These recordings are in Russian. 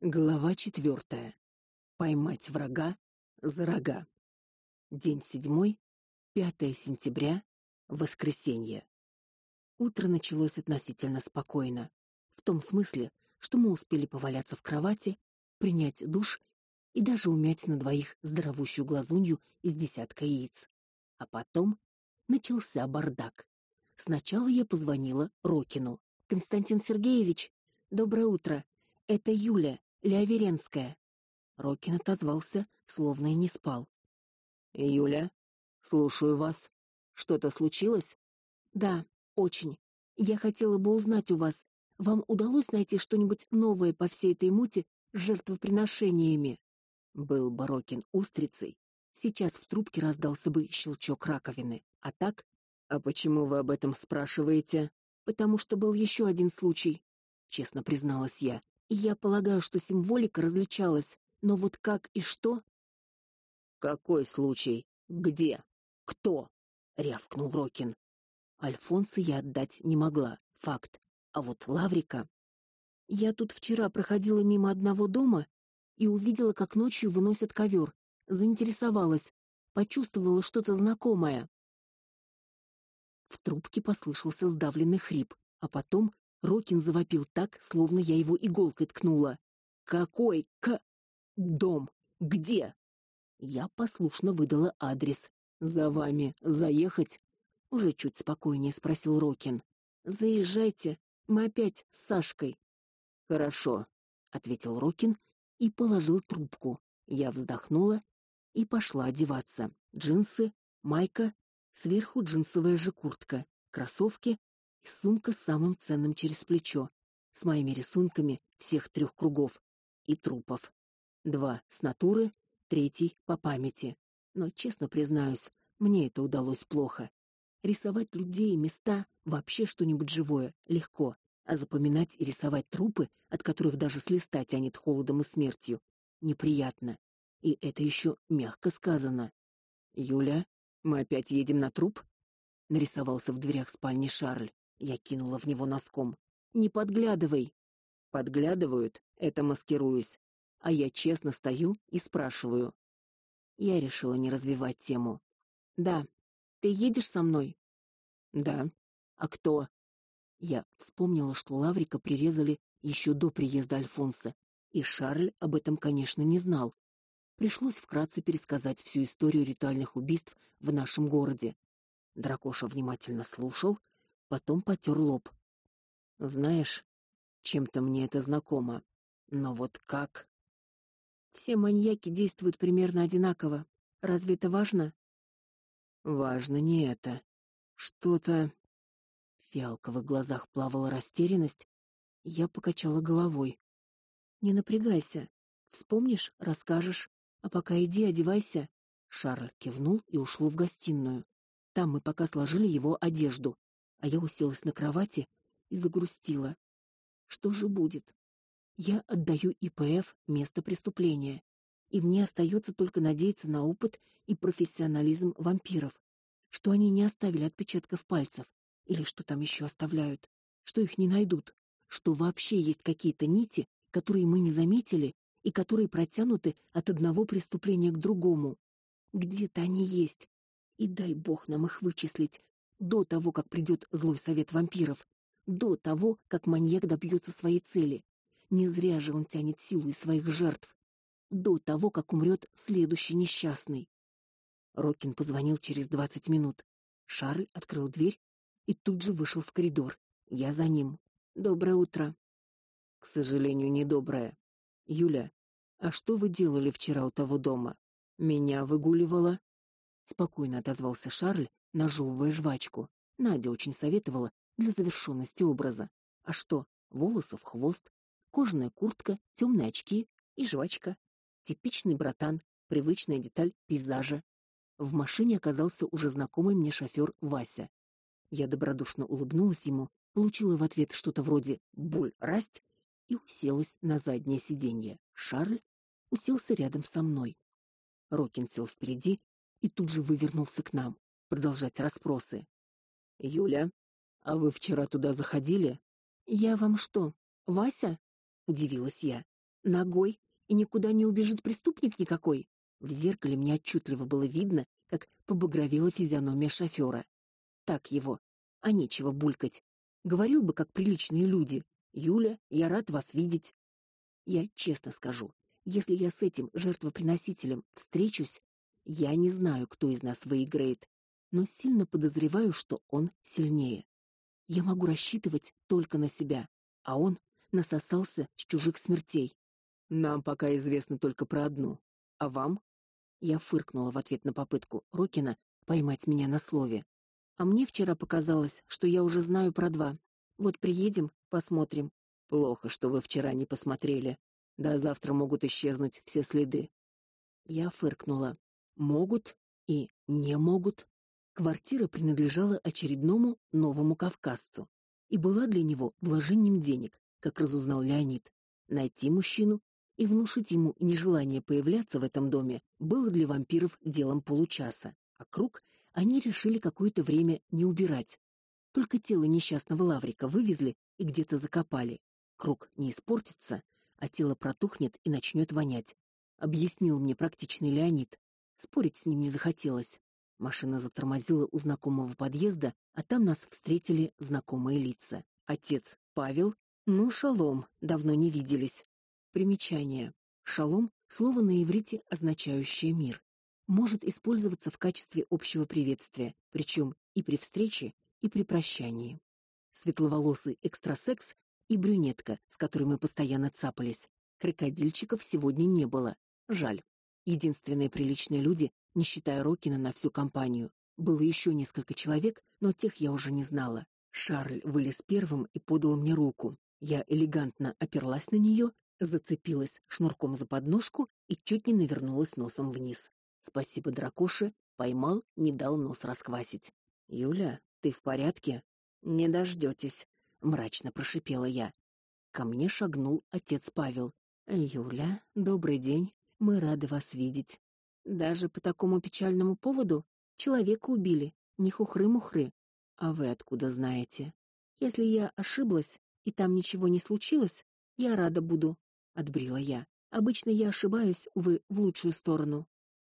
Глава четвертая. Поймать врага за рога. День седьмой, 5 сентября, воскресенье. Утро началось относительно спокойно, в том смысле, что мы успели поваляться в кровати, принять душ и даже умять на двоих здоровущую глазунью из десятка яиц. А потом начался бардак. Сначала я позвонила Рокину. Константин Сергеевич, доброе утро. Это Юля, Леоверенская. Рокин отозвался, словно и не спал. Юля, слушаю вас. Что-то случилось? Да, очень. Я хотела бы узнать у вас, вам удалось найти что-нибудь новое по всей этой муте с жертвоприношениями? Был Барокин устрицей. Сейчас в трубке раздался бы щелчок раковины. А так? А почему вы об этом спрашиваете? Потому что был еще один случай, честно призналась я. И я полагаю, что символика различалась, но вот как и что? Какой случай? Где? Кто? рявкнул Рокин. Альфонса я отдать не могла, факт. А вот Лаврика... Я тут вчера проходила мимо одного дома и увидела, как ночью выносят ковер. Заинтересовалась, почувствовала что-то знакомое. В трубке послышался сдавленный хрип, а потом Рокин завопил так, словно я его иголкой ткнула. Какой к дом? Где? Я послушно выдала адрес. За вами заехать? Уже чуть спокойнее спросил Рокин. Заезжайте, мы опять с Сашкой. Хорошо, ответил Рокин и положил трубку. Я вздохнула и пошла одеваться. Джинсы, майка, сверху джинсовая же куртка, кроссовки и сумка с самым ценным через плечо, с моими рисунками всех трех кругов и трупов. Два с натуры, третий по памяти. Но честно признаюсь, мне это удалось плохо. Рисовать людей, места, вообще что-нибудь живое легко, а запоминать и рисовать трупы, от которых даже с листа тянет холодом и смертью, неприятно. И это еще мягко сказано. Юля, мы опять едем на труп? Нарисовался в дверях спальни Шарль. Я кинула в него носком. Не подглядывай. Подглядывают, это маскируюсь. А я честно стою и спрашиваю. Я решила не развивать тему. Да. Ты едешь со мной? Да. А кто? Я вспомнила, что Лаврика прирезали еще до приезда Альфонса, и Шарль об этом, конечно, не знал. Пришлось вкратце пересказать всю историю ритуальных убийств в нашем городе. Дракоша внимательно слушал, потом потер лоб. Знаешь, чем-то мне это знакомо. Но вот как? Все маньяки действуют примерно одинаково. Разве это важно? Важно не это. Что-то в фиалковых глазах плавала растерянность. Я покачала головой. Не напрягайся. Вспомнишь, расскажешь. А пока иди одевайся. Шарль кивнул и ушел в гостиную. Там мы пока сложили его одежду а я уселась на кровати и загрустила. Что же будет? Я отдаю ИПФ место преступления, и мне остается только надеяться на опыт и профессионализм вампиров, что они не оставили отпечатков пальцев или что там еще оставляют, что их не найдут, что вообще есть какие-то нити, которые мы не заметили и которые протянуты от одного преступления к другому. Где-то они есть. И дай бог нам их вычислить, до того, как придет злой совет вампиров, до того, как маньяк добьется своей цели. Не зря же он тянет силу из своих жертв. До того, как умрет следующий несчастный. Рокин позвонил через двадцать минут. Шарль открыл дверь и тут же вышел в коридор. Я за ним. Доброе утро. К сожалению, недоброе. Юля, а что вы делали вчера у того дома? Меня выгуливала? Спокойно отозвался Шарль нажевывая жвачку. Надя очень советовала для завершенности образа. А что? Волосы в хвост, кожаная куртка, темные очки и жвачка. Типичный братан, привычная деталь пейзажа. В машине оказался уже знакомый мне шофер Вася. Я добродушно улыбнулась ему, получила в ответ что-то вроде "буль расть" и уселась на заднее сиденье. Шарль уселся рядом со мной. Рокин сел впереди и тут же вывернулся к нам. продолжать расспросы. Юля, а вы вчера туда заходили? Я вам что, Вася? удивилась я. Ногой и никуда не убежит преступник никакой. В зеркале мне отчетливо было видно, как побагровела физиономия шофера. Так его, а нечего булькать. Говорил бы, как приличные люди. Юля, я рад вас видеть. Я честно скажу, если я с этим жертвоприносителем встречусь, я не знаю, кто из нас выиграет, но сильно подозреваю, что он сильнее. Я могу рассчитывать только на себя, а он насосался с чужих смертей. Нам пока известно только про одну. А вам? Я фыркнула в ответ на попытку Рокина поймать меня на слове. А мне вчера показалось, что я уже знаю про два. Вот приедем, посмотрим. Плохо, что вы вчера не посмотрели. Да завтра могут исчезнуть все следы. Я фыркнула. Могут и не могут. Квартира принадлежала очередному новому кавказцу и была для него вложением денег, как разузнал Леонид. Найти мужчину и внушить ему нежелание появляться в этом доме было для вампиров делом получаса, а круг они решили какое-то время не убирать. Только тело несчастного Лаврика вывезли и где-то закопали. Круг не испортится, а тело протухнет и начнет вонять. Объяснил мне практичный Леонид. Спорить с ним не захотелось. Машина затормозила у знакомого подъезда, а там нас встретили знакомые лица. Отец Павел, ну шалом, давно не виделись. Примечание: шалом слово на иврите, означающее мир может использоваться в качестве общего приветствия, причем и при встрече, и при прощании. Светловолосый экстрасекс и брюнетка, с которой мы постоянно цапались. Крокодильчиков сегодня не было. Жаль. Единственные приличные люди, не считая Рокина на всю компанию. Было еще несколько человек, но тех я уже не знала. Шарль вылез первым и подал мне руку. Я элегантно оперлась на нее, зацепилась шнурком за подножку и чуть не навернулась носом вниз. Спасибо дракоше, поймал, не дал нос расквасить. Юля, ты в порядке? Не дождётесь, мрачно прошипела я. Ко мне шагнул отец Павел. Юля, добрый день. Мы рады вас видеть. Даже по такому печальному поводу человека убили, не хухры-мухры. А вы откуда знаете? Если я ошиблась и там ничего не случилось, я рада буду, отбрила я. Обычно я ошибаюсь, увы, в лучшую сторону.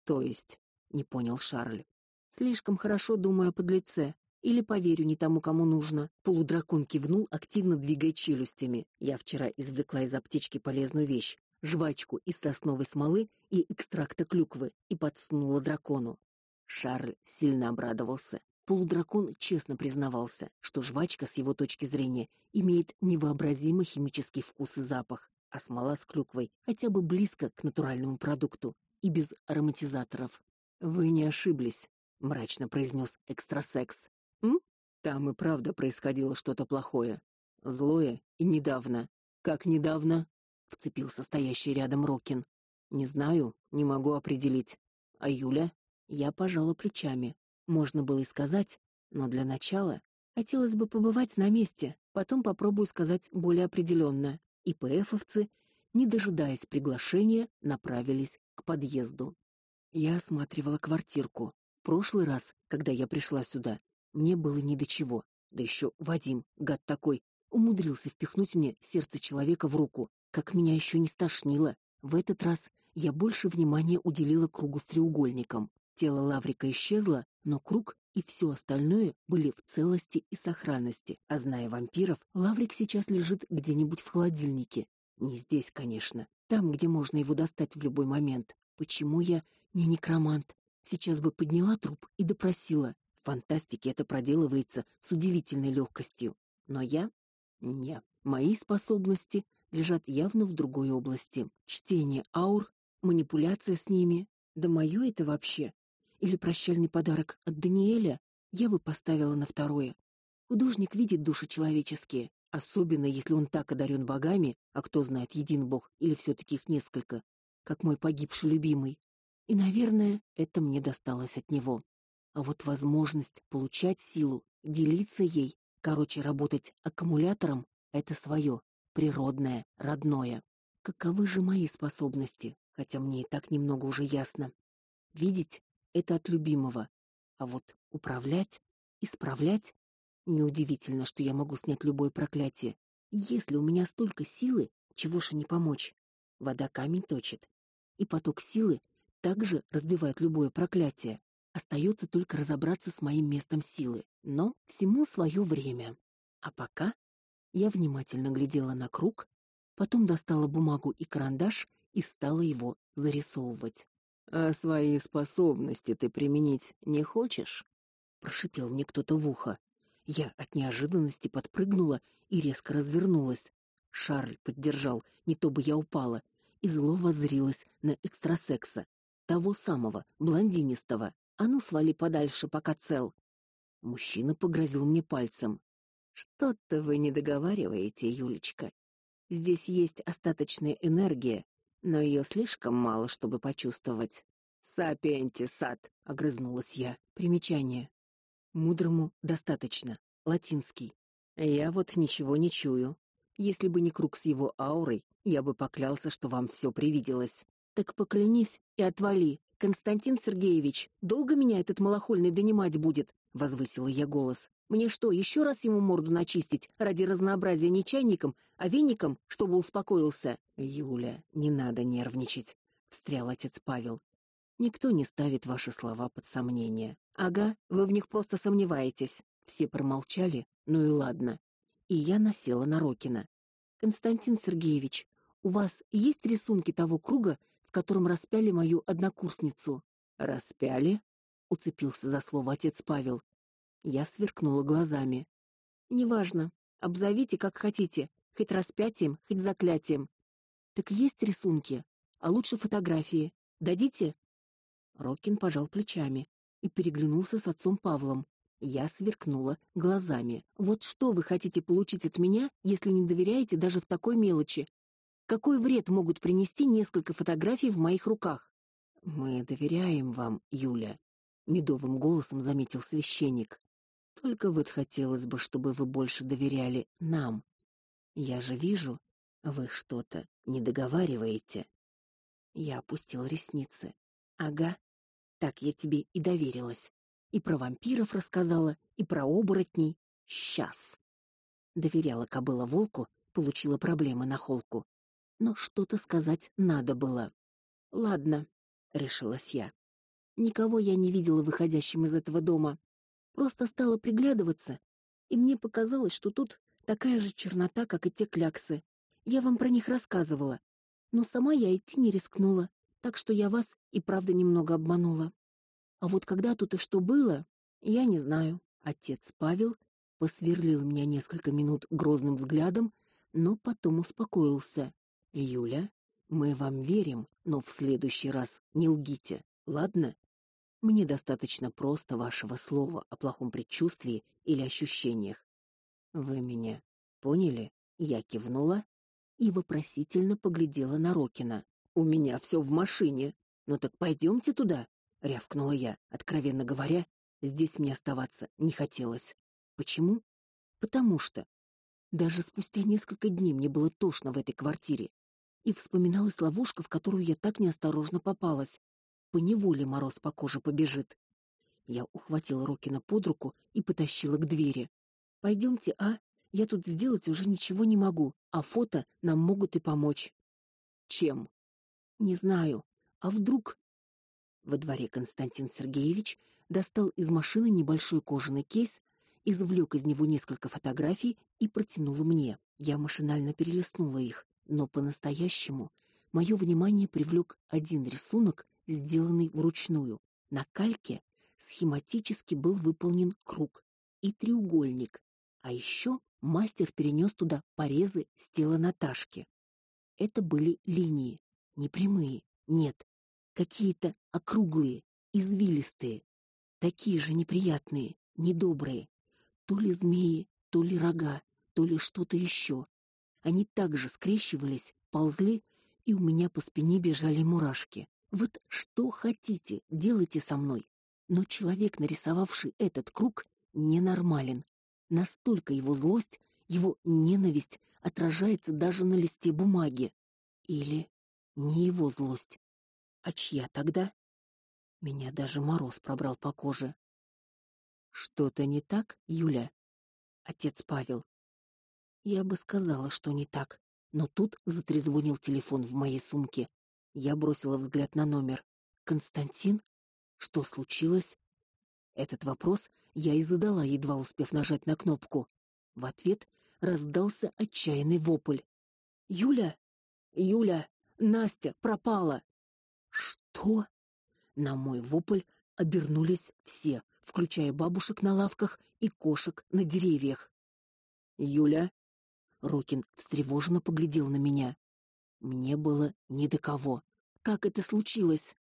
То есть, не понял Шарль. Слишком хорошо думаю о подлеце. Или поверю не тому, кому нужно. Полудракон кивнул, активно двигая челюстями. Я вчера извлекла из аптечки полезную вещь жвачку из сосновой смолы и экстракта клюквы и подсунула дракону. Шарль сильно обрадовался. Полудракон честно признавался, что жвачка с его точки зрения имеет невообразимый химический вкус и запах, а смола с клюквой хотя бы близко к натуральному продукту и без ароматизаторов. Вы не ошиблись, мрачно произнес экстрасекс. М? Там и правда происходило что-то плохое, злое и недавно. Как недавно? вцепился стоящий рядом Рокин. Не знаю, не могу определить. А Юля? Я пожала плечами. Можно было и сказать, но для начала хотелось бы побывать на месте, потом попробую сказать более определенно. И ПФовцы, не дожидаясь приглашения, направились к подъезду. Я осматривала квартирку. В прошлый раз, когда я пришла сюда, мне было ни до чего. Да еще Вадим, гад такой, умудрился впихнуть мне сердце человека в руку, как меня еще не стошнило. В этот раз я больше внимания уделила кругу с треугольником. Тело Лаврика исчезло, но круг и все остальное были в целости и сохранности. А зная вампиров, Лаврик сейчас лежит где-нибудь в холодильнике. Не здесь, конечно. Там, где можно его достать в любой момент. Почему я не некромант? Сейчас бы подняла труп и допросила. Фантастике это проделывается с удивительной легкостью. Но я не. Мои способности лежат явно в другой области. Чтение аур, манипуляция с ними. Да моё это вообще. Или прощальный подарок от Даниэля я бы поставила на второе. Художник видит души человеческие, особенно если он так одарен богами, а кто знает, един бог или все таки их несколько, как мой погибший любимый. И, наверное, это мне досталось от него. А вот возможность получать силу, делиться ей, короче, работать аккумулятором это свое, природное, родное. Каковы же мои способности, хотя мне и так немного уже ясно. Видеть это от любимого, а вот управлять, исправлять. Неудивительно, что я могу снять любое проклятие. Если у меня столько силы, чего ж не помочь? Вода камень точит, и поток силы также разбивает любое проклятие. Остается только разобраться с моим местом силы, но всему свое время. А пока я внимательно глядела на круг, потом достала бумагу и карандаш и стала его зарисовывать. А свои способности ты применить не хочешь? прошипел мне кто-то в ухо. Я от неожиданности подпрыгнула и резко развернулась. Шарль поддержал, не то бы я упала, и зло воззрилась на экстрасекса, того самого, блондинистого. А ну свали подальше, пока цел. Мужчина погрозил мне пальцем. Что-то вы не договариваете, Юлечка. Здесь есть остаточная энергия, но ее слишком мало, чтобы почувствовать. Сапиенти сад, огрызнулась я. Примечание. Мудрому достаточно. Латинский. Я вот ничего не чую. Если бы не круг с его аурой, я бы поклялся, что вам все привиделось. Так поклянись и отвали. Константин Сергеевич, долго меня этот малохольный донимать будет? возвысила я голос. Мне что, еще раз ему морду начистить ради разнообразия не чайником, а веником, чтобы успокоился? Юля, не надо нервничать, встрял отец Павел. Никто не ставит ваши слова под сомнение. Ага, вы в них просто сомневаетесь. Все промолчали. Ну и ладно. И я насела на Рокина. Константин Сергеевич, у вас есть рисунки того круга, в котором распяли мою однокурсницу? Распяли? Уцепился за слово отец Павел. Я сверкнула глазами. Неважно, обзовите как хотите, хоть распятием, хоть заклятием. Так есть рисунки, а лучше фотографии. Дадите? Рокин пожал плечами и переглянулся с отцом Павлом. Я сверкнула глазами. Вот что вы хотите получить от меня, если не доверяете даже в такой мелочи? Какой вред могут принести несколько фотографий в моих руках? Мы доверяем вам, Юля, медовым голосом заметил священник. Только вот хотелось бы, чтобы вы больше доверяли нам. Я же вижу, вы что-то не договариваете. Я опустил ресницы. Ага. Так я тебе и доверилась. И про вампиров рассказала, и про оборотней. Сейчас. Доверяла кобыла волку, получила проблемы на холку. Но что-то сказать надо было. Ладно, решилась я. Никого я не видела выходящим из этого дома. Просто стала приглядываться, и мне показалось, что тут такая же чернота, как и те кляксы. Я вам про них рассказывала, но сама я идти не рискнула, так что я вас и правда немного обманула. А вот когда тут и что было, я не знаю. Отец Павел посверлил меня несколько минут грозным взглядом, но потом успокоился. Юля, мы вам верим, но в следующий раз не лгите, ладно? Мне достаточно просто вашего слова о плохом предчувствии или ощущениях. Вы меня поняли? Я кивнула и вопросительно поглядела на Рокина. У меня все в машине. Ну так пойдемте туда, рявкнула я. Откровенно говоря, здесь мне оставаться не хотелось. Почему? Потому что даже спустя несколько дней мне было тошно в этой квартире. И вспоминалась ловушка, в которую я так неосторожно попалась по неволе мороз по коже побежит. Я ухватила Рокина под руку и потащила к двери. Пойдемте, а? Я тут сделать уже ничего не могу, а фото нам могут и помочь. Чем? Не знаю. А вдруг во дворе Константин Сергеевич достал из машины небольшой кожаный кейс, извлек из него несколько фотографий и протянул мне. Я машинально перелистнула их, но по-настоящему мое внимание привлек один рисунок, сделанный вручную. На кальке схематически был выполнен круг и треугольник, а еще мастер перенес туда порезы с тела Наташки. Это были линии, не прямые, нет, какие-то округлые, извилистые, такие же неприятные, недобрые, то ли змеи, то ли рога, то ли что-то еще. Они также скрещивались, ползли, и у меня по спине бежали мурашки. Вот что хотите, делайте со мной. Но человек, нарисовавший этот круг, ненормален. Настолько его злость, его ненависть отражается даже на листе бумаги. Или не его злость, а чья тогда? Меня даже мороз пробрал по коже. Что-то не так, Юля? Отец Павел. Я бы сказала, что не так, но тут затрезвонил телефон в моей сумке. Я бросила взгляд на номер. Константин? Что случилось? Этот вопрос я и задала, едва успев нажать на кнопку. В ответ раздался отчаянный вопль. Юля, Юля, Настя пропала. Что? На мой вопль обернулись все, включая бабушек на лавках и кошек на деревьях. Юля, Рокин встревоженно поглядел на меня. Мне было не до кого. Как это случилось?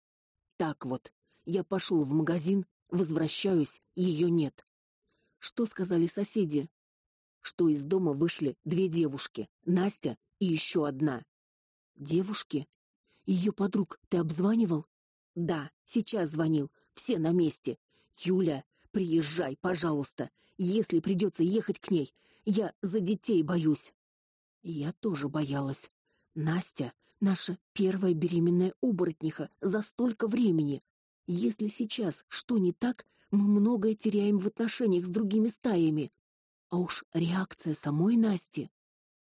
Так вот, я пошел в магазин, возвращаюсь, ее нет. Что сказали соседи? Что из дома вышли две девушки, Настя и еще одна. Девушки? Ее подруг ты обзванивал? Да, сейчас звонил. Все на месте. Юля, приезжай, пожалуйста. Если придется ехать к ней, я за детей боюсь. Я тоже боялась. Настя наша первая беременная оборотниха за столько времени. Если сейчас что не так, мы многое теряем в отношениях с другими стаями. А уж реакция самой Насти.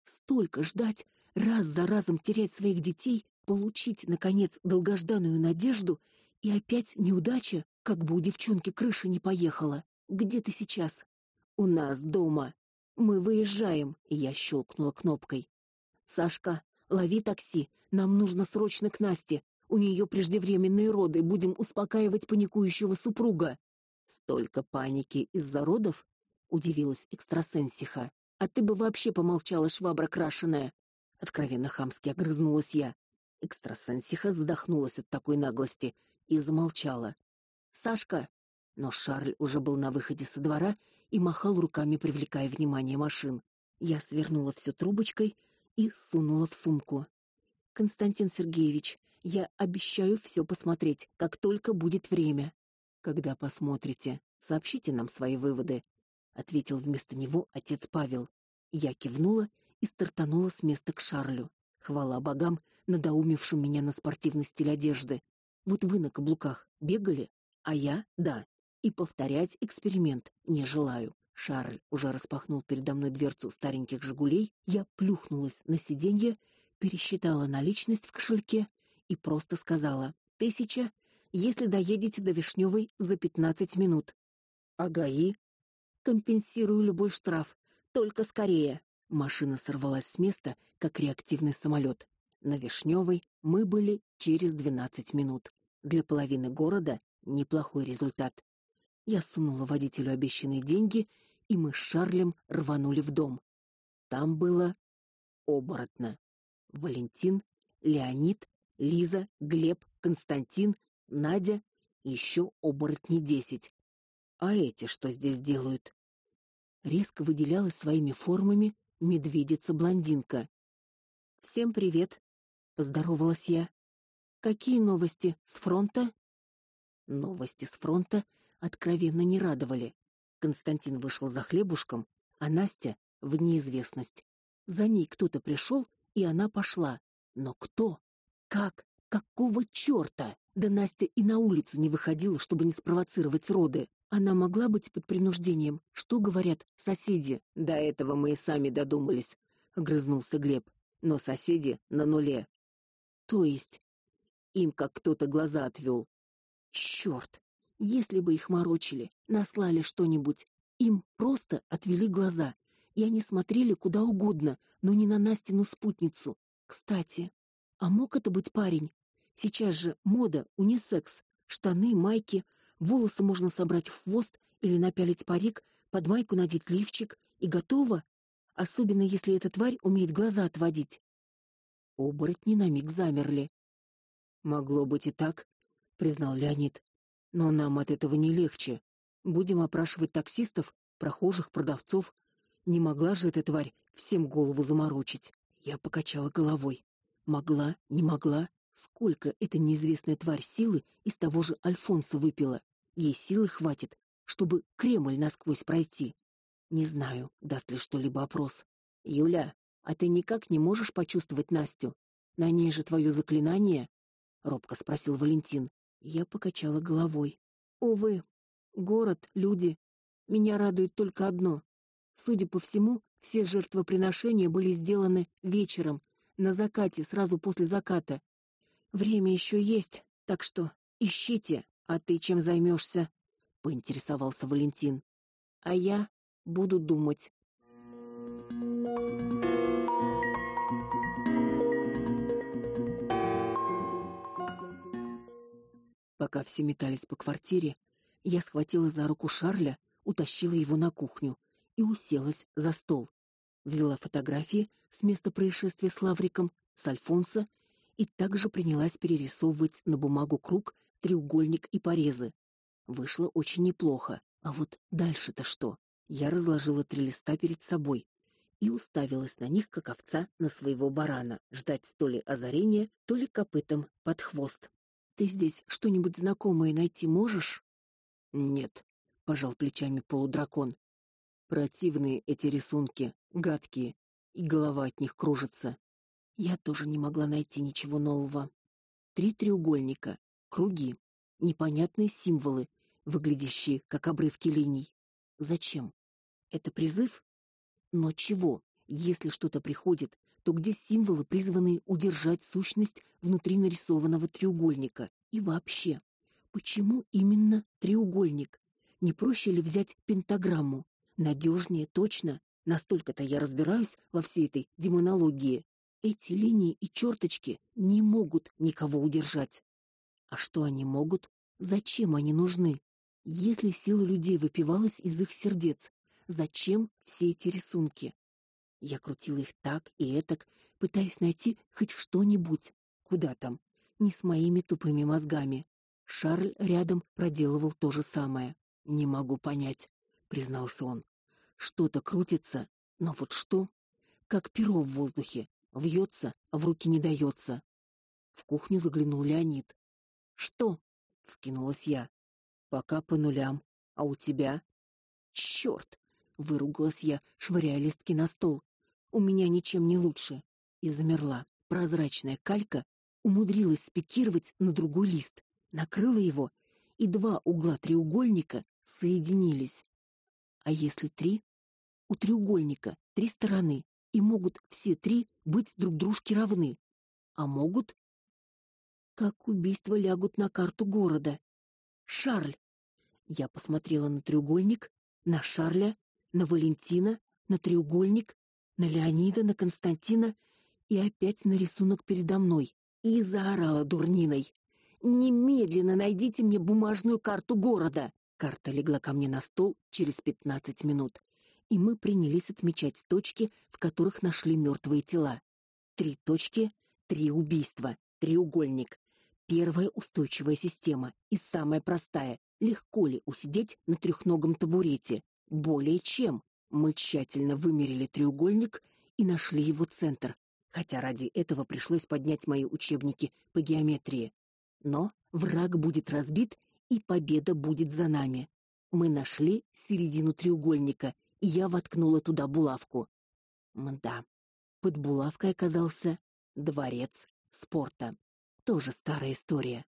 Столько ждать, раз за разом терять своих детей, получить наконец долгожданную надежду и опять неудача, как бы у девчонки крыша не поехала. Где ты сейчас? У нас дома. Мы выезжаем, я щелкнула кнопкой. Сашка, лови такси. Нам нужно срочно к Насте. У нее преждевременные роды, будем успокаивать паникующего супруга. Столько паники из-за родов? удивилась экстрасенсиха. А ты бы вообще помолчала, швабра крашеная. Откровенно хамски огрызнулась я. Экстрасенсиха задохнулась от такой наглости и замолчала. Сашка, но Шарль уже был на выходе со двора и махал руками, привлекая внимание машин. Я свернула все трубочкой и сунула в сумку. Константин Сергеевич, я обещаю все посмотреть, как только будет время. Когда посмотрите, сообщите нам свои выводы, ответил вместо него отец Павел. Я кивнула и стартанула с места к Шарлю. Хвала богам, надоумевшим меня на спортивный стиль одежды. Вот вы на каблуках бегали, а я да. И повторять эксперимент не желаю. Шарль уже распахнул передо мной дверцу стареньких Жигулей, я плюхнулась на сиденье, пересчитала наличность в кошельке и просто сказала: "Тысяча, если доедете до Вишневой за пятнадцать минут". А ГАИ компенсирую любой штраф, только скорее. Машина сорвалась с места, как реактивный самолет. На Вишневой мы были через двенадцать минут. Для половины города неплохой результат. Я сунула водителю обещанные деньги, и мы с Шарлем рванули в дом. Там было оборотно. Валентин, Леонид, Лиза, Глеб, Константин, Надя, еще оборотни десять. А эти что здесь делают? Резко выделялась своими формами медведица-блондинка. Всем привет, поздоровалась я. Какие новости с фронта? Новости с фронта откровенно не радовали. Константин вышел за хлебушком, а Настя в неизвестность. За ней кто-то пришел, и она пошла. Но кто? Как? Какого чёрта? Да Настя и на улицу не выходила, чтобы не спровоцировать роды. Она могла быть под принуждением. Что говорят соседи? До этого мы и сами додумались, огрызнулся Глеб. Но соседи на нуле. То есть им как кто-то глаза отвел. Чёрт! Если бы их морочили, наслали что-нибудь, им просто отвели глаза, и они смотрели куда угодно, но не на Настину спутницу. Кстати, а мог это быть парень? Сейчас же мода унисекс: штаны, майки, волосы можно собрать в хвост или напялить парик, под майку надеть лифчик и готово. Особенно если эта тварь умеет глаза отводить. Оборотни на миг замерли. Могло быть и так, признал Леонид. Но нам от этого не легче. Будем опрашивать таксистов, прохожих, продавцов. Не могла же эта тварь всем голову заморочить. Я покачала головой. Могла, не могла. Сколько эта неизвестная тварь силы из того же Альфонса выпила? Ей силы хватит, чтобы Кремль насквозь пройти. Не знаю, даст ли что-либо опрос. Юля, а ты никак не можешь почувствовать Настю? На ней же твое заклинание? робко спросил Валентин. Я покачала головой. Увы, город, люди. Меня радует только одно. Судя по всему, все жертвоприношения были сделаны вечером, на закате, сразу после заката. Время еще есть, так что ищите. А ты чем займешься? поинтересовался Валентин. А я буду думать. Пока все метались по квартире, я схватила за руку Шарля, утащила его на кухню и уселась за стол. Взяла фотографии с места происшествия с Лавриком, с Альфонса и также принялась перерисовывать на бумагу круг, треугольник и порезы. Вышло очень неплохо. А вот дальше-то что? Я разложила три листа перед собой и уставилась на них, как овца на своего барана, ждать то ли озарения, то ли копытом под хвост. Ты здесь что-нибудь знакомое найти можешь? Нет, пожал плечами полудракон. Противные эти рисунки, гадкие, и голова от них кружится. Я тоже не могла найти ничего нового. Три треугольника, круги, непонятные символы, выглядящие как обрывки линий. Зачем? Это призыв? Но чего? Если что-то приходит, то где символы, призванные удержать сущность внутри нарисованного треугольника? И вообще, почему именно треугольник? Не проще ли взять пентаграмму? Надежнее, точно. Настолько-то я разбираюсь во всей этой демонологии. Эти линии и черточки не могут никого удержать. А что они могут? Зачем они нужны? Если сила людей выпивалась из их сердец, зачем все эти рисунки? Я крутила их так и этак, пытаясь найти хоть что-нибудь. Куда там? Не с моими тупыми мозгами. Шарль рядом проделывал то же самое. Не могу понять, признался он. Что-то крутится, но вот что? Как перо в воздухе, вьется, а в руки не дается. В кухню заглянул Леонид. Что? вскинулась я. Пока по нулям. А у тебя? Черт! выругалась я, швыряя листки на стол. У меня ничем не лучше. И замерла. Прозрачная калька умудрилась спикировать на другой лист, накрыла его, и два угла треугольника соединились. А если три? У треугольника три стороны, и могут все три быть друг дружке равны. А могут как убийства лягут на карту города. Шарль. Я посмотрела на треугольник, на Шарля, на Валентина, на треугольник, на Леонида, на Константина и опять на рисунок передо мной и заорала дурниной: "Немедленно найдите мне бумажную карту города". Карта легла ко мне на стол через пятнадцать минут, и мы принялись отмечать точки, в которых нашли мертвые тела. Три точки, три убийства, треугольник. Первая устойчивая система и самая простая. Легко ли усидеть на трехногом табурете? Более чем. Мы тщательно вымерили треугольник и нашли его центр, хотя ради этого пришлось поднять мои учебники по геометрии. Но враг будет разбит, и победа будет за нами. Мы нашли середину треугольника, и я воткнула туда булавку. Мда. Под булавкой оказался дворец спорта. Тоже старая история.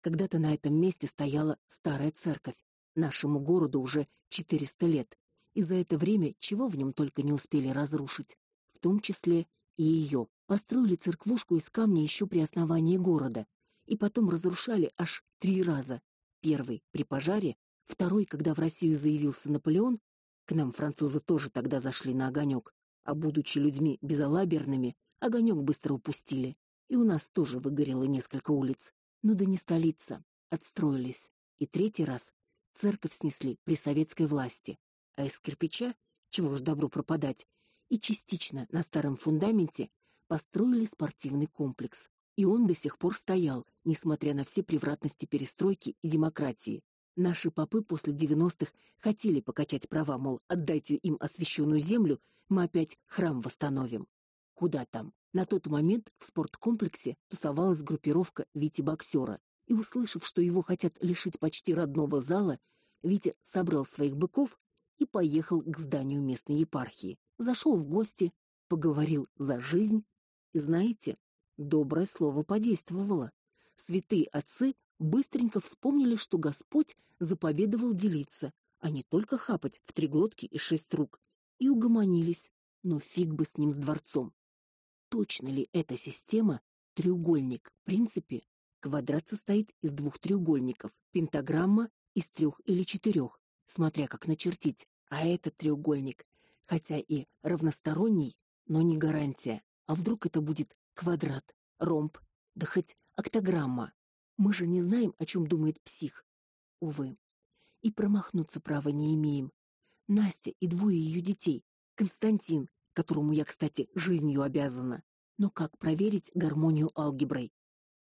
Когда-то на этом месте стояла старая церковь. Нашему городу уже 400 лет и за это время чего в нем только не успели разрушить, в том числе и ее. Построили церквушку из камня еще при основании города, и потом разрушали аж три раза. Первый при пожаре, второй, когда в Россию заявился Наполеон, к нам французы тоже тогда зашли на огонек, а будучи людьми безалаберными, огонек быстро упустили. И у нас тоже выгорело несколько улиц. Но да не столица, отстроились. И третий раз церковь снесли при советской власти а из кирпича, чего ж добру пропадать, и частично на старом фундаменте построили спортивный комплекс. И он до сих пор стоял, несмотря на все превратности перестройки и демократии. Наши попы после 90-х хотели покачать права, мол, отдайте им освященную землю, мы опять храм восстановим. Куда там? На тот момент в спорткомплексе тусовалась группировка Вити боксера, и услышав, что его хотят лишить почти родного зала, Витя собрал своих быков и поехал к зданию местной епархии. Зашел в гости, поговорил за жизнь, и знаете, доброе слово подействовало. Святые отцы быстренько вспомнили, что Господь заповедовал делиться, а не только хапать в три глотки и шесть рук. И угомонились. Но фиг бы с ним с дворцом. Точно ли эта система треугольник? В принципе, квадрат состоит из двух треугольников, пентаграмма из трех или четырех, смотря как начертить. А этот треугольник, хотя и равносторонний, но не гарантия. А вдруг это будет квадрат, ромб, да хоть октограмма? Мы же не знаем, о чем думает псих. Увы. И промахнуться права не имеем. Настя и двое ее детей. Константин, которому я, кстати, жизнью обязана. Но как проверить гармонию алгеброй?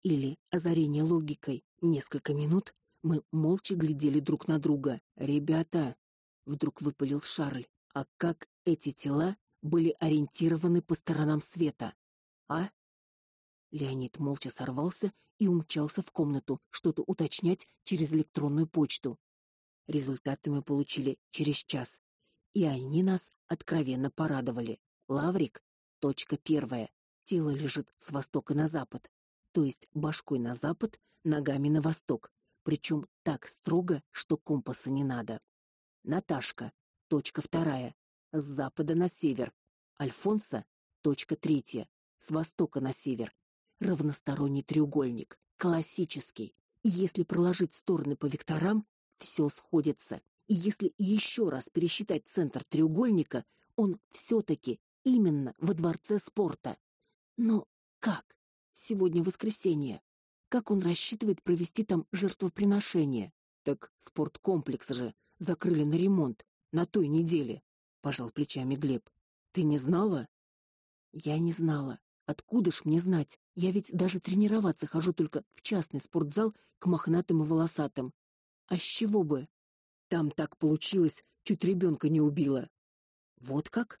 Или озарение логикой? Несколько минут мы молча глядели друг на друга. Ребята, вдруг выпалил Шарль. А как эти тела были ориентированы по сторонам света? А? Леонид молча сорвался и умчался в комнату, что-то уточнять через электронную почту. Результаты мы получили через час, и они нас откровенно порадовали. Лаврик точка первая. Тело лежит с востока на запад, то есть башкой на запад, ногами на восток, причем так строго, что компаса не надо. Наташка точка вторая. С запада на север. Альфонса точка третья. С востока на север. Равносторонний треугольник классический. Если проложить стороны по векторам, все сходится. И если еще раз пересчитать центр треугольника, он все таки именно во дворце спорта. Но как? Сегодня воскресенье. Как он рассчитывает провести там жертвоприношение? Так спорткомплекс же закрыли на ремонт на той неделе, пожал плечами Глеб. Ты не знала? Я не знала. Откуда ж мне знать? Я ведь даже тренироваться хожу только в частный спортзал к мохнатым и волосатым. А с чего бы? Там так получилось, чуть ребенка не убила. Вот как?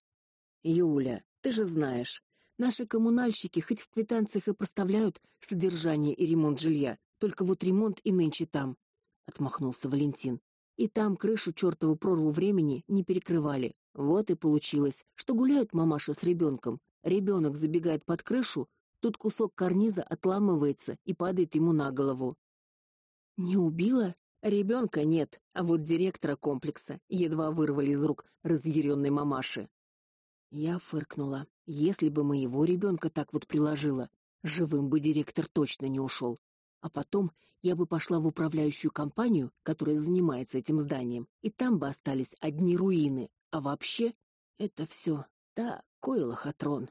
Юля, ты же знаешь, наши коммунальщики хоть в квитанциях и проставляют содержание и ремонт жилья, только вот ремонт и нынче там, отмахнулся Валентин. И там крышу чертову прорву времени не перекрывали. Вот и получилось, что гуляют мамаша с ребенком, Ребенок забегает под крышу, тут кусок карниза отламывается и падает ему на голову. Не убила? Ребенка нет, а вот директора комплекса едва вырвали из рук разъяренной мамаши. Я фыркнула. Если бы моего ребенка так вот приложила, живым бы директор точно не ушел. А потом я бы пошла в управляющую компанию, которая занимается этим зданием, и там бы остались одни руины. А вообще, это все такой лохотрон.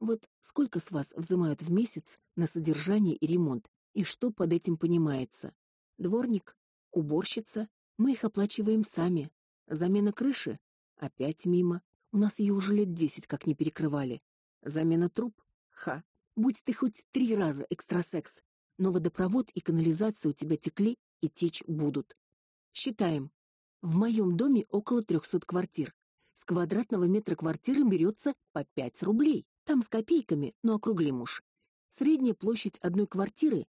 Вот сколько с вас взимают в месяц на содержание и ремонт, и что под этим понимается? Дворник, уборщица, мы их оплачиваем сами. Замена крыши опять мимо. У нас ее уже лет десять как не перекрывали. Замена труб? Ха. Будь ты хоть три раза экстрасекс, но водопровод и канализация у тебя текли и течь будут. Считаем. В моем доме около трехсот квартир. С квадратного метра квартиры берется по пять рублей. Там с копейками, но округлим уж. Средняя площадь одной квартиры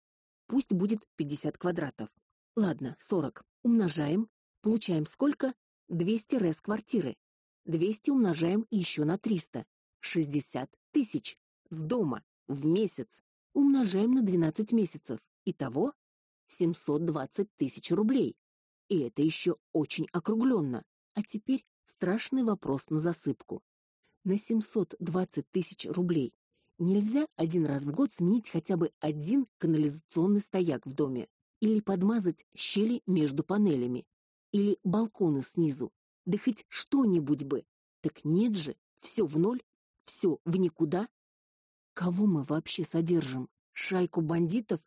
пусть будет 50 квадратов. Ладно, 40. Умножаем, получаем сколько? 200 рез квартиры. 200 умножаем еще на 300. 60 тысяч. С дома. В месяц. Умножаем на 12 месяцев. Итого 720 тысяч рублей. И это еще очень округленно. А теперь страшный вопрос на засыпку на 720 тысяч рублей. Нельзя один раз в год сменить хотя бы один канализационный стояк в доме или подмазать щели между панелями или балконы снизу. Да хоть что-нибудь бы. Так нет же, все в ноль, все в никуда. Кого мы вообще содержим? Шайку бандитов?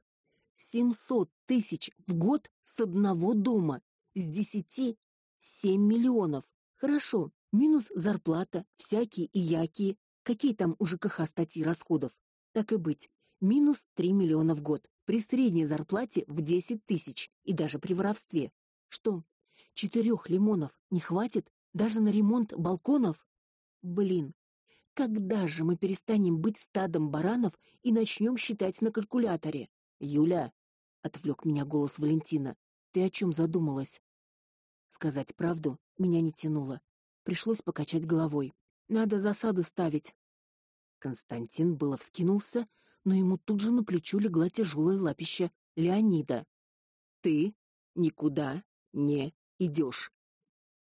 700 тысяч в год с одного дома, с десяти семь миллионов. Хорошо, Минус зарплата, всякие и якие, какие там у ЖКХ статьи расходов. Так и быть, минус 3 миллиона в год при средней зарплате в 10 тысяч и даже при воровстве. Что, четырех лимонов не хватит даже на ремонт балконов? Блин, когда же мы перестанем быть стадом баранов и начнем считать на калькуляторе? Юля, отвлек меня голос Валентина. Ты о чем задумалась? Сказать правду меня не тянуло. Пришлось покачать головой. Надо засаду ставить. Константин было вскинулся, но ему тут же на плечо легла тяжелая лапища Леонида. Ты никуда не идешь.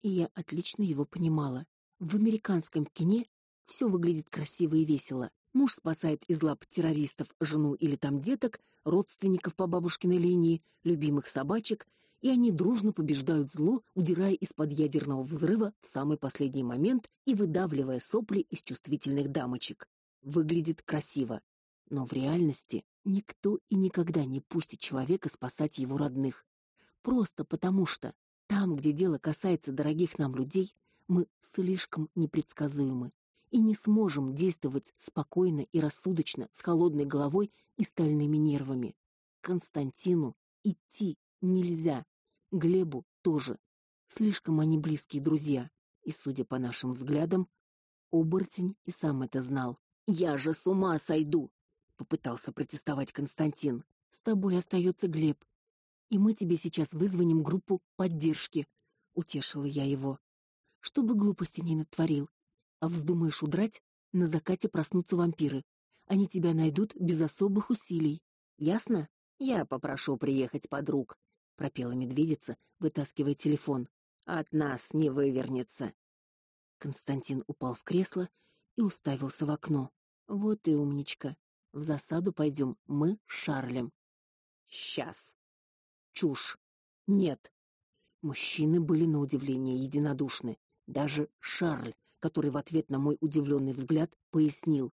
И я отлично его понимала. В американском кино все выглядит красиво и весело. Муж спасает из лап террористов жену или там деток, родственников по бабушкиной линии, любимых собачек, и они дружно побеждают зло, удирая из-под ядерного взрыва в самый последний момент и выдавливая сопли из чувствительных дамочек. Выглядит красиво, но в реальности никто и никогда не пустит человека спасать его родных. Просто потому что там, где дело касается дорогих нам людей, мы слишком непредсказуемы и не сможем действовать спокойно и рассудочно с холодной головой и стальными нервами. Константину идти нельзя. Глебу тоже. Слишком они близкие друзья, и, судя по нашим взглядам, оборотень и сам это знал. Я же с ума сойду, попытался протестовать Константин. С тобой остается Глеб, и мы тебе сейчас вызвоним группу поддержки, утешила я его. Чтобы глупости не натворил. А вздумаешь удрать, на закате проснутся вампиры. Они тебя найдут без особых усилий. Ясно? Я попрошу приехать подруг, пропела медведица, вытаскивая телефон. От нас не вывернется. Константин упал в кресло и уставился в окно. Вот и умничка. В засаду пойдем мы с Шарлем. Сейчас. Чушь. Нет. Мужчины были на удивление единодушны. Даже Шарль, который в ответ на мой удивленный взгляд пояснил: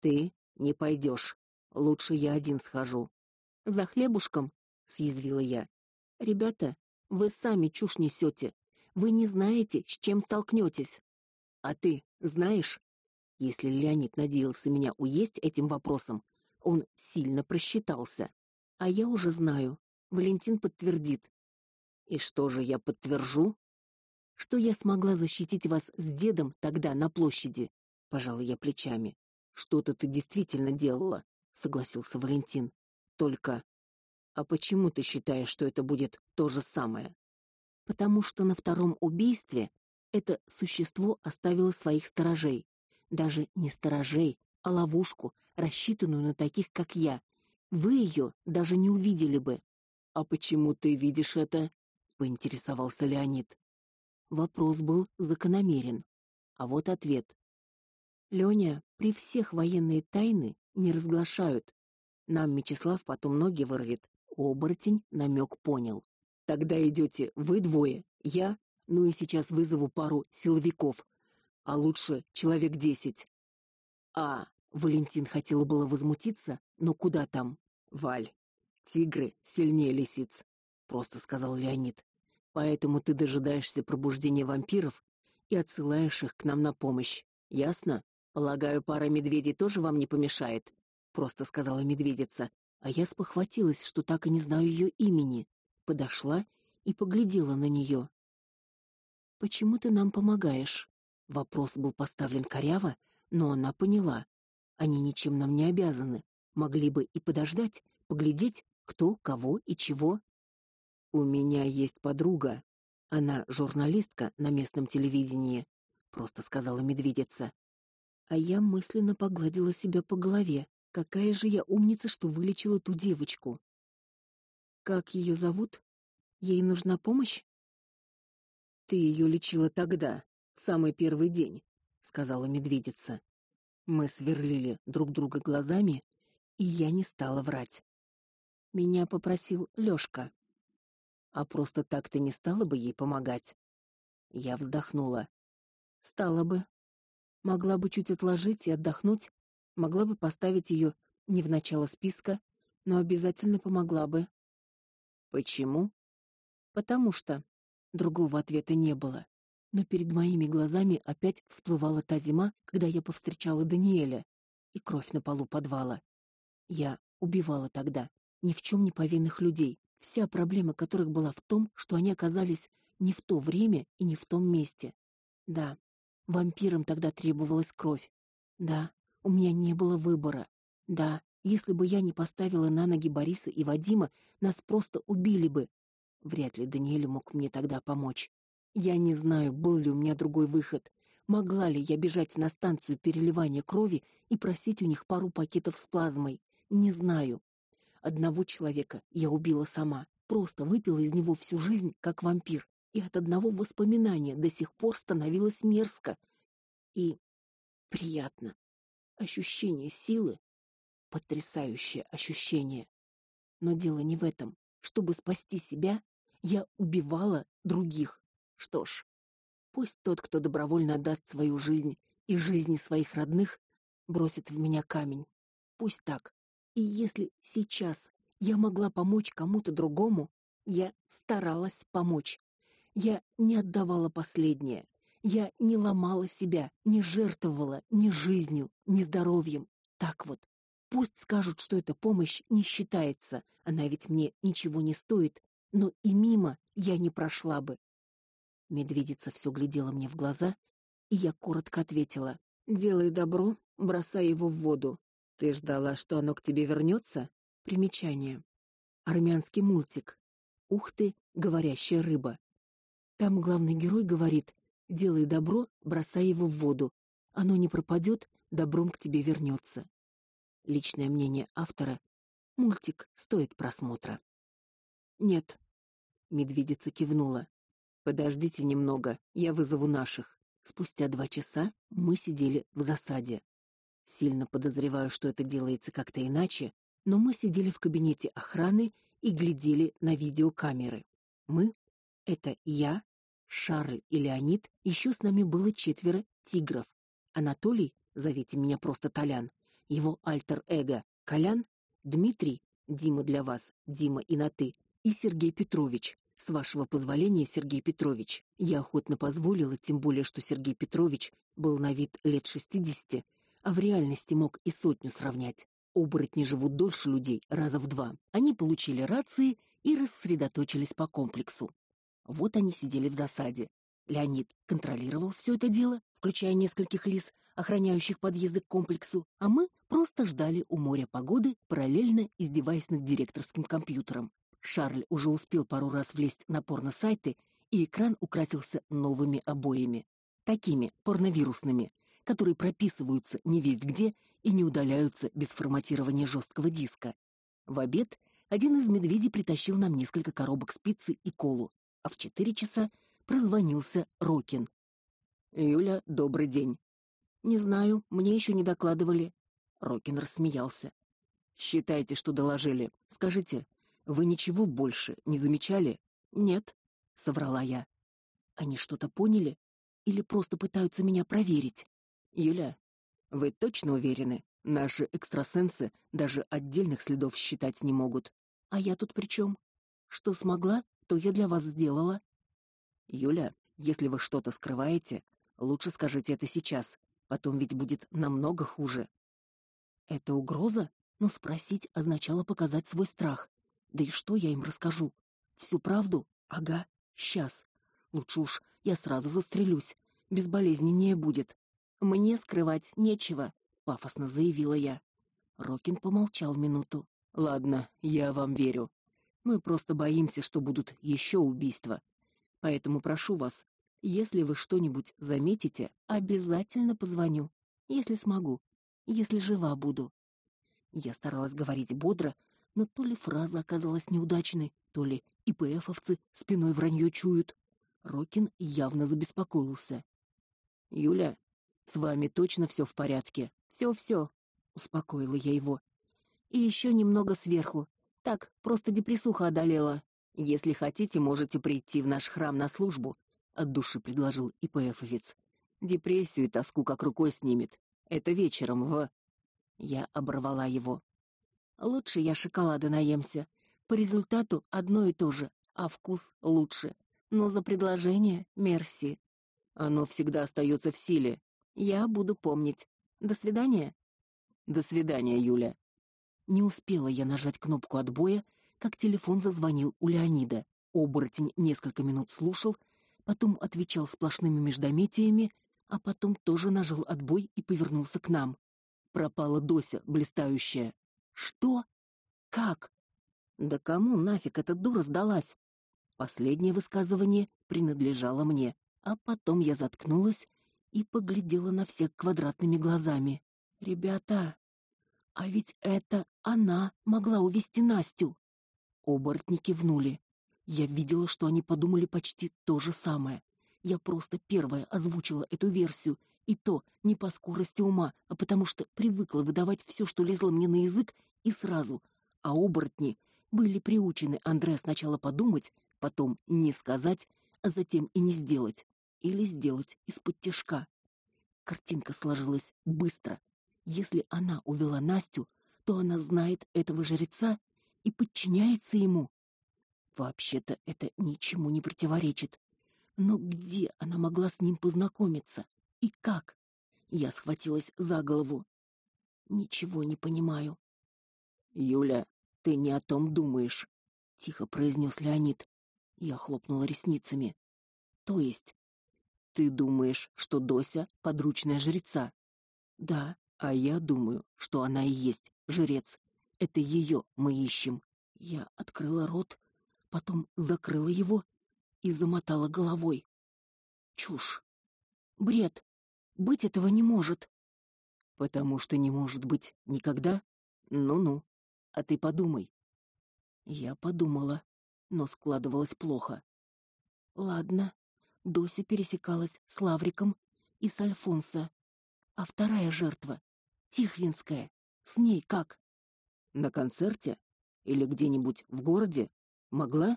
"Ты не пойдешь. Лучше я один схожу". "За хлебушком", съязвила я. "Ребята, вы сами чушь несете. Вы не знаете, с чем столкнетесь. А ты знаешь? Если Леонид надеялся меня уесть этим вопросом, он сильно просчитался. А я уже знаю. Валентин подтвердит. И что же я подтвержу? Что я смогла защитить вас с дедом тогда на площади, пожала я плечами. Что-то ты действительно делала, согласился Валентин. Только А почему ты считаешь, что это будет то же самое? Потому что на втором убийстве это существо оставило своих сторожей, даже не сторожей, а ловушку, рассчитанную на таких, как я. Вы ее даже не увидели бы. А почему ты видишь это? поинтересовался Леонид. Вопрос был закономерен. А вот ответ. Лёня, при всех военные тайны не разглашают. Нам Мечислав потом ноги вырвет. Оборотень намек понял. Тогда идете вы двое, я, ну и сейчас вызову пару силовиков, а лучше человек десять. А Валентин хотел было возмутиться, но куда там? Валь, Тигры сильнее лисиц, просто сказал Леонид. Поэтому ты дожидаешься пробуждения вампиров и отсылаешь их к нам на помощь. Ясно? Полагаю, пара медведей тоже вам не помешает, просто сказала медведица. А я спохватилась, что так и не знаю ее имени. Подошла и поглядела на нее. Почему ты нам помогаешь? Вопрос был поставлен коряво, но она поняла. Они ничем нам не обязаны. Могли бы и подождать, поглядеть, кто, кого и чего. У меня есть подруга. Она журналистка на местном телевидении, просто сказала медведица. А я мысленно погладила себя по голове. Какая же я умница, что вылечила ту девочку. Как ее зовут? Ей нужна помощь? Ты ее лечила тогда, в самый первый день, сказала медведица. Мы сверлили друг друга глазами, и я не стала врать. Меня попросил Лёшка. А просто так ты не стала бы ей помогать? Я вздохнула. Стала бы. Могла бы чуть отложить и отдохнуть, могла бы поставить ее не в начало списка, но обязательно помогла бы. Почему? Потому что другого ответа не было. Но перед моими глазами опять всплывала та зима, когда я повстречала Даниэля, и кровь на полу подвала. Я убивала тогда ни в чем не повинных людей, вся проблема которых была в том, что они оказались не в то время и не в том месте. Да, вампирам тогда требовалась кровь. Да, у меня не было выбора. Да, если бы я не поставила на ноги Бориса и Вадима, нас просто убили бы. Вряд ли Даниэль мог мне тогда помочь. Я не знаю, был ли у меня другой выход. Могла ли я бежать на станцию переливания крови и просить у них пару пакетов с плазмой? Не знаю. Одного человека я убила сама, просто выпила из него всю жизнь, как вампир, и от одного воспоминания до сих пор становилось мерзко и приятно. Ощущение силы потрясающее ощущение. Но дело не в этом. Чтобы спасти себя, я убивала других. Что ж, пусть тот, кто добровольно отдаст свою жизнь и жизни своих родных, бросит в меня камень. Пусть так. И если сейчас я могла помочь кому-то другому, я старалась помочь. Я не отдавала последнее. Я не ломала себя, не жертвовала ни жизнью, ни здоровьем. Так вот. Пусть скажут, что эта помощь не считается, она ведь мне ничего не стоит, но и мимо я не прошла бы. Медведица все глядела мне в глаза, и я коротко ответила: "Делай добро, бросай его в воду. Ты ждала, что оно к тебе вернется?» Примечание. Армянский мультик. Ух ты, говорящая рыба. Там главный герой говорит: "Делай добро, бросай его в воду. Оно не пропадет, добром к тебе вернется». Личное мнение автора: мультик стоит просмотра. Нет. Медведица кивнула. Подождите немного, я вызову наших. Спустя два часа мы сидели в засаде. Сильно подозреваю, что это делается как-то иначе, но мы сидели в кабинете охраны и глядели на видеокамеры. Мы это я, Шарль и Леонид, еще с нами было четверо тигров. Анатолий, зовите меня просто Толян, его альтер-эго Колян, Дмитрий, Дима для вас, Дима и на ты, и Сергей Петрович. С вашего позволения, Сергей Петрович. Я охотно позволила, тем более что Сергей Петрович был на вид лет шестидесяти, а в реальности мог и сотню сравнять. Оборотни живут дольше людей, раза в два. Они получили рации и рассредоточились по комплексу. Вот они сидели в засаде. Леонид контролировал все это дело, включая нескольких лис, охраняющих подъезды к комплексу, а мы просто ждали у моря погоды, параллельно издеваясь над директорским компьютером. Шарль уже успел пару раз влезть на порно-сайты, и экран украсился новыми обоями, такими порновирусными, которые прописываются не весть где и не удаляются без форматирования жесткого диска. В обед один из медведей притащил нам несколько коробок с пиццей и колу, а в четыре часа прозвонился Рокин. Юля, добрый день. Не знаю, мне еще не докладывали. Рокин рассмеялся. Считайте, что доложили. Скажите, вы ничего больше не замечали? Нет, соврала я. Они что-то поняли или просто пытаются меня проверить? Юля, вы точно уверены? Наши экстрасенсы даже отдельных следов считать не могут. А я тут при чем? Что смогла, то я для вас сделала. Юля, если вы что-то скрываете, лучше скажите это сейчас. Потом ведь будет намного хуже. Это угроза? Но спросить означало показать свой страх. Да и что я им расскажу? Всю правду? Ага, сейчас. Лучше уж я сразу застрелюсь. Безболезненнее будет. Мне скрывать нечего, пафосно заявила я. Рокин помолчал минуту. Ладно, я вам верю. Мы просто боимся, что будут еще убийства. Поэтому прошу вас, если вы что-нибудь заметите, обязательно позвоню, если смогу, если жива буду. Я старалась говорить бодро, но то ли фраза оказалась неудачной, то ли ИПФовцы спиной вранье чуют. Рокин явно забеспокоился. Юля, с вами точно все в порядке? Все-все, успокоила я его. И еще немного сверху. Так, просто депрессуха одолела. Если хотите, можете прийти в наш храм на службу от души предложил ИПФовец. Депрессию и тоску как рукой снимет. Это вечером в Я оборвала его. Лучше я шоколада наемся. По результату одно и то же, а вкус лучше. Но за предложение мерси. Оно всегда остается в силе. Я буду помнить. До свидания. До свидания, Юля. Не успела я нажать кнопку отбоя, как телефон зазвонил у Леонида. Оборотень несколько минут слушал, потом отвечал сплошными междометиями, а потом тоже нажал отбой и повернулся к нам. Пропала Дося, блистающая. Что? Как? Да кому нафиг эта дура сдалась? Последнее высказывание принадлежало мне, а потом я заткнулась и поглядела на всех квадратными глазами. Ребята, а ведь это она могла увести Настю. Оборотни кивнули. Я видела, что они подумали почти то же самое. Я просто первая озвучила эту версию, и то не по скорости ума, а потому что привыкла выдавать все, что лезло мне на язык, и сразу. А оборотни были приучены Андре сначала подумать, потом не сказать, а затем и не сделать, или сделать из-под тишка. Картинка сложилась быстро. Если она увела Настю, то она знает этого жреца и подчиняется ему. Вообще-то это ничему не противоречит. Но где она могла с ним познакомиться и как? Я схватилась за голову. Ничего не понимаю. Юля, ты не о том думаешь, тихо произнес Леонид. Я хлопнула ресницами. То есть ты думаешь, что Дося подручная жреца? Да, а я думаю, что она и есть жрец. Это ее мы ищем. Я открыла рот, потом закрыла его и замотала головой. Чушь. Бред. Быть этого не может. Потому что не может быть никогда. Ну-ну. А ты подумай. Я подумала, но складывалось плохо. Ладно. Дося пересекалась с Лавриком и с Альфонсо. А вторая жертва, Тихвинская, с ней как? На концерте или где-нибудь в городе? Могла?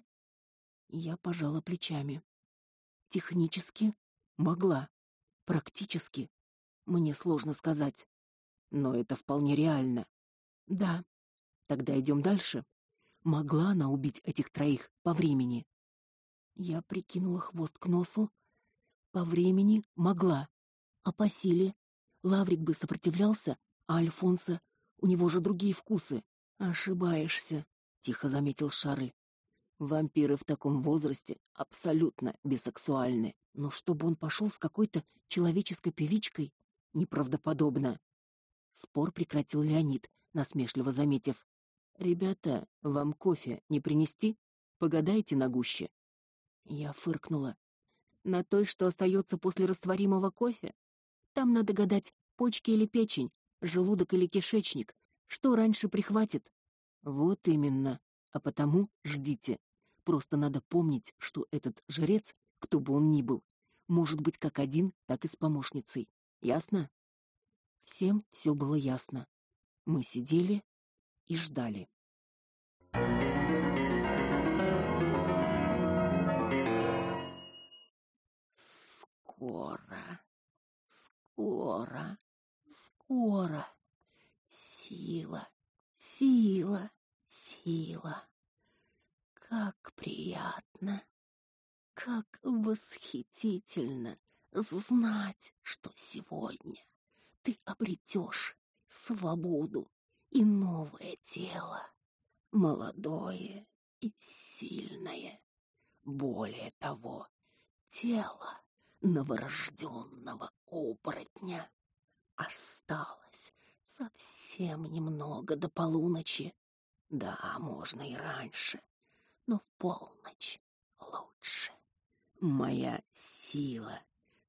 Я пожала плечами. Технически могла, практически мне сложно сказать, но это вполне реально. Да. Тогда идем дальше. Могла она убить этих троих по времени? Я прикинула хвост к носу. По времени могла, а по силе Лаврик бы сопротивлялся, а Альфонсо, у него же другие вкусы. Ошибаешься, тихо заметил Шарль. Вампиры в таком возрасте абсолютно бисексуальны, но чтобы он пошел с какой-то человеческой певичкой, неправдоподобно. Спор прекратил Леонид, насмешливо заметив: "Ребята, вам кофе не принести? Погадайте на гуще". Я фыркнула. На той, что остается после растворимого кофе, там надо гадать, почки или печень, желудок или кишечник, что раньше прихватит. Вот именно. А потому ждите. Просто надо помнить, что этот жрец, кто бы он ни был, может быть как один, так и с помощницей. Ясно? Всем все было ясно. Мы сидели и ждали. Скоро, скоро, скоро. Сила, сила, сила. Как приятно, как восхитительно знать, что сегодня ты обретешь свободу и новое тело, молодое и сильное. Более того, тело новорожденного оборотня. Осталось совсем немного до полуночи. Да, можно и раньше но в полночь лучше. Моя сила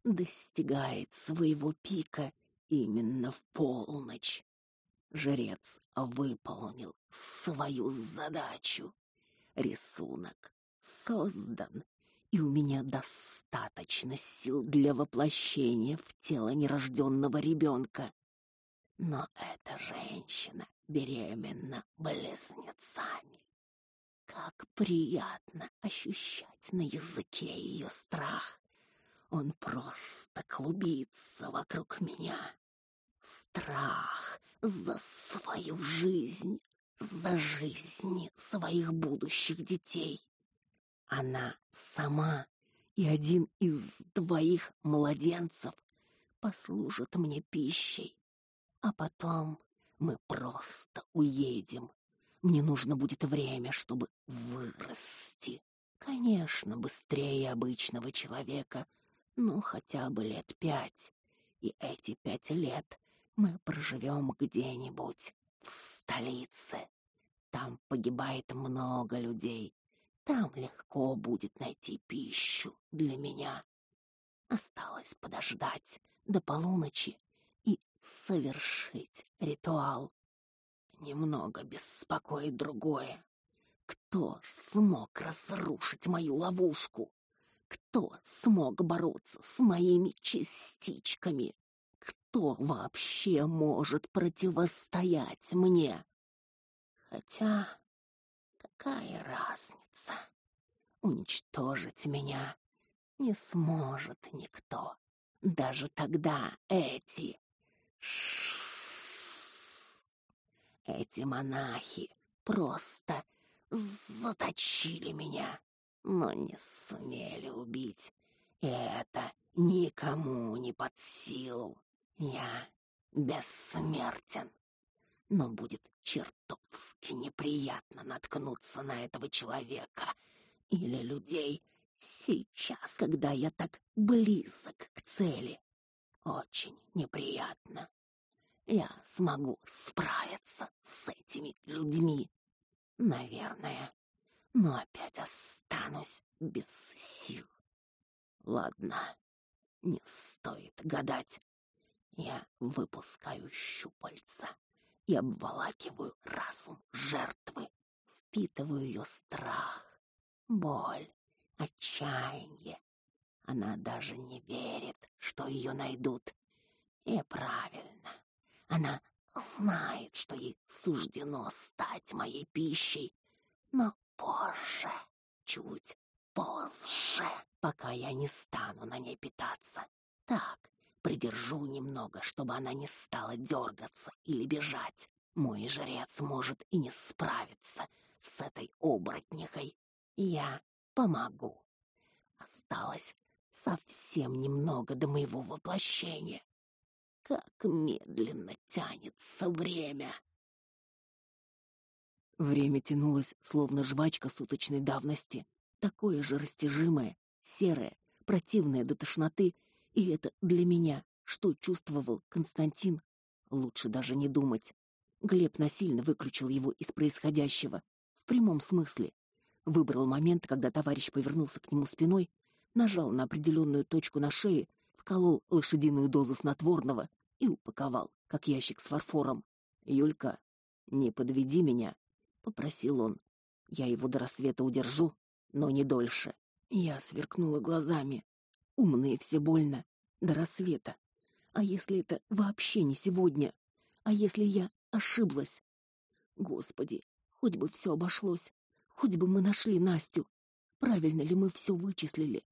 достигает своего пика именно в полночь. Жрец выполнил свою задачу. Рисунок создан, и у меня достаточно сил для воплощения в тело нерожденного ребенка. Но эта женщина беременна близнецами. Как приятно ощущать на языке ее страх. Он просто клубится вокруг меня. Страх за свою жизнь, за жизни своих будущих детей. Она сама и один из двоих младенцев послужат мне пищей, а потом мы просто уедем мне нужно будет время, чтобы вырасти. Конечно, быстрее обычного человека, но хотя бы лет пять. И эти пять лет мы проживем где-нибудь в столице. Там погибает много людей. Там легко будет найти пищу для меня. Осталось подождать до полуночи и совершить ритуал. Немного беспокоит другое. Кто смог разрушить мою ловушку? Кто смог бороться с моими частичками? Кто вообще может противостоять мне? Хотя какая разница? Уничтожить меня не сможет никто. Даже тогда эти эти монахи просто заточили меня, но не сумели убить. И это никому не под силу. Я бессмертен. Но будет чертовски неприятно наткнуться на этого человека или людей сейчас, когда я так близок к цели. Очень неприятно. Я смогу справиться с этими людьми, наверное, но опять останусь без сил. Ладно, не стоит гадать. Я выпускаю щупальца и обволакиваю разум жертвы, впитываю ее страх, боль, отчаяние. Она даже не верит, что ее найдут. И правильно. Она знает, что ей суждено стать моей пищей, но позже, чуть позже, пока я не стану на ней питаться. Так, придержу немного, чтобы она не стала дергаться или бежать. Мой жрец может и не справиться с этой оборотнихой. Я помогу. Осталось совсем немного до моего воплощения. Как медленно тянется время. Время тянулось, словно жвачка суточной давности, такое же растяжимое, серое, противное до тошноты, и это для меня, что чувствовал Константин, лучше даже не думать. Глеб насильно выключил его из происходящего, в прямом смысле. Выбрал момент, когда товарищ повернулся к нему спиной, нажал на определенную точку на шее, вколол лошадиную дозу снотворного и упаковал, как ящик с фарфором. "Юлька, не подведи меня", попросил он. "Я его до рассвета удержу, но не дольше". Я сверкнула глазами. Умные все больно. До рассвета. А если это вообще не сегодня? А если я ошиблась? Господи, хоть бы все обошлось. Хоть бы мы нашли Настю. Правильно ли мы все вычислили?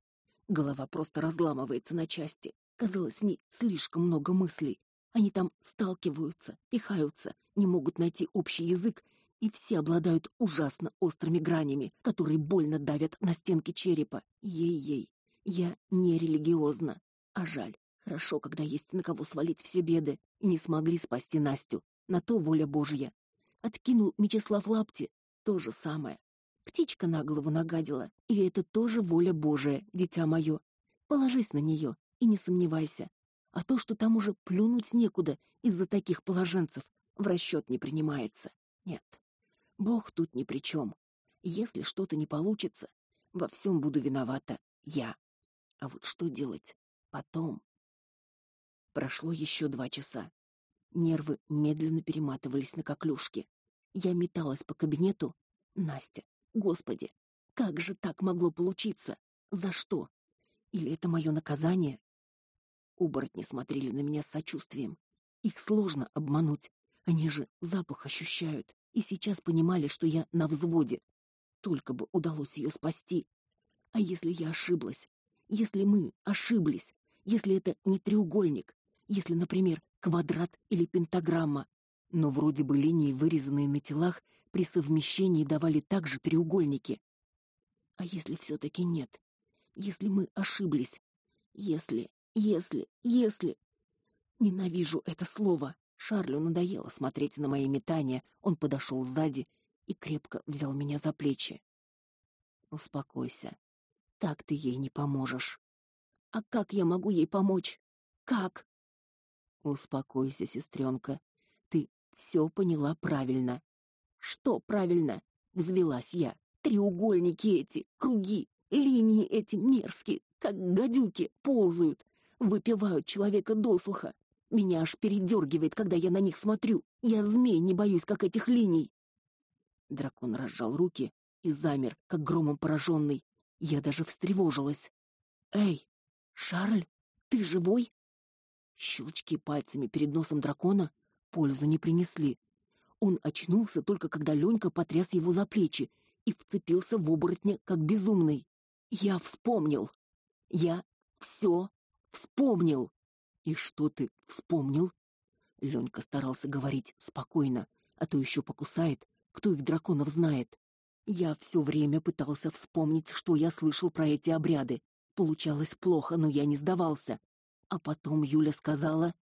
Голова просто разламывается на части. Казалось, в ней слишком много мыслей. Они там сталкиваются, пихаются, не могут найти общий язык, и все обладают ужасно острыми гранями, которые больно давят на стенки черепа. Ей-ей. Я не религиозна, а жаль. Хорошо, когда есть на кого свалить все беды. Не смогли спасти Настю. На то воля Божья. Откинул Мечислав лапти. То же самое. Птичка на голову нагадила, и это тоже воля Божия, дитя мое. Положись на нее, и не сомневайся. А то, что там уже плюнуть некуда из-за таких положенцев, в расчет не принимается. Нет. Бог тут ни при чем. Если что-то не получится, во всем буду виновата я. А вот что делать потом? Прошло еще два часа. Нервы медленно перематывались на коклюшки. Я металась по кабинету. Настя, господи, как же так могло получиться? За что? Или это мое наказание? Оборотни смотрели на меня с сочувствием. Их сложно обмануть. Они же запах ощущают и сейчас понимали, что я на взводе. Только бы удалось ее спасти. А если я ошиблась? Если мы ошиблись? Если это не треугольник? Если, например, квадрат или пентаграмма? Но вроде бы линии, вырезанные на телах, при совмещении давали также треугольники. А если все таки нет? Если мы ошиблись? Если если, если... Ненавижу это слово. Шарлю надоело смотреть на мои метания. Он подошел сзади и крепко взял меня за плечи. Успокойся. Так ты ей не поможешь. А как я могу ей помочь? Как? Успокойся, сестренка. Ты все поняла правильно. Что правильно? взвилась я. Треугольники эти, круги, линии эти мерзкие, как гадюки, ползают выпивают человека досуха. Меня аж передергивает, когда я на них смотрю. Я змей не боюсь, как этих линий. Дракон разжал руки, и замер, как громом пораженный. Я даже встревожилась. Эй, Шарль, ты живой? Щелчки пальцами перед носом дракона пользу не принесли. Он очнулся только когда Ленька потряс его за плечи и вцепился в оборотня как безумный. Я вспомнил. Я все вспомнил. И что ты вспомнил? Ленька старался говорить спокойно, а то еще покусает, кто их драконов знает. Я все время пытался вспомнить, что я слышал про эти обряды. Получалось плохо, но я не сдавался. А потом Юля сказала: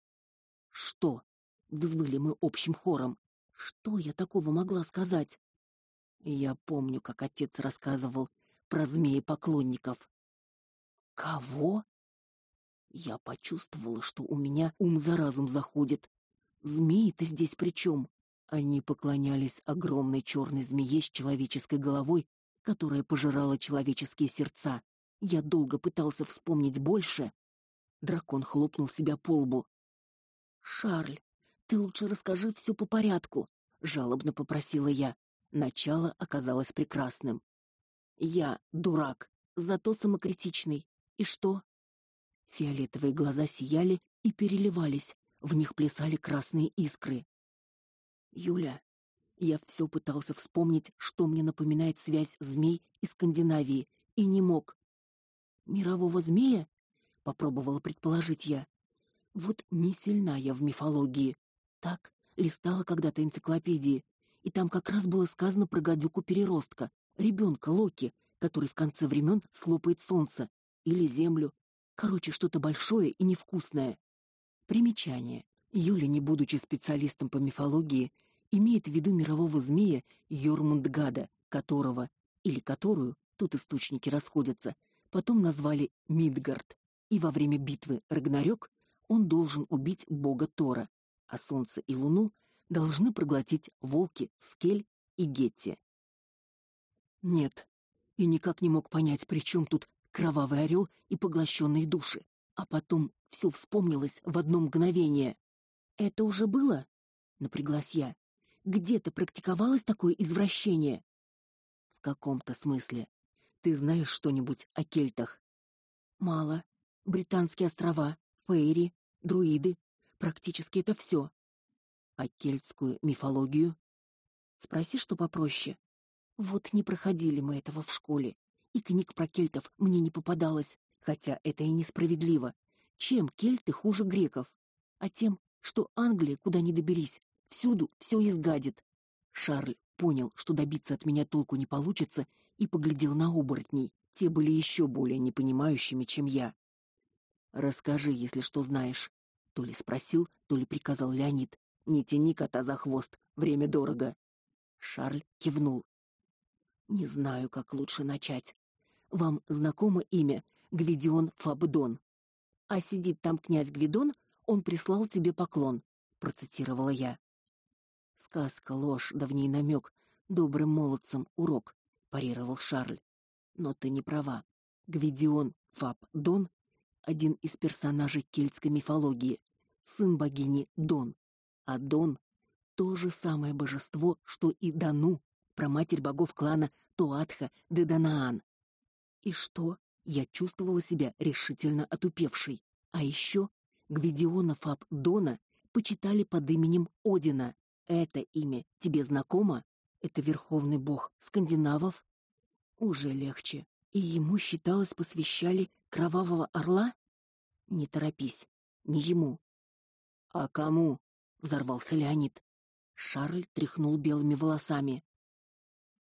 "Что?" Взвыли мы общим хором. Что я такого могла сказать? Я помню, как отец рассказывал про змеи-поклонников. Кого? Я почувствовала, что у меня ум за разум заходит. Змеи-то здесь при чем? Они поклонялись огромной черной змее с человеческой головой, которая пожирала человеческие сердца. Я долго пытался вспомнить больше. Дракон хлопнул себя по лбу. Шарль, ты лучше расскажи все по порядку, жалобно попросила я. Начало оказалось прекрасным. Я дурак, зато самокритичный. И что? Фиолетовые глаза сияли и переливались, в них плясали красные искры. Юля, я все пытался вспомнить, что мне напоминает связь змей из Скандинавии, и не мог. Мирового змея? попробовала предположить я. Вот не сильна я в мифологии. Так, листала когда-то энциклопедии, и там как раз было сказано про гадюку-переростка, ребенка Локи, который в конце времен слопает солнце или землю. Короче, что-то большое и невкусное. Примечание. Юля, не будучи специалистом по мифологии, имеет в виду мирового змея Йормундгада, которого или которую, тут источники расходятся, потом назвали Мидгард. И во время битвы Рагнарёк он должен убить бога Тора, а солнце и луну должны проглотить волки Скель и Гетти. Нет, и никак не мог понять, при чем тут кровавый орел и поглощенные души. А потом все вспомнилось в одно мгновение. Это уже было? напряглась я. Где-то практиковалось такое извращение? В каком-то смысле. Ты знаешь что-нибудь о кельтах? Мало. Британские острова, фейри, друиды, практически это все. А кельтскую мифологию? Спроси, что попроще. Вот не проходили мы этого в школе, и книг про кельтов мне не попадалось, хотя это и несправедливо. Чем кельты хуже греков? А тем, что Англия, куда ни доберись, всюду все изгадит. Шарль понял, что добиться от меня толку не получится, и поглядел на оборотней. Те были еще более непонимающими, чем я. Расскажи, если что знаешь, то ли спросил, то ли приказал Леонид. Не тяни кота за хвост, время дорого. Шарль кивнул. Не знаю, как лучше начать. Вам знакомо имя Гвидион Фабдон? А сидит там князь Гвидон, он прислал тебе поклон, процитировала я. Сказка ложь, да в намек, добрым молодцам урок, парировал Шарль. Но ты не права. Гвидион Фабдон один из персонажей кельтской мифологии, сын богини Дон. А Дон то же самое божество, что и Дану, праматерь богов клана Туатха Деданаан. И что? Я чувствовала себя решительно отупевшей. А еще Гвидиона Фаб Дона почитали под именем Одина. Это имя тебе знакомо? Это верховный бог скандинавов? Уже легче. И ему считалось посвящали кровавого орла? Не торопись, не ему. А кому? взорвался Леонид. Шарль тряхнул белыми волосами.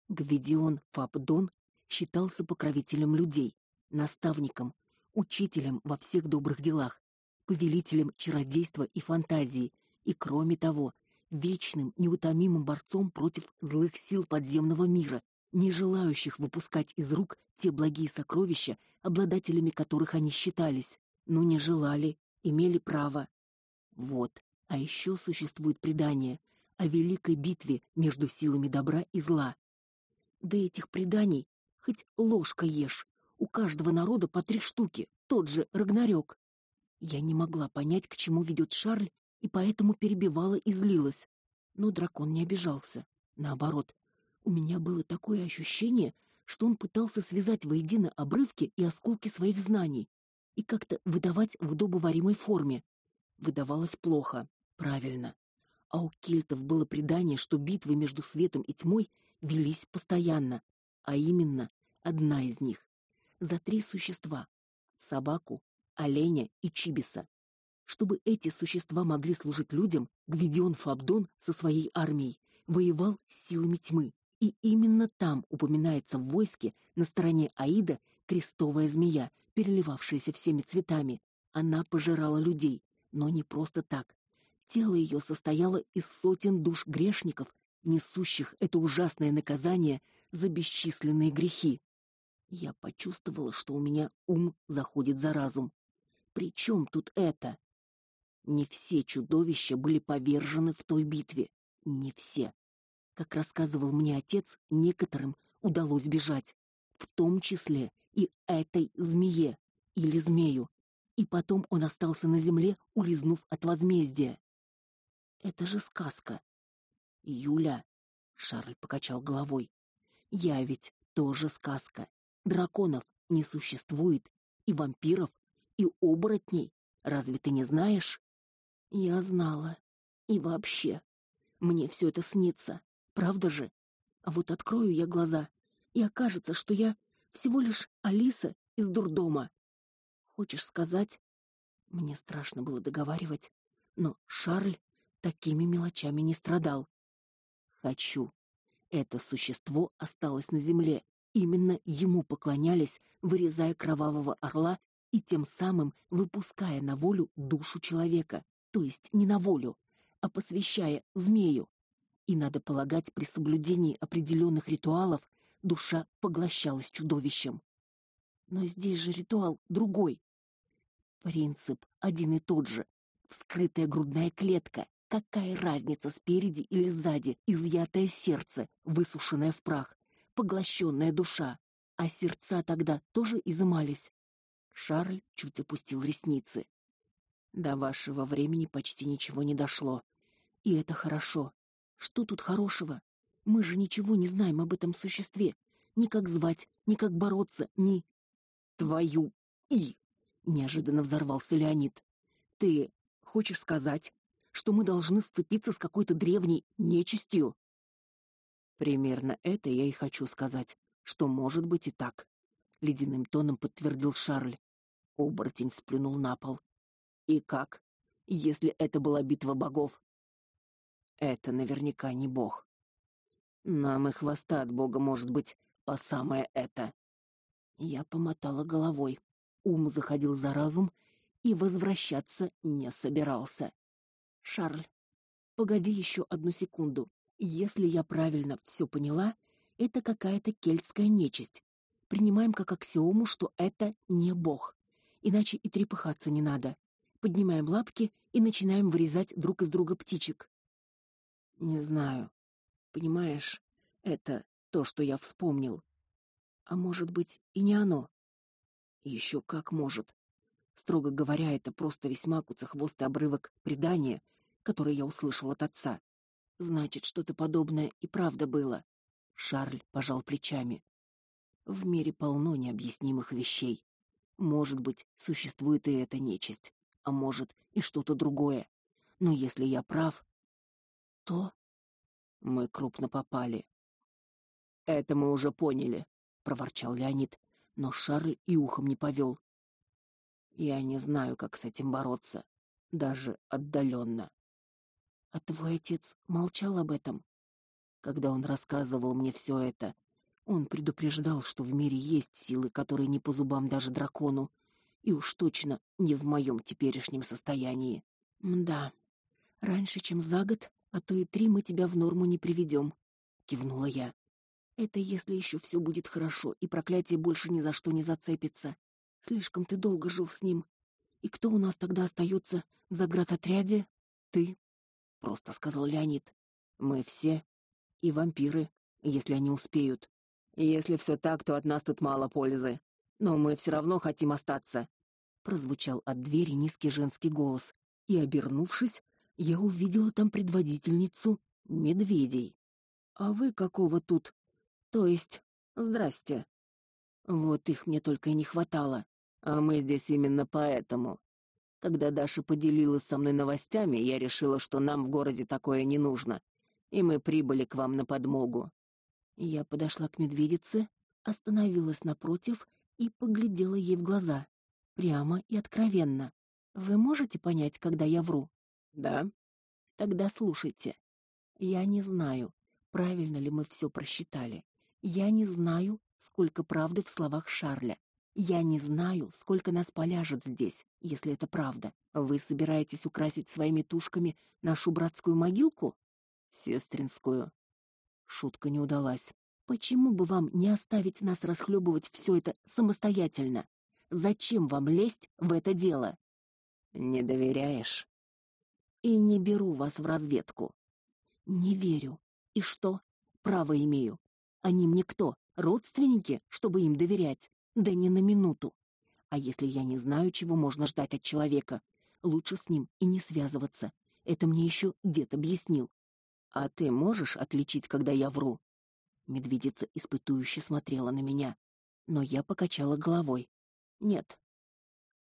Гвидион Фабдон считался покровителем людей, наставником, учителем во всех добрых делах, повелителем чародейства и фантазии, и кроме того, вечным, неутомимым борцом против злых сил подземного мира, не желающих выпускать из рук те благие сокровища, обладателями которых они считались, но не желали, имели право. Вот. А еще существует предание о великой битве между силами добра и зла, да этих преданий хоть ложка ешь. У каждого народа по три штуки, тот же Рагнарёк. Я не могла понять, к чему ведет Шарль, и поэтому перебивала и злилась. Но дракон не обижался. Наоборот, У меня было такое ощущение, что он пытался связать воедино обрывки и осколки своих знаний и как-то выдавать в удобоваримой форме. Выдавалось плохо. Правильно. А у кельтов было предание, что битвы между светом и тьмой велись постоянно, а именно одна из них за три существа: собаку, оленя и чибиса. Чтобы эти существа могли служить людям, Гвидион Фабдон со своей армией воевал с силами тьмы, и именно там упоминается в войске на стороне Аида крестовая змея, переливавшаяся всеми цветами. Она пожирала людей, но не просто так. Тело ее состояло из сотен душ грешников, несущих это ужасное наказание за бесчисленные грехи. Я почувствовала, что у меня ум заходит за разум. При чем тут это? Не все чудовища были повержены в той битве, не все. Как рассказывал мне отец, некоторым удалось бежать, в том числе и этой змее или змею. И потом он остался на земле, улизнув от возмездия. Это же сказка. Юля, Шарль покачал головой. Я ведь тоже сказка. Драконов не существует, и вампиров, и оборотней. Разве ты не знаешь? Я знала. И вообще, мне все это снится. Правда же? А вот открою я глаза, и окажется, что я всего лишь Алиса из дурдома. Хочешь сказать? Мне страшно было договаривать, но Шарль такими мелочами не страдал. Хочу. Это существо осталось на земле. Именно ему поклонялись, вырезая кровавого орла и тем самым выпуская на волю душу человека, то есть не на волю, а посвящая змею. И надо полагать, при соблюдении определенных ритуалов душа поглощалась чудовищем. Но здесь же ритуал другой. Принцип один и тот же. Вскрытая грудная клетка. Какая разница спереди или сзади? Изъятое сердце, высушенное в прах, поглощенная душа. А сердца тогда тоже изымались. Шарль чуть опустил ресницы. До вашего времени почти ничего не дошло. И это хорошо. Что тут хорошего? Мы же ничего не знаем об этом существе. Ни как звать, ни как бороться, ни твою и неожиданно взорвался Леонид. Ты хочешь сказать, что мы должны сцепиться с какой-то древней нечистью? Примерно это я и хочу сказать, что может быть и так, ледяным тоном подтвердил Шарль. Оборотень сплюнул на пол. И как? Если это была битва богов? Это наверняка не бог. Нам и хвоста от бога может быть по самое это. Я помотала головой. Ум заходил за разум и возвращаться не собирался. Шарль, погоди еще одну секунду. Если я правильно все поняла, это какая-то кельтская нечисть. Принимаем как аксиому, что это не бог. Иначе и трепыхаться не надо поднимаем лапки и начинаем вырезать друг из друга птичек. Не знаю. Понимаешь, это то, что я вспомнил. А может быть, и не оно. Еще как может. Строго говоря, это просто весьма куцехвостый обрывок предания, который я услышал от отца. Значит, что-то подобное и правда было. Шарль пожал плечами. В мире полно необъяснимых вещей. Может быть, существует и эта нечисть а может, и что-то другое. Но если я прав, то мы крупно попали. Это мы уже поняли, проворчал Леонид, но Шарль и ухом не повел. Я не знаю, как с этим бороться, даже отдаленно. А твой отец молчал об этом, когда он рассказывал мне все это. Он предупреждал, что в мире есть силы, которые не по зубам даже дракону, и уж точно не в моем теперешнем состоянии. Да. Раньше, чем за год, а то и три мы тебя в норму не приведем, кивнула я. Это если еще все будет хорошо и проклятие больше ни за что не зацепится. Слишком ты долго жил с ним. И кто у нас тогда остается в заградотряде? Ты, просто сказал Леонид. Мы все и вампиры, если они успеют. Если все так, то от нас тут мало пользы, но мы все равно хотим остаться. Прозвучал от двери низкий женский голос, и обернувшись, я увидела там предводительницу медведей. А вы какого тут? То есть, здрасте. Вот их мне только и не хватало. А мы здесь именно поэтому. Когда Даша поделилась со мной новостями, я решила, что нам в городе такое не нужно, и мы прибыли к вам на подмогу. Я подошла к медведице, остановилась напротив и поглядела ей в глаза, прямо и откровенно. Вы можете понять, когда я вру? Да. Тогда слушайте. Я не знаю, правильно ли мы все просчитали. Я не знаю, сколько правды в словах Шарля. Я не знаю, сколько нас поляжет здесь, если это правда. Вы собираетесь украсить своими тушками нашу братскую могилку? Сестринскую. Шутка не удалась. Почему бы вам не оставить нас расхлебывать все это самостоятельно? Зачем вам лезть в это дело? Не доверяешь? И не беру вас в разведку. Не верю. И что? Право имею. Они мне кто? Родственники, чтобы им доверять? Да не на минуту. А если я не знаю, чего можно ждать от человека, лучше с ним и не связываться. Это мне еще дед объяснил. А ты можешь отличить, когда я вру? Медведица испытующе смотрела на меня, но я покачала головой. Нет.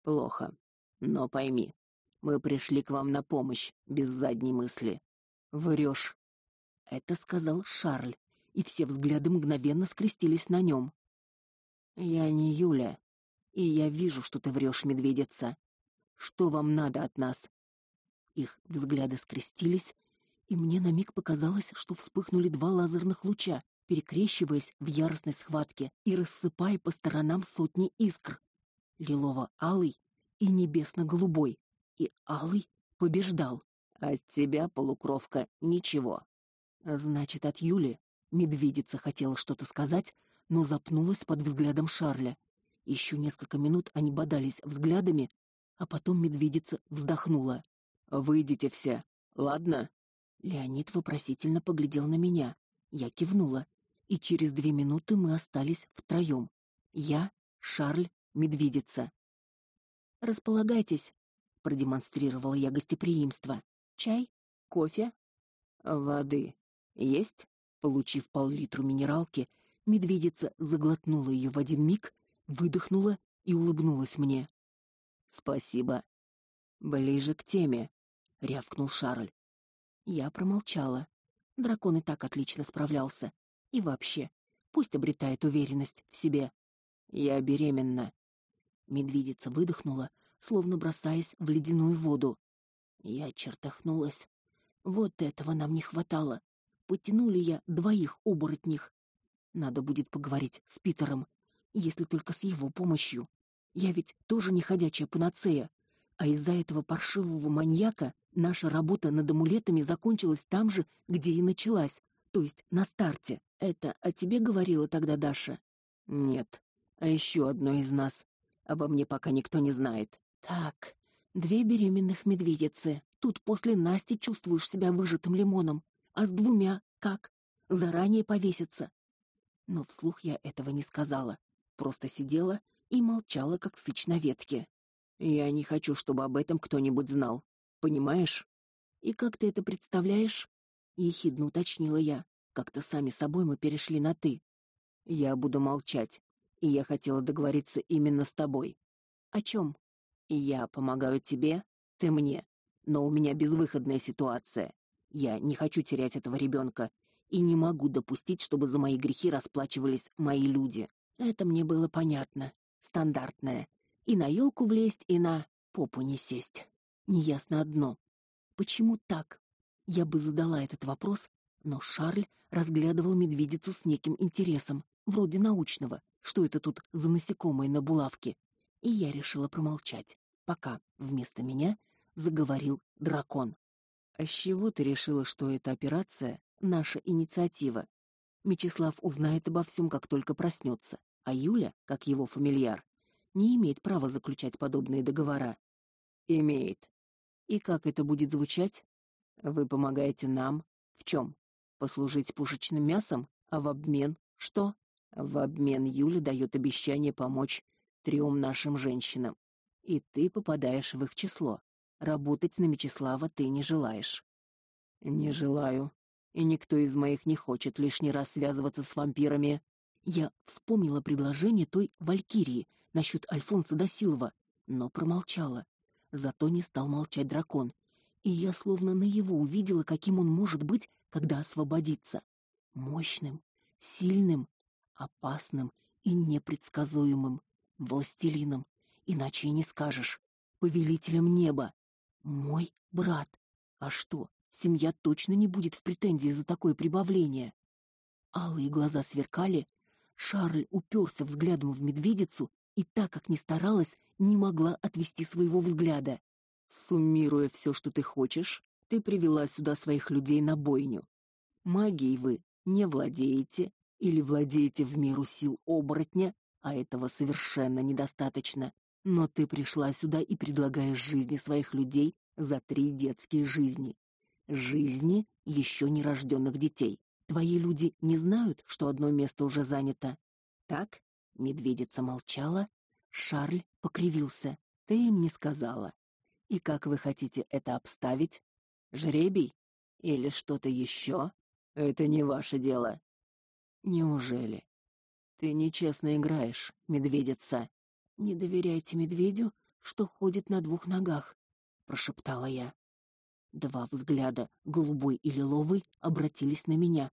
Плохо. Но пойми, мы пришли к вам на помощь без задней мысли. Врешь. Это сказал Шарль и все взгляды мгновенно скрестились на нем. Я не Юля, и я вижу, что ты врешь, медведица. Что вам надо от нас? Их взгляды скрестились, и мне на миг показалось, что вспыхнули два лазерных луча, перекрещиваясь в яростной схватке и рассыпая по сторонам сотни искр. Лилово-алый и небесно-голубой, и алый побеждал. От тебя, полукровка, ничего. Значит, от Юли Медведица хотела что-то сказать, но запнулась под взглядом Шарля. Еще несколько минут они бодались взглядами, а потом медведица вздохнула. Выйдите все. Ладно? Леонид вопросительно поглядел на меня. Я кивнула, и через две минуты мы остались втроем. Я, Шарль, медведица. Располагайтесь, продемонстрировала я гостеприимство. Чай, кофе, воды есть? Получив пол-литру минералки, медведица заглотнула ее в один миг, выдохнула и улыбнулась мне. Спасибо. Ближе к теме, рявкнул Шарль. Я промолчала. Дракон и так отлично справлялся. И вообще, пусть обретает уверенность в себе. Я беременна. Медведица выдохнула, словно бросаясь в ледяную воду. Я чертахнулась. Вот этого нам не хватало потяну ли я двоих оборотних. Надо будет поговорить с Питером, если только с его помощью. Я ведь тоже не ходячая панацея, а из-за этого паршивого маньяка наша работа над амулетами закончилась там же, где и началась, то есть на старте. Это о тебе говорила тогда Даша? Нет. А еще одно из нас. Обо мне пока никто не знает. Так, две беременных медведицы. Тут после Насти чувствуешь себя выжатым лимоном. А с двумя как? Заранее повеситься. Но вслух я этого не сказала, просто сидела и молчала, как сыч на ветке. Я не хочу, чтобы об этом кто-нибудь знал. Понимаешь? И как ты это представляешь? ехидно уточнила я. Как-то сами собой мы перешли на ты. Я буду молчать, и я хотела договориться именно с тобой. О чем? Я помогаю тебе, ты мне. Но у меня безвыходная ситуация. Я не хочу терять этого ребенка и не могу допустить, чтобы за мои грехи расплачивались мои люди. Это мне было понятно, стандартное. И на елку влезть, и на попу не сесть. Неясно одно: почему так? Я бы задала этот вопрос, но Шарль разглядывал медведицу с неким интересом, вроде научного. Что это тут за насекомые на булавке? И я решила промолчать, пока вместо меня заговорил дракон. А с чего ты решила, что эта операция наша инициатива? Мечислав узнает обо всем, как только проснется, а Юля, как его фамильяр, не имеет права заключать подобные договора. Имеет. И как это будет звучать? Вы помогаете нам в чем? Послужить пушечным мясом, а в обмен что? В обмен Юля дает обещание помочь трем нашим женщинам, и ты попадаешь в их число. Работать на Мечислава ты не желаешь. Не желаю. и никто из моих не хочет лишний раз связываться с вампирами. Я вспомнила предложение той валькирии насчет Альфонса да Силва, но промолчала. Зато не стал молчать дракон, и я словно наяву увидела, каким он может быть, когда освободится. Мощным, сильным, опасным и непредсказуемым, властелином, иначе и не скажешь, повелителем неба. Мой брат. А что, семья точно не будет в претензии за такое прибавление? Алые глаза сверкали, Шарль уперся взглядом в медведицу и так как ни старалась, не могла отвести своего взгляда. Суммируя все, что ты хочешь, ты привела сюда своих людей на бойню. Магией вы не владеете или владеете в меру сил оборотня, а этого совершенно недостаточно. Но ты пришла сюда и предлагаешь жизни своих людей за три детские жизни. Жизни еще нерожденных детей. Твои люди не знают, что одно место уже занято. Так? Медведица молчала, Шарль покривился. Ты им не сказала. И как вы хотите это обставить? Жребий или что-то еще? Это не ваше дело. Неужели? Ты нечестно играешь, медведица. Не доверяйте медведю, что ходит на двух ногах, прошептала я. Два взгляда, голубой и лиловый, обратились на меня,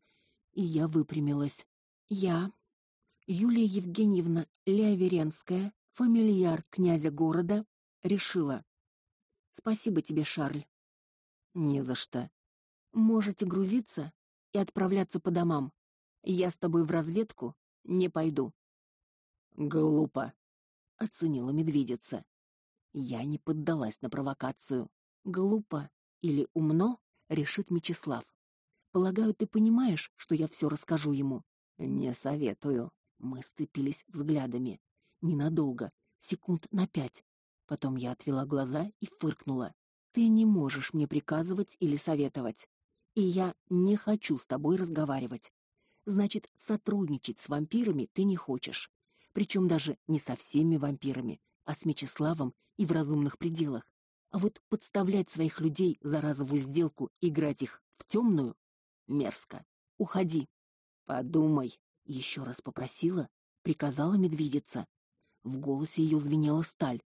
и я выпрямилась. Я, Юлия Евгеньевна Ляверенская, фамильяр князя города, решила. Спасибо тебе, Шарль. Не за что. Можете грузиться и отправляться по домам. Я с тобой в разведку не пойду. Глупо, оценила медведица. Я не поддалась на провокацию. Глупо или умно, решит Мечислав. Полагаю, ты понимаешь, что я все расскажу ему. Не советую. Мы сцепились взглядами. Ненадолго, секунд на пять. Потом я отвела глаза и фыркнула. Ты не можешь мне приказывать или советовать. И я не хочу с тобой разговаривать. Значит, сотрудничать с вампирами ты не хочешь. Причем даже не со всеми вампирами, а с Мечиславом и в разумных пределах. А вот подставлять своих людей за разовую сделку, играть их в темную мерзко. Уходи. Подумай, еще раз попросила, приказала медведица. В голосе ее звенела сталь.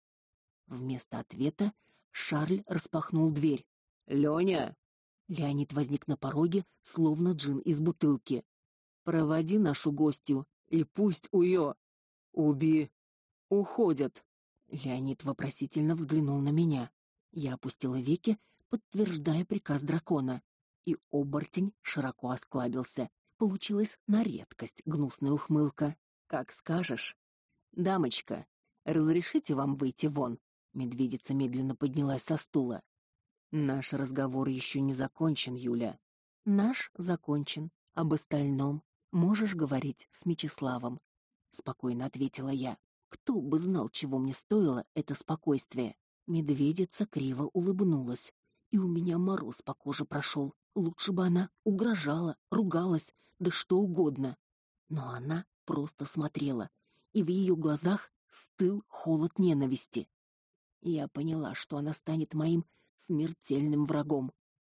Вместо ответа Шарль распахнул дверь. Лёня, Леонид возник на пороге, словно джин из бутылки. Проводи нашу гостью и пусть уё. Уби. Уходят. Леонид вопросительно взглянул на меня. Я опустила веки, подтверждая приказ дракона, и оборотень широко осклабился. Получилась на редкость гнусная ухмылка. Как скажешь. Дамочка, разрешите вам выйти вон? Медведица медленно поднялась со стула. Наш разговор еще не закончен, Юля. Наш закончен. Об остальном можешь говорить с Мечиславом, спокойно ответила я. Кто бы знал, чего мне стоило это спокойствие. Медведица криво улыбнулась, и у меня мороз по коже прошел. Лучше бы она угрожала, ругалась, да что угодно. Но она просто смотрела, и в ее глазах стыл холод ненависти. Я поняла, что она станет моим смертельным врагом.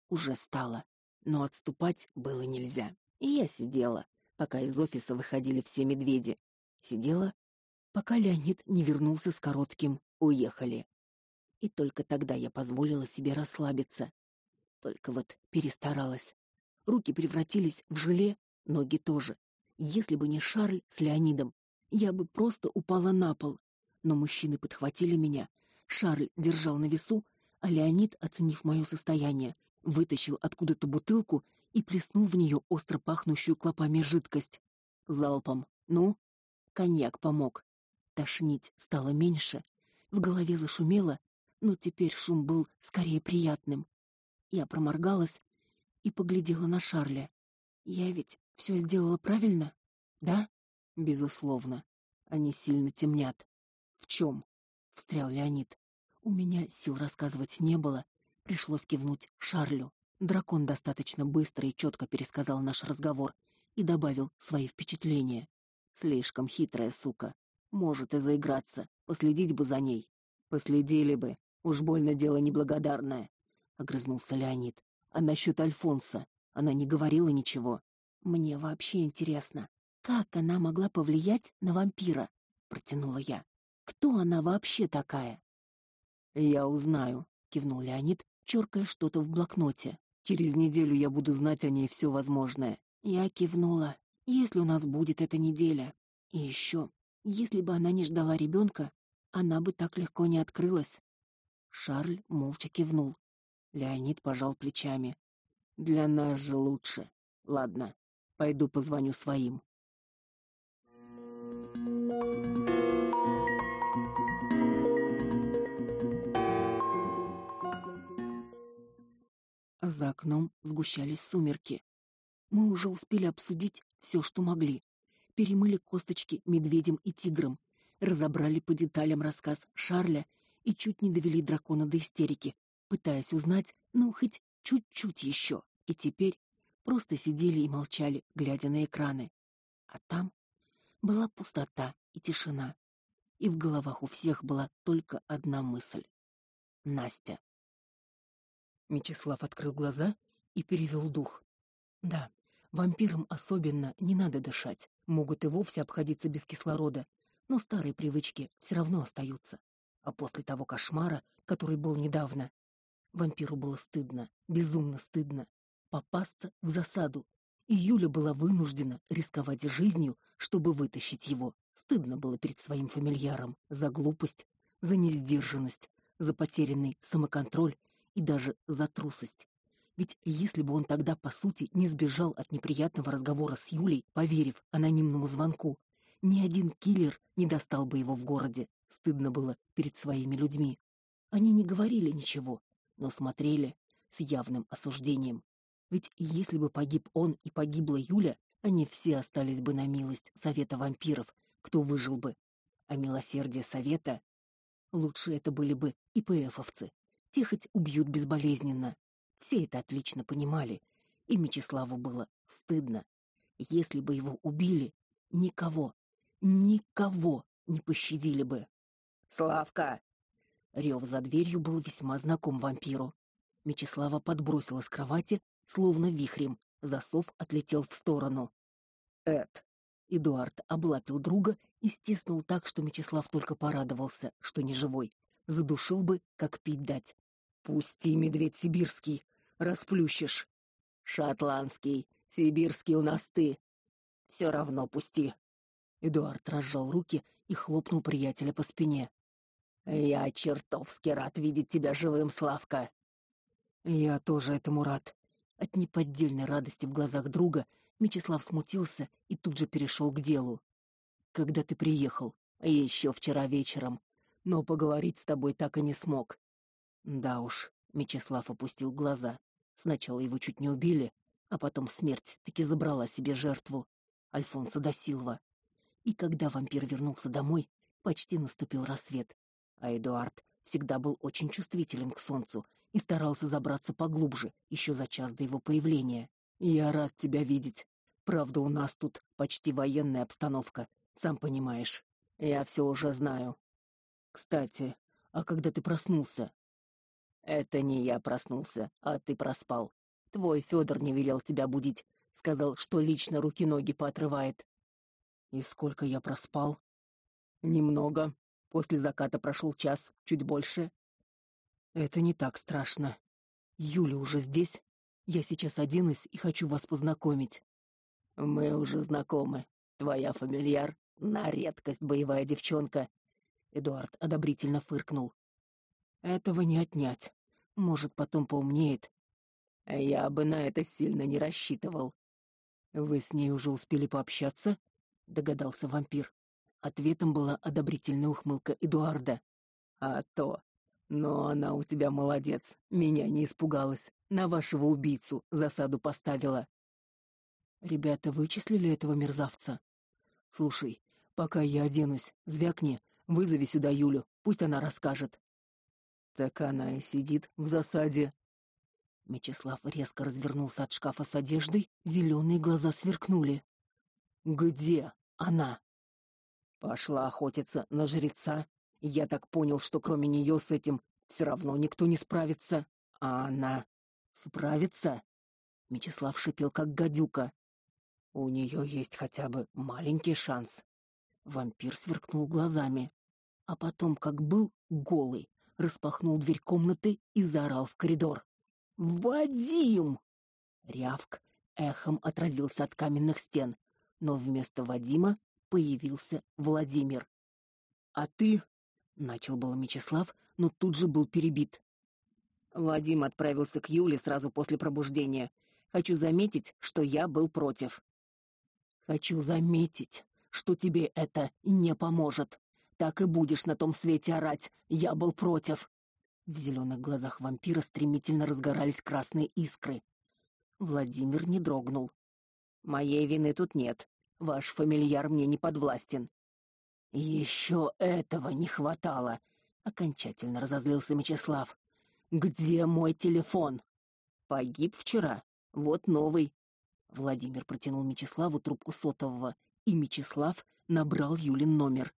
Уже стала, но отступать было нельзя. И я сидела, пока из офиса выходили все медведи. Сидела, пока Леонид не вернулся с коротким «уехали». И только тогда я позволила себе расслабиться. Только вот перестаралась. Руки превратились в желе, ноги тоже. Если бы не Шарль с Леонидом, я бы просто упала на пол. Но мужчины подхватили меня. Шарль держал на весу, а Леонид, оценив мое состояние, вытащил откуда-то бутылку и плеснул в нее остро пахнущую клопами жидкость. Залпом. Ну, коньяк помог. Тошнить стало меньше, в голове зашумело, но теперь шум был скорее приятным. Я проморгалась и поглядела на Шарля. Я ведь все сделала правильно, да? Безусловно. Они сильно темнят. В чем? встрял Леонид. У меня сил рассказывать не было, пришлось кивнуть Шарлю. Дракон достаточно быстро и четко пересказал наш разговор и добавил свои впечатления. Слишком хитрая сука. Может и заиграться. Последить бы за ней. Последили бы. Уж больно дело неблагодарное, огрызнулся Леонид. А насчет Альфонса, Она не говорила ничего. Мне вообще интересно, как она могла повлиять на вампира, протянула я. Кто она вообще такая? Я узнаю, кивнул Леонид, чёркая что-то в блокноте. Через неделю я буду знать о ней все возможное. Я кивнула. Если у нас будет эта неделя. И еще, если бы она не ждала ребенка, она бы так легко не открылась. Шарль молча кивнул. Леонид пожал плечами. Для нас же лучше. Ладно, пойду позвоню своим. За окном сгущались сумерки. Мы уже успели обсудить все, что могли. Перемыли косточки медведям и тиграм, разобрали по деталям рассказ Шарля и чуть не довели дракона до истерики, пытаясь узнать, ну хоть чуть-чуть еще. И теперь просто сидели и молчали, глядя на экраны. А там была пустота и тишина. И в головах у всех была только одна мысль: Настя. Мечислав открыл глаза и перевел дух. Да, вампирам особенно не надо дышать, могут и вовсе обходиться без кислорода, но старые привычки все равно остаются. А после того кошмара, который был недавно, вампиру было стыдно, безумно стыдно попасться в засаду, и Юля была вынуждена рисковать жизнью, чтобы вытащить его. Стыдно было перед своим фамильяром за глупость, за несдержанность, за потерянный самоконтроль и даже за трусость. Ведь если бы он тогда, по сути, не сбежал от неприятного разговора с Юлей, поверив анонимному звонку, ни один киллер не достал бы его в городе. Стыдно было перед своими людьми. Они не говорили ничего, но смотрели с явным осуждением. Ведь если бы погиб он и погибла Юля, они все остались бы на милость совета вампиров, кто выжил бы. А милосердие совета лучше это были бы и ПФовцы, те хоть убьют безболезненно. Все это отлично понимали, и Мечиславу было стыдно. Если бы его убили, никого, никого не пощадили бы. Славка. Рев за дверью был весьма знаком вампиру. Мечислава подбросила с кровати, словно вихрем. Засов отлетел в сторону. Эд. Эдуард облапил друга и стиснул так, что Мечислав только порадовался, что не живой задушил бы, как пить дать. Пусти, медведь сибирский, расплющишь. Шотландский, сибирский у нас ты. Все равно пусти. Эдуард разжал руки и хлопнул приятеля по спине. Я чертовски рад видеть тебя живым, Славка. Я тоже этому рад. От неподдельной радости в глазах друга Мечислав смутился и тут же перешел к делу. Когда ты приехал? Еще вчера вечером но поговорить с тобой так и не смог. Да уж, Мечислав опустил глаза. Сначала его чуть не убили, а потом смерть таки забрала себе жертву Альфонсо да Силва. И когда вампир вернулся домой, почти наступил рассвет. А Эдуард всегда был очень чувствителен к солнцу и старался забраться поглубже еще за час до его появления. Я рад тебя видеть. Правда, у нас тут почти военная обстановка, сам понимаешь. Я все уже знаю. Кстати, а когда ты проснулся? Это не я проснулся, а ты проспал. Твой Федор не велел тебя будить, сказал, что лично руки-ноги поотрывает. И сколько я проспал? Немного. После заката прошел час, чуть больше. Это не так страшно. Юля уже здесь. Я сейчас оденусь и хочу вас познакомить. Мы уже знакомы. Твоя фамильяр на редкость боевая девчонка, Эдуард одобрительно фыркнул. Этого не отнять. Может, потом поумнеет. Я бы на это сильно не рассчитывал. Вы с ней уже успели пообщаться? догадался вампир. Ответом была одобрительная ухмылка Эдуарда. А то. Но она у тебя молодец. Меня не испугалась. На вашего убийцу засаду поставила. Ребята вычислили этого мерзавца. Слушай, пока я оденусь, звякни, Вызови сюда Юлю, пусть она расскажет. Так она и сидит в засаде. Мечислав резко развернулся от шкафа с одеждой, зеленые глаза сверкнули. Где она? Пошла охотиться на жреца. Я так понял, что кроме нее с этим все равно никто не справится. А она справится? Мечислав шипел как гадюка. У нее есть хотя бы маленький шанс. Вампир сверкнул глазами, а потом, как был голый, распахнул дверь комнаты и заорал в коридор: "Вадим!" Рявк эхом отразился от каменных стен, но вместо Вадима появился Владимир. "А ты?" начал было Мечислав, но тут же был перебит. Вадим отправился к Юле сразу после пробуждения. Хочу заметить, что я был против. Хочу заметить, что тебе это не поможет. Так и будешь на том свете орать. Я был против. В зеленых глазах вампира стремительно разгорались красные искры. Владимир не дрогнул. Моей вины тут нет. Ваш фамильяр мне не подвластен. Еще этого не хватало, окончательно разозлился Мечислав. Где мой телефон? Погиб вчера. Вот новый. Владимир протянул Мечиславу трубку сотового, и Мечислав набрал Юлин номер.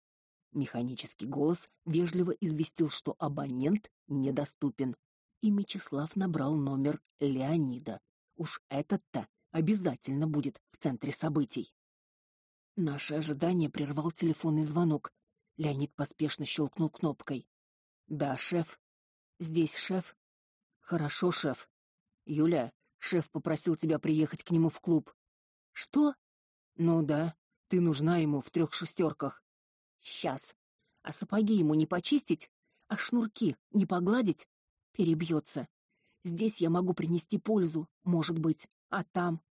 Механический голос вежливо известил, что абонент недоступен, и Мечислав набрал номер Леонида. Уж этот-то обязательно будет в центре событий. Наше ожидание прервал телефонный звонок. Леонид поспешно щелкнул кнопкой. Да, шеф. Здесь шеф. Хорошо, шеф. Юля, шеф попросил тебя приехать к нему в клуб. Что? Ну да, ты нужна ему в трех шестерках. Сейчас. А сапоги ему не почистить, а шнурки не погладить, перебьется. Здесь я могу принести пользу, может быть, а там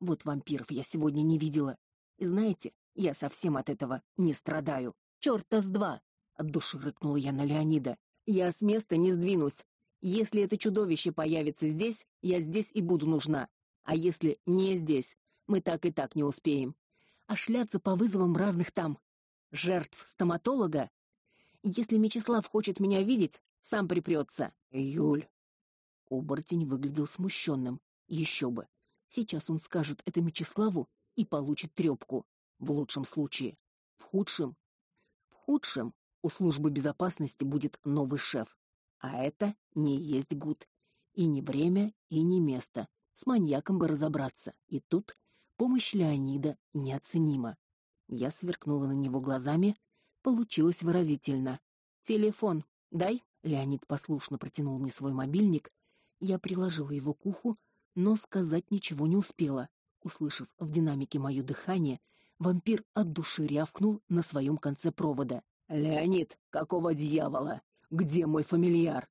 вот вампиров я сегодня не видела. И знаете, я совсем от этого не страдаю. Чёрта с два, от души рыкнула я на Леонида. Я с места не сдвинусь. Если это чудовище появится здесь, я здесь и буду нужна. А если не здесь, мы так и так не успеем. А шляться по вызовам разных там жертв стоматолога? Если Мечислав хочет меня видеть, сам припрется. Юль. Оборотень выглядел смущенным. Еще бы. Сейчас он скажет это Мечиславу и получит трёпку. В лучшем случае. В худшем. В худшем у службы безопасности будет новый шеф. А это не есть гуд. И не время, и не место. С маньяком бы разобраться. И тут помощь Леонида неоценима. Я сверкнула на него глазами, получилось выразительно. Телефон дай. Леонид послушно протянул мне свой мобильник. Я приложила его к уху, но сказать ничего не успела. Услышав в динамике моё дыхание, вампир от души рявкнул на своем конце провода: "Леонид, какого дьявола? Где мой фамильяр?"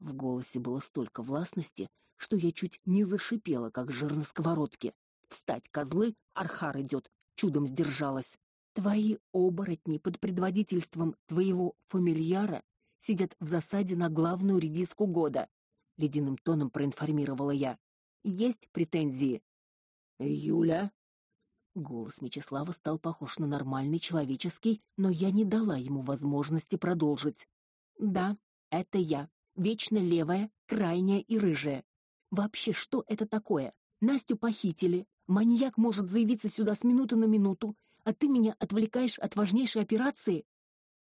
В голосе было столько властности, что я чуть не зашипела, как жир на сковородке. "Встать, козлы, Архар идет!» чудом сдержалась. Твои оборотни под предводительством твоего фамильяра сидят в засаде на главную редиску года, ледяным тоном проинформировала я. Есть претензии? Юля, Голос Мечислава стал похож на нормальный человеческий, но я не дала ему возможности продолжить. Да, это я, вечно левая, крайняя и рыжая. Вообще, что это такое? Настю похитили, Маньяк может заявиться сюда с минуты на минуту, а ты меня отвлекаешь от важнейшей операции?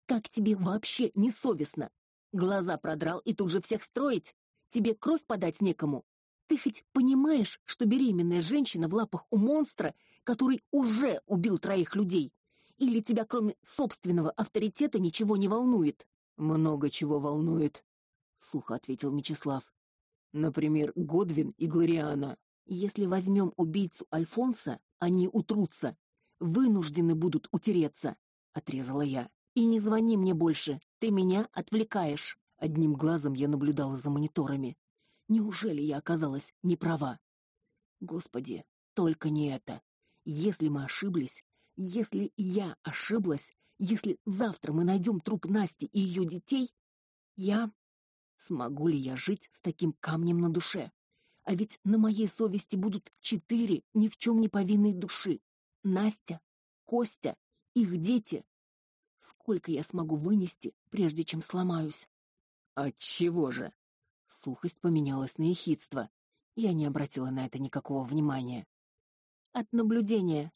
Как тебе вообще не совестно? Глаза продрал и тут же всех строить? Тебе кровь подать некому? Ты хоть понимаешь, что беременная женщина в лапах у монстра, который уже убил троих людей? Или тебя кроме собственного авторитета ничего не волнует? Много чего волнует, сухо ответил Мечислав. Например, Годвин и Глориана. Если возьмем убийцу Альфонса, они утрутся, вынуждены будут утереться, отрезала я. И не звони мне больше, ты меня отвлекаешь. Одним глазом я наблюдала за мониторами. Неужели я оказалась не права? Господи, только не это. Если мы ошиблись, если я ошиблась, если завтра мы найдем труп Насти и ее детей, я смогу ли я жить с таким камнем на душе? А ведь на моей совести будут четыре ни в чем не повинные души. Настя, Костя, их дети. Сколько я смогу вынести, прежде чем сломаюсь? От чего же? Сухость поменялась на ехидство. Я не обратила на это никакого внимания. От наблюдения.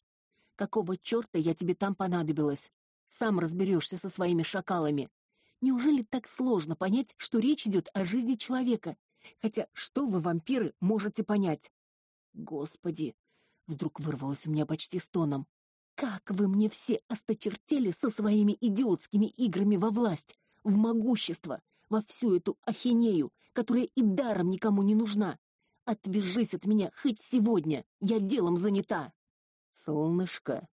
Какого чёрта я тебе там понадобилась? Сам разберешься со своими шакалами. Неужели так сложно понять, что речь идет о жизни человека, Хотя что вы, вампиры, можете понять? Господи, вдруг вырвалось у меня почти стоном. Как вы мне все осточертели со своими идиотскими играми во власть, в могущество, во всю эту ахинею, которая и даром никому не нужна. Отвяжись от меня хоть сегодня, я делом занята. Солнышко,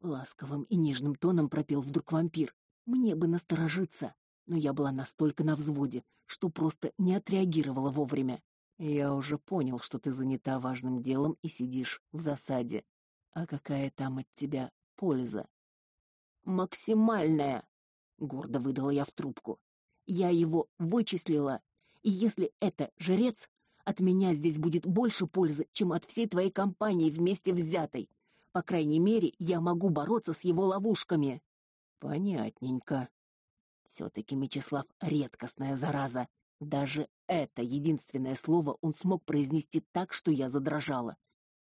ласковым и нежным тоном пропел вдруг вампир. Мне бы насторожиться, но я была настолько на взводе, что просто не отреагировала вовремя. Я уже понял, что ты занята важным делом и сидишь в засаде. А какая там от тебя польза? Максимальная, гордо выдала я в трубку. Я его вычислила, и если это жрец, от меня здесь будет больше пользы, чем от всей твоей компании вместе взятой. По крайней мере, я могу бороться с его ловушками. Понятненько. все таки Мечислав редкостная зараза. Даже это единственное слово он смог произнести так, что я задрожала.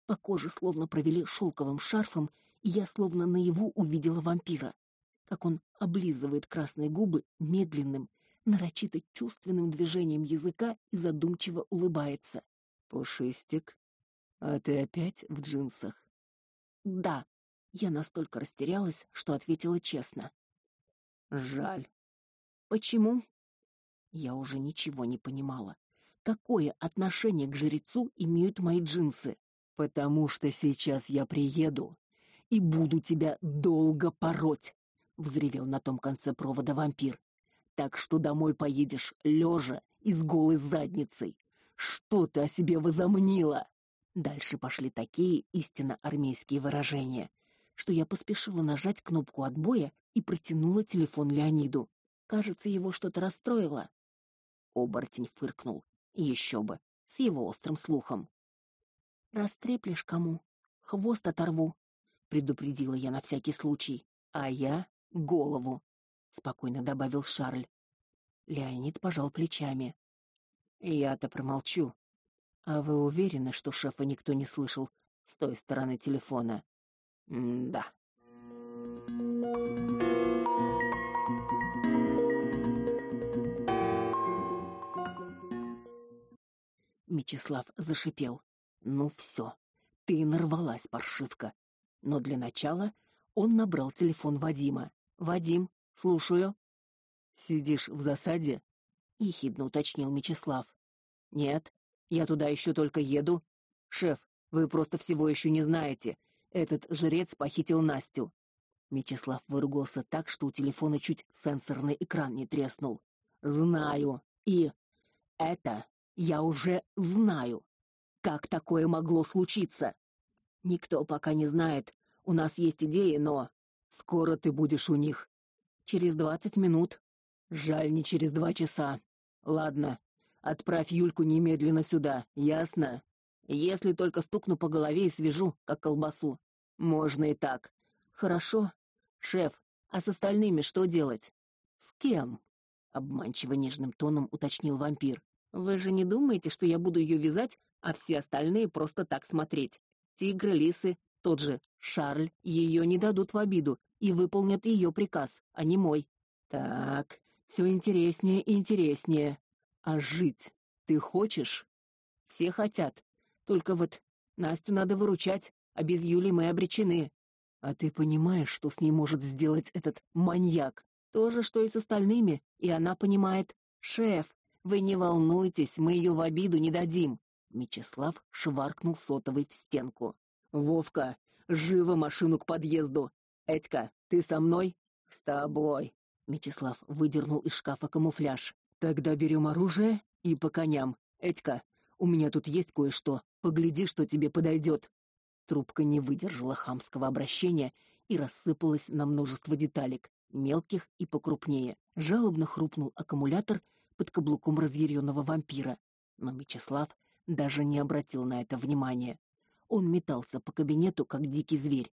По коже словно провели шелковым шарфом, и я словно наяву увидела вампира, как он облизывает красные губы медленным, нарочито чувственным движением языка и задумчиво улыбается. Пушистик, а ты опять в джинсах? Да. Я настолько растерялась, что ответила честно. Жаль. Почему? Я уже ничего не понимала. Какое отношение к жрецу имеют мои джинсы? Потому что сейчас я приеду и буду тебя долго пороть, взревел на том конце провода вампир так что домой поедешь лежа и с голой задницей. Что ты о себе возомнила? Дальше пошли такие истинно армейские выражения, что я поспешила нажать кнопку отбоя и протянула телефон Леониду. Кажется, его что-то расстроило. Оборотень фыркнул. Еще бы, с его острым слухом. Растреплешь кому? Хвост оторву, предупредила я на всякий случай. А я голову спокойно добавил Шарль. Леонид пожал плечами. Я-то промолчу. А вы уверены, что шефа никто не слышал с той стороны телефона? М-да. Мечислав зашипел. Ну все, ты нарвалась, паршивка. Но для начала он набрал телефон Вадима. Вадим, Слушаю. Сидишь в засаде? ехидно уточнил Мечислав. Нет, я туда еще только еду. Шеф, вы просто всего еще не знаете. Этот жрец похитил Настю. Мечислав выругался так, что у телефона чуть сенсорный экран не треснул. Знаю. И это я уже знаю. Как такое могло случиться? Никто пока не знает. У нас есть идеи, но скоро ты будешь у них. Через двадцать минут. Жаль, не через два часа. Ладно, отправь Юльку немедленно сюда, ясно? Если только стукну по голове и свяжу, как колбасу. Можно и так. Хорошо. Шеф, а с остальными что делать? С кем? обманчиво нежным тоном уточнил вампир. Вы же не думаете, что я буду ее вязать, а все остальные просто так смотреть? Тигры, лисы, тот же Шарль ее не дадут в обиду и выполнят ее приказ, а не мой. Так, все интереснее и интереснее. А жить ты хочешь? Все хотят. Только вот Настю надо выручать, а без Юли мы обречены. А ты понимаешь, что с ней может сделать этот маньяк? То же, что и с остальными, и она понимает. Шеф, вы не волнуйтесь, мы ее в обиду не дадим. Мечислав шваркнул сотовой в стенку. Вовка, живо машину к подъезду. Этька, ты со мной? С тобой. Мечислав выдернул из шкафа камуфляж. Тогда берем оружие и по коням. Этька, у меня тут есть кое-что. Погляди, что тебе подойдет. Трубка не выдержала хамского обращения и рассыпалась на множество деталек, мелких и покрупнее. Жалобно хрупнул аккумулятор под каблуком разъяренного вампира, но Мечислав даже не обратил на это внимания. Он метался по кабинету как дикий зверь,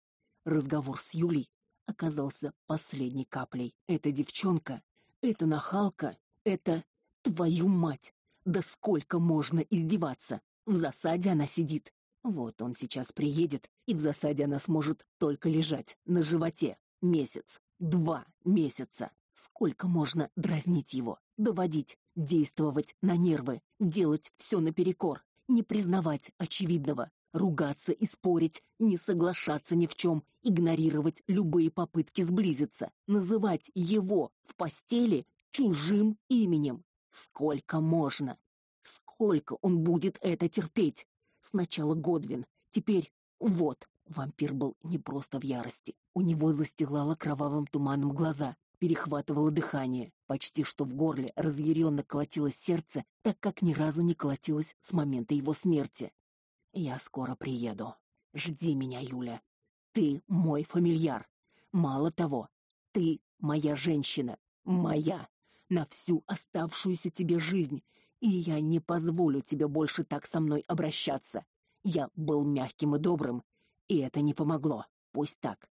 Разговор с Юлей оказался последней каплей. Эта девчонка, эта нахалка, это твою мать. Да сколько можно издеваться? В засаде она сидит. Вот он сейчас приедет, и в засаде она сможет только лежать на животе месяц, два месяца. Сколько можно дразнить его, доводить, действовать на нервы, делать все наперекор, не признавать очевидного, ругаться и спорить, не соглашаться ни в чем, игнорировать любые попытки сблизиться, называть его в постели чужим именем. Сколько можно? Сколько он будет это терпеть? Сначала Годвин, теперь вот. Вампир был не просто в ярости. У него застилало кровавым туманом глаза, перехватывало дыхание, почти что в горле разъяренно колотилось сердце, так как ни разу не колотилось с момента его смерти. Я скоро приеду. Жди меня, Юля. Ты мой фамильяр. Мало того, ты моя женщина, моя на всю оставшуюся тебе жизнь, и я не позволю тебе больше так со мной обращаться. Я был мягким и добрым, и это не помогло. Пусть так.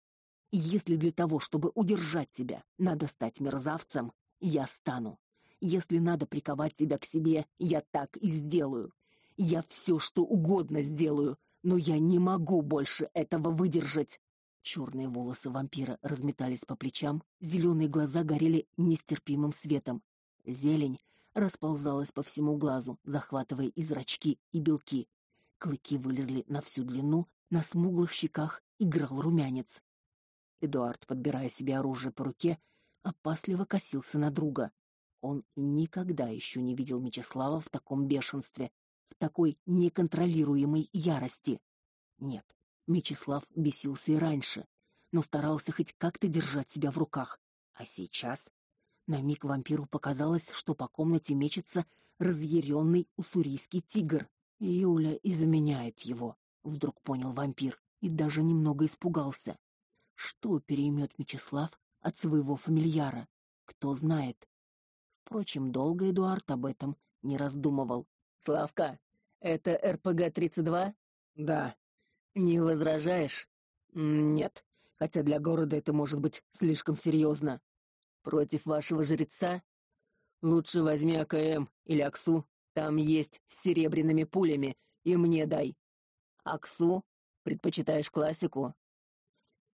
Если для того, чтобы удержать тебя, надо стать мерзавцем, я стану. Если надо приковать тебя к себе, я так и сделаю. Я все, что угодно сделаю, но я не могу больше этого выдержать. Черные волосы вампира разметались по плечам, зеленые глаза горели нестерпимым светом. Зелень расползалась по всему глазу, захватывая и зрачки, и белки. Клыки вылезли на всю длину, на смуглых щеках играл румянец. Эдуард, подбирая себе оружие по руке, опасливо косился на друга. Он никогда еще не видел Мечислава в таком бешенстве, такой неконтролируемой ярости. Нет, Мечислав бесился и раньше, но старался хоть как-то держать себя в руках. А сейчас на миг вампиру показалось, что по комнате мечется разъяренный уссурийский тигр. Юля изменяет его, вдруг понял вампир и даже немного испугался. Что переймет Мечислав от своего фамильяра? Кто знает? Впрочем, долго Эдуард об этом не раздумывал. Славка, это РПГ-32? Да. Не возражаешь? Нет. Хотя для города это может быть слишком серьезно. Против вашего жреца? Лучше возьми АКМ или Аксу. Там есть с серебряными пулями, и мне дай. Аксу? Предпочитаешь классику?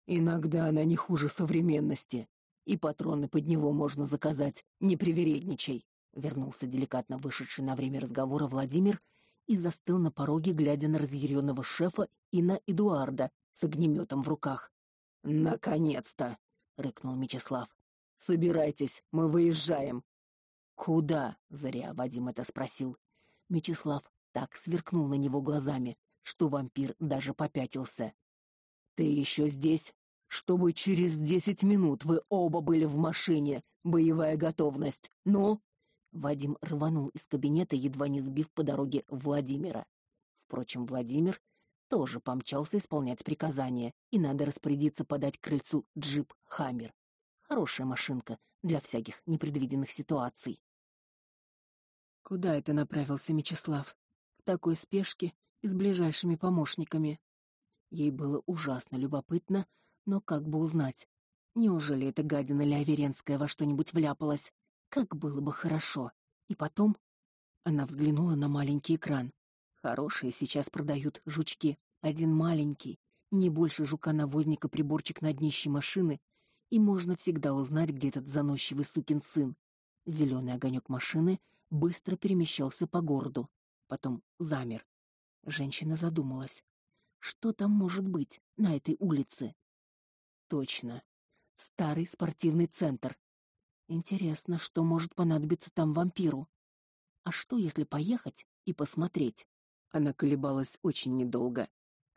Иногда она не хуже современности, и патроны под него можно заказать, не привередничай. Вернулся деликатно вышедший на время разговора Владимир и застыл на пороге, глядя на разъяренного шефа и на Эдуарда с огнеметом в руках. Наконец-то, рыкнул Мечислав. Собирайтесь, мы выезжаем. Куда? Зря Вадим это спросил. Мечислав так сверкнул на него глазами, что вампир даже попятился. Ты еще здесь, чтобы через десять минут вы оба были в машине. Боевая готовность. Ну? Вадим рванул из кабинета, едва не сбив по дороге Владимира. Впрочем, Владимир тоже помчался исполнять приказание, и надо распорядиться подать к крыльцу джип Хаммер. Хорошая машинка для всяких непредвиденных ситуаций. Куда это направился Мечислав? В такой спешке и с ближайшими помощниками. Ей было ужасно любопытно, но как бы узнать? Неужели эта гадина Ляверенская во что-нибудь вляпалась? Как было бы хорошо. И потом она взглянула на маленький экран. Хорошие сейчас продают жучки. Один маленький, не больше жука-навозника приборчик на днище машины, и можно всегда узнать, где этот заносчивый сукин сын. Зеленый огонек машины быстро перемещался по городу, потом замер, Женщина задумалась. Что там может быть на этой улице? Точно. Старый спортивный центр. Интересно, что может понадобиться там вампиру? А что, если поехать и посмотреть? Она колебалась очень недолго.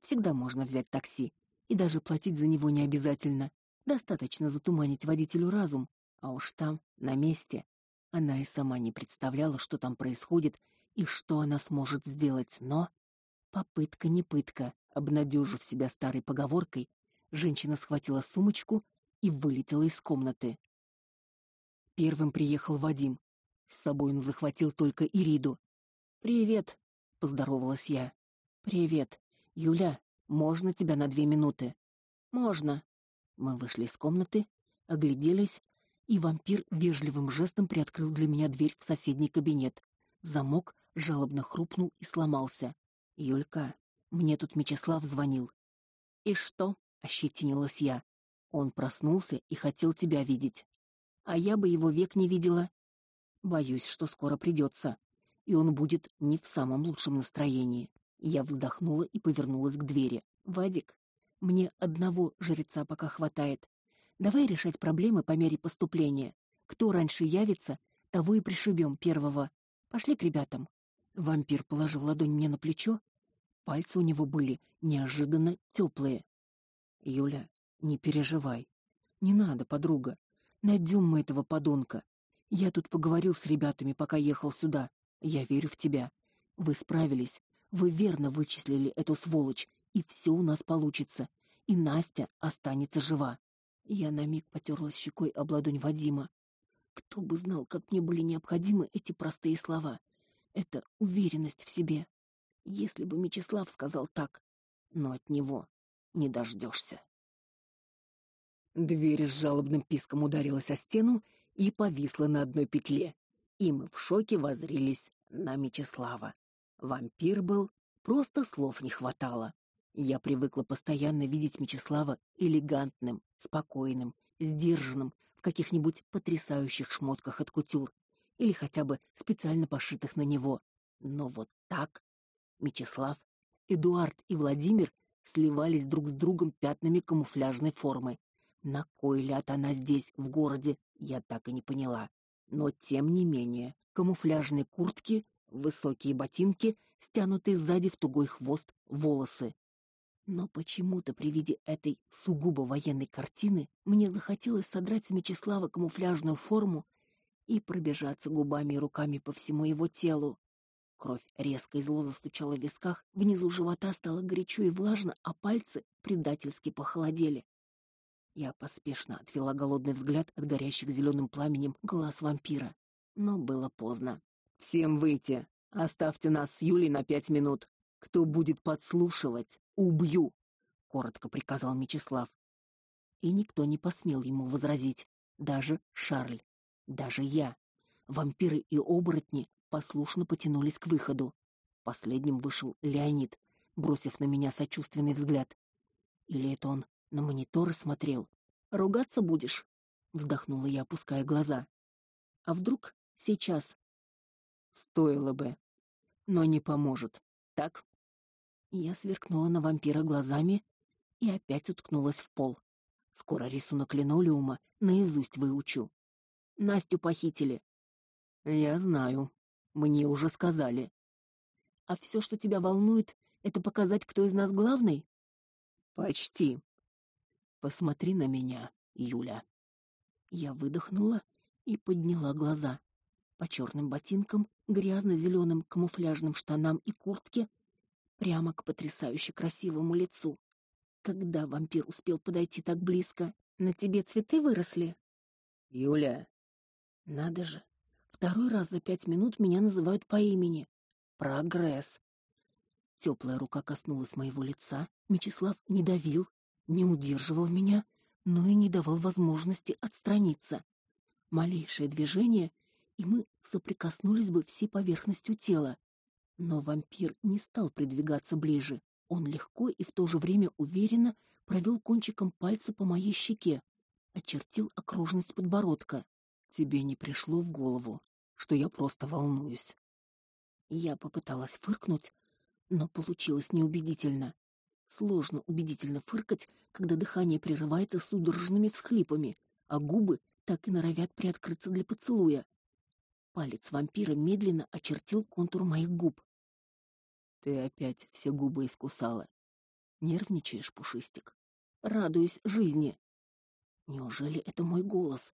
Всегда можно взять такси, и даже платить за него не обязательно. Достаточно затуманить водителю разум, а уж там, на месте, она и сама не представляла, что там происходит и что она сможет сделать, но Попытка не пытка. Обнадежив себя старой поговоркой, женщина схватила сумочку и вылетела из комнаты. Первым приехал Вадим. С собой он захватил только Ириду. Привет, поздоровалась я. Привет. Юля, можно тебя на две минуты? Можно. Мы вышли из комнаты, огляделись, и вампир вежливым жестом приоткрыл для меня дверь в соседний кабинет. Замок жалобно хрупнул и сломался. Юлька, мне тут Мечислав звонил. И что? ощетинилась я. Он проснулся и хотел тебя видеть. А я бы его век не видела. Боюсь, что скоро придется, и он будет не в самом лучшем настроении. Я вздохнула и повернулась к двери. Вадик, мне одного жреца пока хватает. Давай решать проблемы по мере поступления. Кто раньше явится, того и пришибем первого. Пошли к ребятам. Вампир положил ладонь мне на плечо. Пальцы у него были неожиданно теплые. Юля, не переживай. Не надо, подруга. Найдем мы этого подонка. Я тут поговорил с ребятами, пока ехал сюда. Я верю в тебя. Вы справились. Вы верно вычислили эту сволочь, и все у нас получится. И Настя останется жива. Я на миг потерлась щекой об ладонь Вадима. Кто бы знал, как мне были необходимы эти простые слова. Это уверенность в себе. Если бы Мечислав сказал так, но от него не дождешься. Дверь с жалобным писком ударилась о стену и повисла на одной петле. И мы в шоке воззрились на Мечислава. Вампир был, просто слов не хватало. Я привыкла постоянно видеть Мечислава элегантным, спокойным, сдержанным, в каких-нибудь потрясающих шмотках от кутюр или хотя бы специально пошитых на него. Но вот так Мечислав, Эдуард и Владимир сливались друг с другом пятнами камуфляжной формы. На кой ляд она здесь, в городе, я так и не поняла. Но тем не менее, камуфляжные куртки, высокие ботинки, стянутые сзади в тугой хвост волосы. Но почему-то при виде этой сугубо военной картины мне захотелось содрать с Мечислава камуфляжную форму и пробежаться губами и руками по всему его телу. Кровь резко и зло застучала в висках, внизу живота стало горячо и влажно, а пальцы предательски похолодели. Я поспешно отвела голодный взгляд от горящих зеленым пламенем глаз вампира, но было поздно. Всем выйти. Оставьте нас с Юлей на пять минут. Кто будет подслушивать, убью, коротко приказал Мечислав. И никто не посмел ему возразить, даже Шарль, даже я. Вампиры и оборотни послушно потянулись к выходу. Последним вышел Леонид, бросив на меня сочувственный взгляд. Или это он на мониторы смотрел? Ругаться будешь? вздохнула я, опуская глаза. А вдруг сейчас стоило бы, но не поможет. Так? Я сверкнула на вампира глазами и опять уткнулась в пол. Скоро рисунок линолеума наизусть выучу. Настю похитили. Я знаю, мне уже сказали. А все, что тебя волнует, это показать, кто из нас главный? Почти. Посмотри на меня, Юля. Я выдохнула и подняла глаза. По черным ботинкам, грязно зеленым камуфляжным штанам и куртке, прямо к потрясающе красивому лицу. Когда вампир успел подойти так близко? На тебе цветы выросли? Юля. Надо же. Второй раз за пять минут меня называют по имени. Прогресс. Теплая рука коснулась моего лица. Мечислав не давил, не удерживал меня, но и не давал возможности отстраниться. Малейшее движение, и мы соприкоснулись бы всей поверхностью тела. Но вампир не стал придвигаться ближе. Он легко и в то же время уверенно провел кончиком пальца по моей щеке, очертил окружность подбородка. Тебе не пришло в голову, что я просто волнуюсь. Я попыталась фыркнуть, но получилось неубедительно. Сложно убедительно фыркать, когда дыхание прерывается судорожными всхлипами, а губы так и норовят приоткрыться для поцелуя. Палец вампира медленно очертил контур моих губ. Ты опять все губы искусала. Нервничаешь, пушистик. Радуюсь жизни. Неужели это мой голос?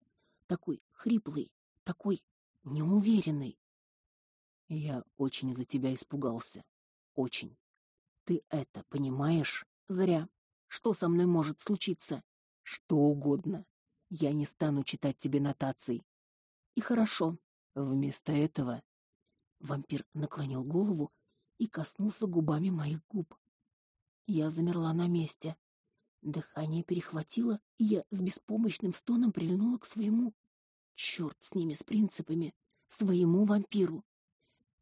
Такой хриплый, такой неуверенный. Я очень за тебя испугался. Очень. Ты это понимаешь? Зря. Что со мной может случиться? Что угодно. Я не стану читать тебе нотаций. И хорошо. Вместо этого вампир наклонил голову и коснулся губами моих губ. Я замерла на месте. Дыхание перехватило, и я с беспомощным стоном прильнула к своему Черт с ними, с принципами. Своему вампиру.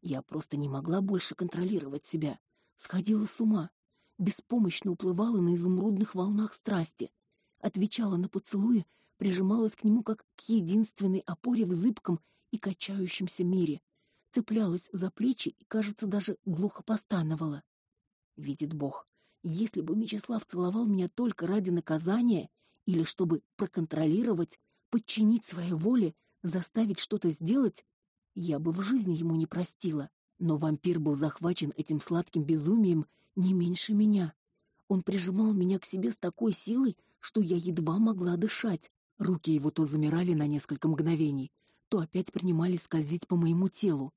Я просто не могла больше контролировать себя. Сходила с ума. Беспомощно уплывала на изумрудных волнах страсти. Отвечала на поцелуи, прижималась к нему как к единственной опоре в зыбком и качающемся мире. Цеплялась за плечи и, кажется, даже глухо постановала. Видит Бог, если бы Мечислав целовал меня только ради наказания или чтобы проконтролировать, подчинить своей воле, заставить что-то сделать, я бы в жизни ему не простила. Но вампир был захвачен этим сладким безумием не меньше меня. Он прижимал меня к себе с такой силой, что я едва могла дышать. Руки его то замирали на несколько мгновений, то опять принимались скользить по моему телу.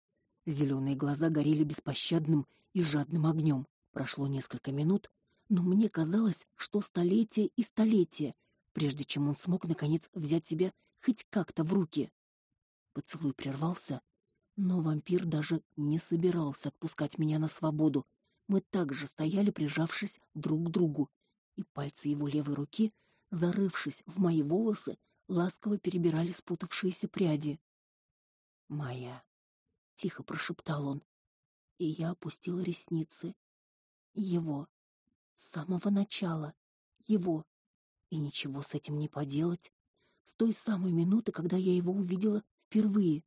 Зеленые глаза горели беспощадным и жадным огнем. Прошло несколько минут, но мне казалось, что столетия и столетия, прежде чем он смог наконец взять себя хоть как-то в руки. Поцелуй прервался, но вампир даже не собирался отпускать меня на свободу. Мы также стояли, прижавшись друг к другу, и пальцы его левой руки, зарывшись в мои волосы, ласково перебирали спутавшиеся пряди. "Моя", тихо прошептал он, и я опустила ресницы. Его с самого начала, его. И ничего с этим не поделать. С той самой минуты, когда я его увидела впервые,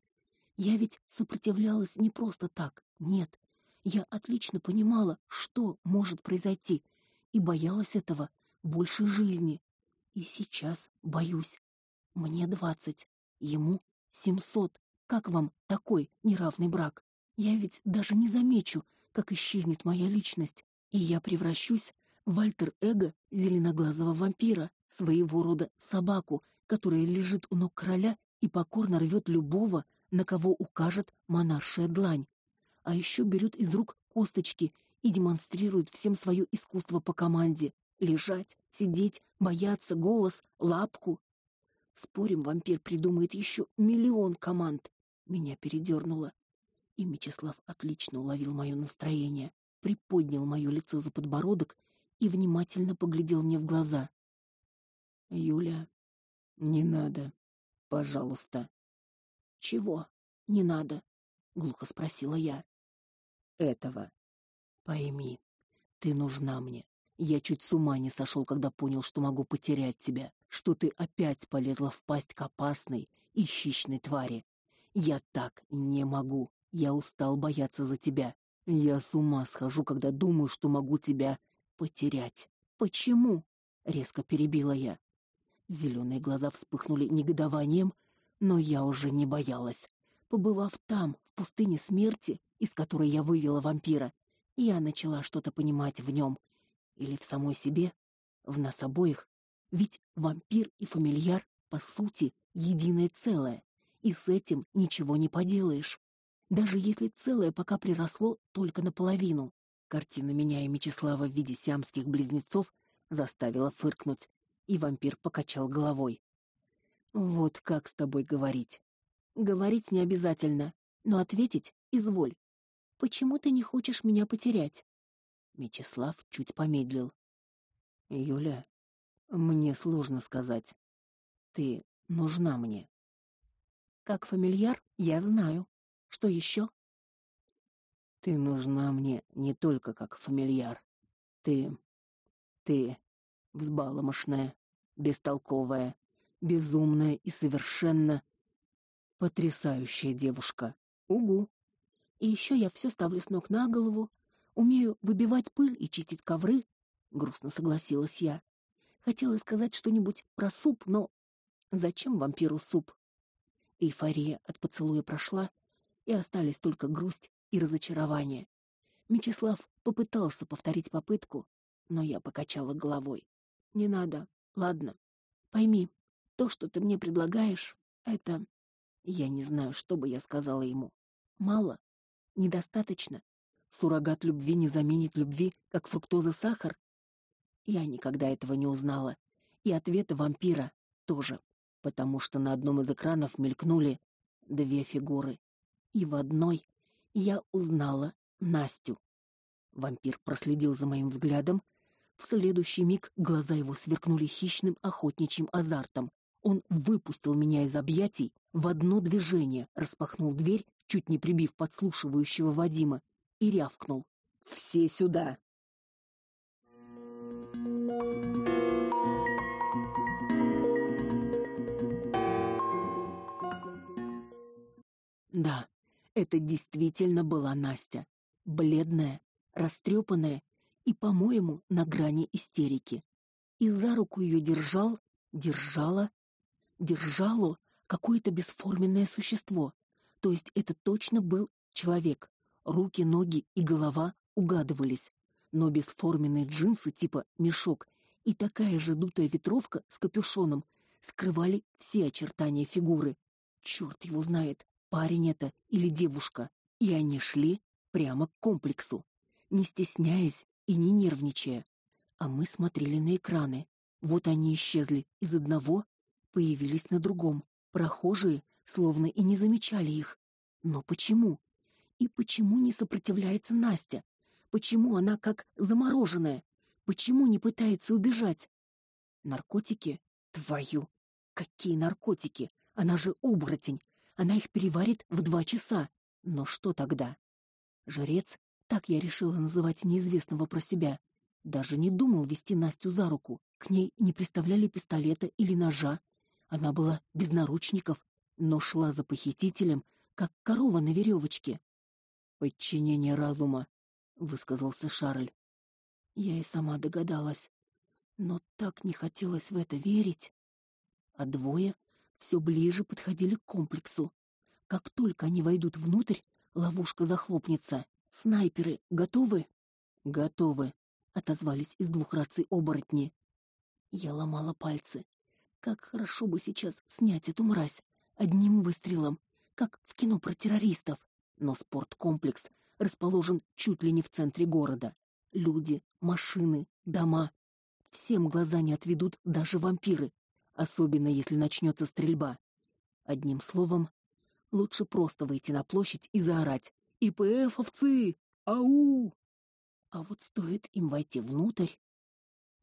я ведь сопротивлялась не просто так. Нет. Я отлично понимала, что может произойти, и боялась этого больше жизни. И сейчас боюсь. Мне двадцать, ему семьсот. Как вам такой неравный брак? Я ведь даже не замечу, как исчезнет моя личность, и я превращусь в альтер-эго зеленоглазого вампира, своего рода собаку, которая лежит у ног короля и покорно рвет любого, на кого укажет монаршая длань. А еще берет из рук косточки и демонстрирует всем свое искусство по команде: лежать, сидеть, бояться, голос, лапку. Спорим, вампир придумает еще миллион команд. Меня передернуло. И Мечислав отлично уловил мое настроение, приподнял мое лицо за подбородок и внимательно поглядел мне в глаза. Юля, не надо, пожалуйста. Чего? Не надо, глухо спросила я. Этого. Пойми, ты нужна мне. Я чуть с ума не сошел, когда понял, что могу потерять тебя, что ты опять полезла в пасть к опасной и хищной твари. Я так не могу. Я устал бояться за тебя. Я с ума схожу, когда думаю, что могу тебя потерять. Почему? резко перебила я. Зеленые глаза вспыхнули негодованием, но я уже не боялась. Побывав там, в пустыне смерти, из которой я вывела вампира, я начала что-то понимать в нем или в самой себе, в нас обоих. Ведь вампир и фамильяр по сути единое целое, и с этим ничего не поделаешь. Даже если целое пока приросло только наполовину. Картина меня и Мечислава в виде сиамских близнецов заставила фыркнуть, и вампир покачал головой. Вот как с тобой говорить? Говорить не обязательно, но ответить изволь. Почему ты не хочешь меня потерять? Мечислав чуть помедлил. Юля, мне сложно сказать. Ты нужна мне. Как фамильяр, я знаю. Что еще? Ты нужна мне не только как фамильяр. Ты ты взбаломошная, бестолковая, безумная и совершенно потрясающая девушка. Угу. И еще я все ставлю с ног на голову, умею выбивать пыль и чистить ковры, грустно согласилась я. Хотела сказать что-нибудь про суп, но зачем вампиру суп? Эйфория от поцелуя прошла, и остались только грусть и разочарование. Мечислав попытался повторить попытку, но я покачала головой. Не надо. Ладно. Пойми, то, что ты мне предлагаешь, это я не знаю, что бы я сказала ему. Мало, недостаточно. Суррогат любви не заменит любви, как фруктоза сахар. Я никогда этого не узнала, и ответы вампира тоже, потому что на одном из экранов мелькнули две фигуры, и в одной я узнала Настю. Вампир проследил за моим взглядом. В следующий миг глаза его сверкнули хищным охотничьим азартом. Он выпустил меня из объятий в одно движение, распахнул дверь, чуть не прибив подслушивающего Вадима, и рявкнул: "Все сюда!" Да, это действительно была Настя, бледная, растрепанная и, по-моему, на грани истерики. И за руку ее держал, держала, держало какое-то бесформенное существо. То есть это точно был человек. Руки, ноги и голова угадывались, но бесформенные джинсы типа мешок и такая же дутая ветровка с капюшоном скрывали все очертания фигуры. Черт его знает, парень это или девушка. И они шли прямо к комплексу, не стесняясь и не нервничая. А мы смотрели на экраны. Вот они исчезли из одного, появились на другом. Прохожие словно и не замечали их. Но почему? И почему не сопротивляется Настя? Почему она как замороженная? Почему не пытается убежать? Наркотики? Твою! Какие наркотики? Она же оборотень. Она их переварит в два часа. Но что тогда? Жрец, так я решила называть неизвестного про себя, даже не думал вести Настю за руку. К ней не приставляли пистолета или ножа. Она была без наручников, но шла за похитителем, как корова на веревочке. Подчинение разума, высказался Шарль. Я и сама догадалась, но так не хотелось в это верить. А двое все ближе подходили к комплексу. Как только они войдут внутрь, ловушка захлопнется. Снайперы готовы? Готовы, отозвались из двух раций оборотни. Я ломала пальцы. Как хорошо бы сейчас снять эту мразь одним выстрелом, как в кино про террористов. Но спорткомплекс расположен чуть ли не в центре города. Люди, машины, дома. Всем глаза не отведут даже вампиры, особенно если начнется стрельба. Одним словом, лучше просто выйти на площадь и заорать: "ИПФовцы! Ау!" А вот стоит им войти внутрь,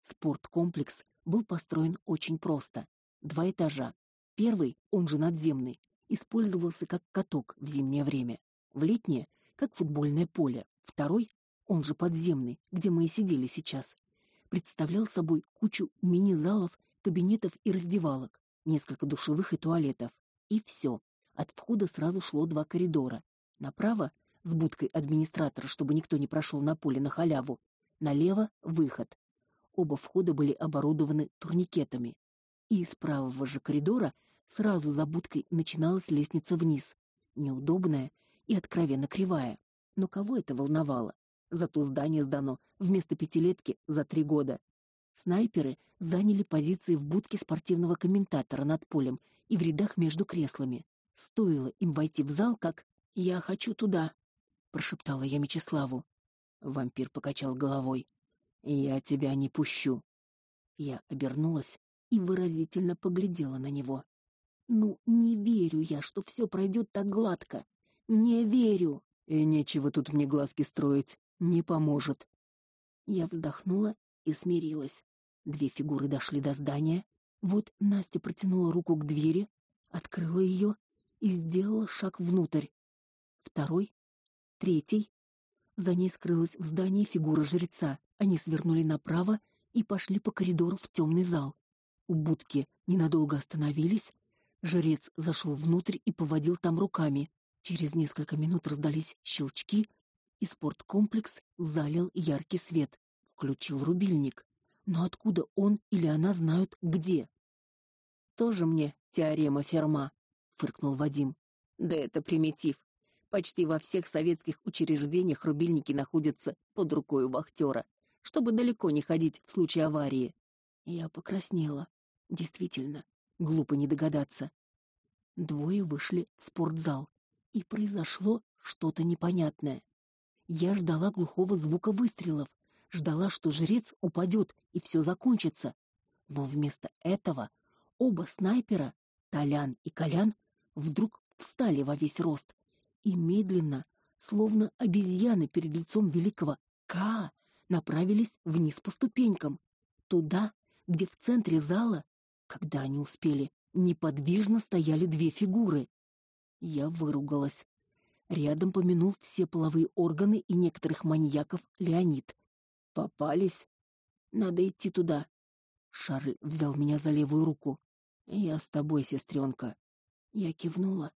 спорткомплекс был построен очень просто. Два этажа. Первый, он же надземный, использовался как каток в зимнее время, в летнее как футбольное поле. Второй, он же подземный, где мы и сидели сейчас, представлял собой кучу мини-залов, кабинетов и раздевалок, несколько душевых и туалетов. И все. От входа сразу шло два коридора. Направо с будкой администратора, чтобы никто не прошел на поле на халяву. Налево выход. Оба входа были оборудованы турникетами. И из правого же коридора сразу за будкой начиналась лестница вниз, неудобная и откровенно кривая. Но кого это волновало? Зато здание сдано вместо пятилетки за три года. Снайперы заняли позиции в будке спортивного комментатора над полем и в рядах между креслами. Стоило им войти в зал, как я хочу туда, прошептала я Мечиславу. Вампир покачал головой. Я тебя не пущу. Я обернулась и выразительно поглядела на него. Ну, не верю я, что все пройдет так гладко. Не верю. И нечего тут мне глазки строить, не поможет. Я вздохнула и смирилась. Две фигуры дошли до здания. Вот Настя протянула руку к двери, открыла ее и сделала шаг внутрь. Второй третий. За ней скрылась в здании фигура жреца. Они свернули направо и пошли по коридору в темный зал. У будки ненадолго остановились. Жрец зашел внутрь и поводил там руками. Через несколько минут раздались щелчки, и спорткомплекс залил яркий свет. Включил рубильник. Но откуда он или она знают где? Тоже мне теорема Ферма, фыркнул Вадим. Да это примитив. Почти во всех советских учреждениях рубильники находятся под рукой у вахтера, чтобы далеко не ходить в случае аварии. Я покраснела. Действительно, глупо не догадаться. Двое вышли в спортзал, и произошло что-то непонятное. Я ждала глухого звука выстрелов, ждала, что жрец упадет и все закончится. Но вместо этого оба снайпера, Толян и Колян, вдруг встали во весь рост и медленно, словно обезьяны перед лицом великого К, направились вниз по ступенькам, туда, где в центре зала, когда они успели, неподвижно стояли две фигуры. Я выругалась. Рядом помянул все половые органы и некоторых маньяков Леонид. Попались. Надо идти туда. Шарль взял меня за левую руку. Я с тобой, сестренка. Я кивнула.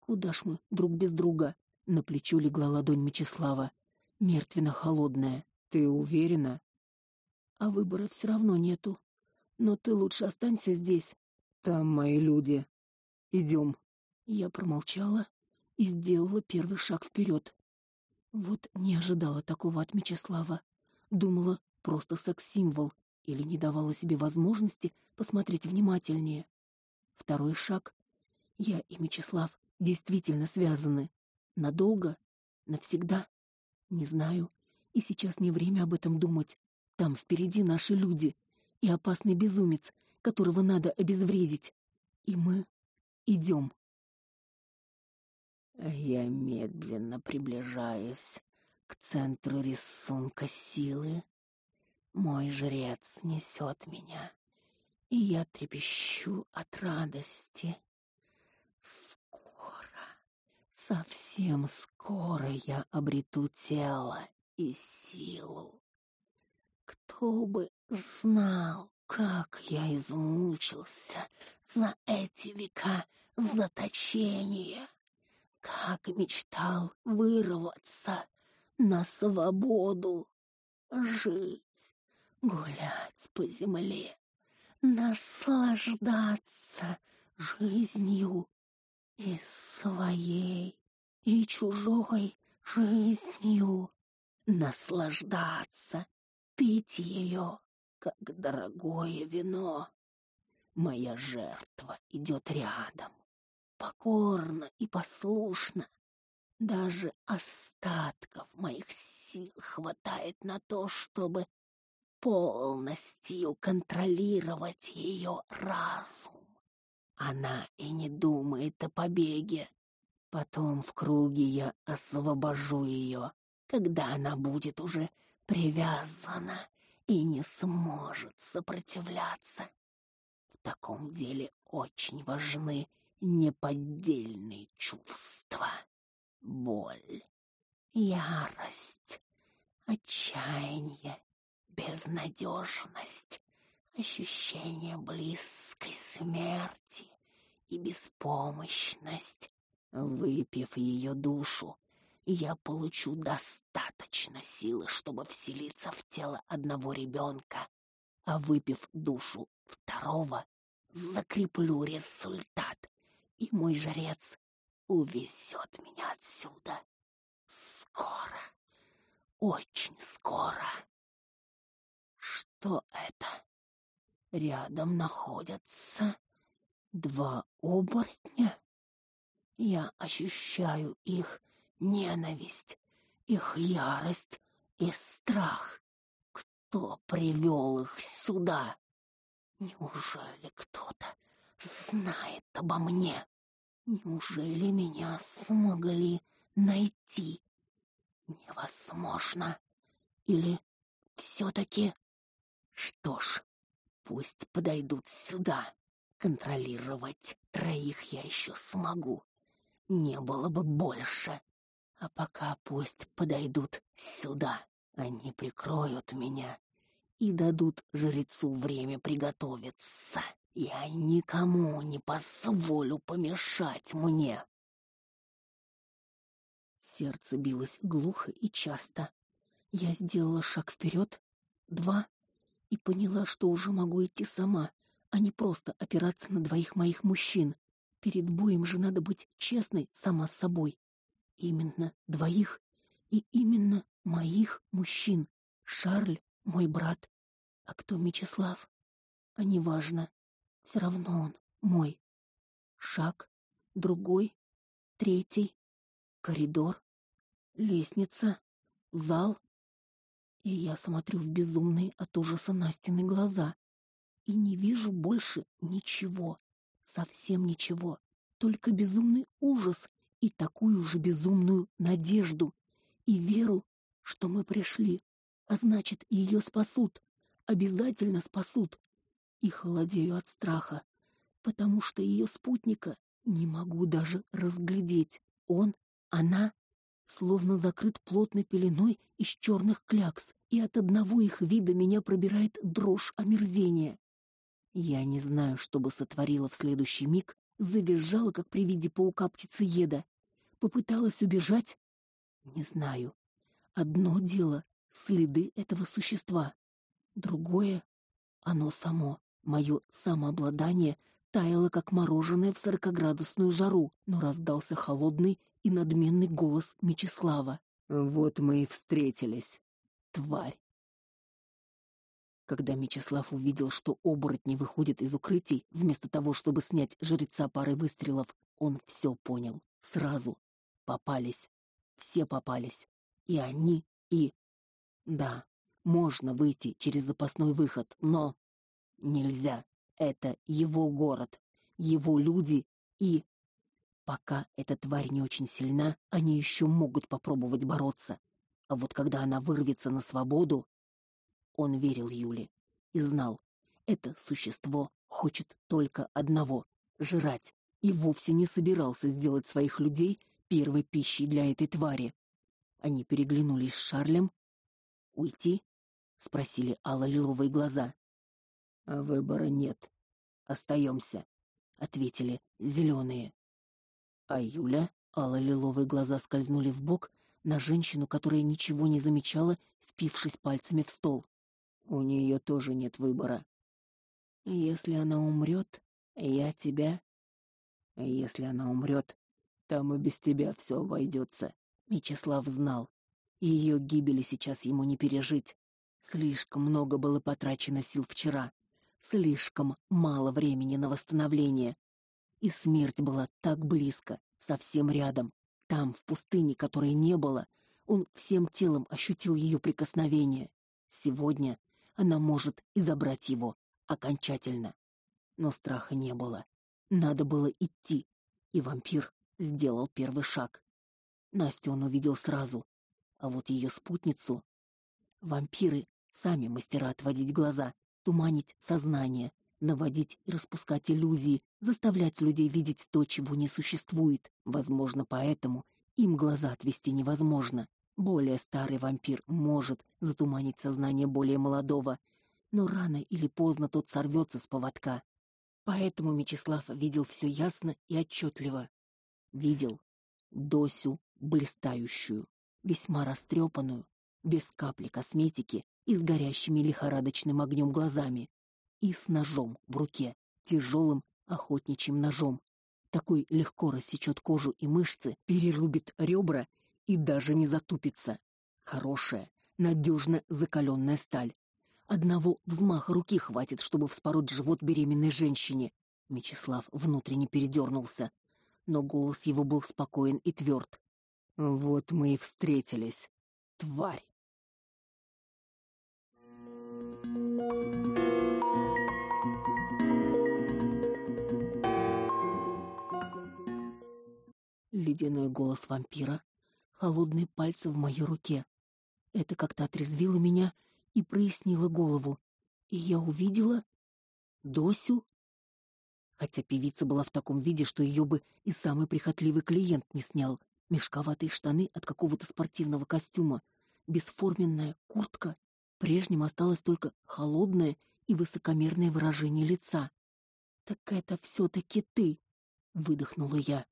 Куда ж мы друг без друга? На плечо легла ладонь Мечислава, мертвенно холодная. Ты уверена? А выбора все равно нету. Но ты лучше останься здесь. Там мои люди. Идем. Я промолчала и сделала первый шаг вперед. Вот не ожидала такого от Мечислава. Думала, просто секс-символ или не давала себе возможности посмотреть внимательнее. Второй шаг. Я и Мечислав действительно связаны. Надолго? Навсегда? Не знаю. И сейчас не время об этом думать. Там впереди наши люди и опасный безумец, которого надо обезвредить. И мы идем. Я медленно приближаюсь к центру рисунка силы. Мой жрец несет меня, и я трепещу от радости. Скоро, совсем скоро я обрету тело и силу. Кто бы знал, как я измучился за эти века заточения как мечтал вырваться на свободу, жить, гулять по земле, наслаждаться жизнью и своей, и чужой жизнью, наслаждаться, пить ее, как дорогое вино. Моя жертва идет рядом, покорно и послушно. Даже остатков моих сил хватает на то, чтобы полностью контролировать ее разум. Она и не думает о побеге. Потом в круге я освобожу ее, когда она будет уже привязана и не сможет сопротивляться. В таком деле очень важны неподдельные чувства. Боль, ярость, отчаяние, безнадежность, ощущение близкой смерти и беспомощность. Выпив ее душу, я получу достаточно силы, чтобы вселиться в тело одного ребенка, а выпив душу второго, закреплю результат и мой жрец увезет меня отсюда. Скоро, очень скоро. Что это? Рядом находятся два оборотня. Я ощущаю их ненависть, их ярость и страх. Кто привел их сюда? Неужели кто-то знает обо мне. Неужели меня смогли найти? Невозможно. Или все-таки... Что ж, пусть подойдут сюда. Контролировать троих я еще смогу. Не было бы больше. А пока пусть подойдут сюда. Они прикроют меня и дадут жрецу время приготовиться. Я никому не позволю помешать мне. Сердце билось глухо и часто. Я сделала шаг вперед, два, и поняла, что уже могу идти сама, а не просто опираться на двоих моих мужчин. Перед боем же надо быть честной сама с собой. Именно двоих и именно моих мужчин. Шарль мой брат, а кто Мечислав? А неважно. Все равно он мой. Шаг, другой, третий, коридор, лестница, зал. И я смотрю в безумные от ужаса Настины глаза и не вижу больше ничего, совсем ничего, только безумный ужас и такую же безумную надежду и веру, что мы пришли, а значит, ее спасут, обязательно спасут и холодею от страха, потому что ее спутника не могу даже разглядеть. Он, она, словно закрыт плотной пеленой из черных клякс, и от одного их вида меня пробирает дрожь омерзения. Я не знаю, что бы сотворила в следующий миг, завизжала, как при виде паука-птицееда. Попыталась убежать? Не знаю. Одно дело следы этого существа. Другое оно само, мое самообладание таяло как мороженое в сорокоградусную жару, но раздался холодный и надменный голос Мечислава. Вот мы и встретились, тварь. Когда Мечислав увидел, что оборотни выходят из укрытий, вместо того, чтобы снять жреца парой выстрелов, он все понял. Сразу. Попались. Все попались. И они, и... Да, можно выйти через запасной выход, но... Нельзя. Это его город, его люди и... Пока эта тварь не очень сильна, они еще могут попробовать бороться. А вот когда она вырвется на свободу, он верил Юле и знал, это существо хочет только одного жрать, и вовсе не собирался сделать своих людей первой пищей для этой твари. Они переглянулись с Шарлем. "Уйти?" спросили алло-лиловые глаза. А выбора нет. Остаемся, ответили зеленые. А Юля, алло-лиловые глаза скользнули в бок на женщину, которая ничего не замечала, впившись пальцами в стол. У нее тоже нет выбора. Если она умрет, я тебя. Если она умрет, там и без тебя все обойдется. Мечислав знал. Ее гибели сейчас ему не пережить. Слишком много было потрачено сил вчера. Слишком мало времени на восстановление. И смерть была так близко, совсем рядом. Там, в пустыне, которой не было, он всем телом ощутил ее прикосновение. Сегодня она может и забрать его окончательно. Но страха не было. Надо было идти, и вампир сделал первый шаг. Настю он увидел сразу, а вот ее спутницу вампиры сами мастера отводить глаза, туманить сознание, наводить и распускать иллюзии, заставлять людей видеть то, чего не существует. Возможно, поэтому им глаза отвести невозможно. Более старый вампир может затуманить сознание более молодого, но рано или поздно тот сорвется с поводка. Поэтому Мечислав видел все ясно и отчетливо. Видел Досю блистающую, весьма растрепанную, без капли косметики и с горящими лихорадочным огнем глазами, и с ножом в руке, тяжелым охотничьим ножом. Такой легко рассечет кожу и мышцы, перерубит ребра и даже не затупится. Хорошая, надежно закаленная сталь. Одного взмаха руки хватит, чтобы вспороть живот беременной женщине. Мечислав внутренне передернулся, но голос его был спокоен и тверд. Вот мы и встретились, тварь. Ледяной голос вампира, холодные пальцы в моей руке. Это как-то отрезвило меня и прояснило голову, и я увидела Досю. Хотя певица была в таком виде, что ее бы и самый прихотливый клиент не снял. Мешковатые штаны от какого-то спортивного костюма, бесформенная куртка, прежним осталось только холодное и высокомерное выражение лица. Так это все таки ты, выдохнула я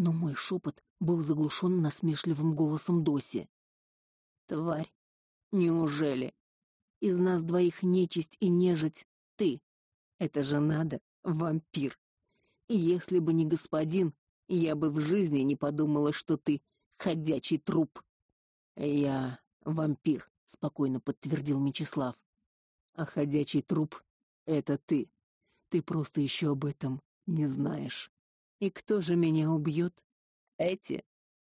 но мой шепот был заглушен насмешливым голосом Доси. Тварь, неужели из нас двоих нечисть и нежить ты? Это же надо, вампир. Если бы не господин, я бы в жизни не подумала, что ты ходячий труп. Я вампир, спокойно подтвердил Мечислав. А ходячий труп это ты. Ты просто еще об этом не знаешь. И кто же меня убьет? Эти.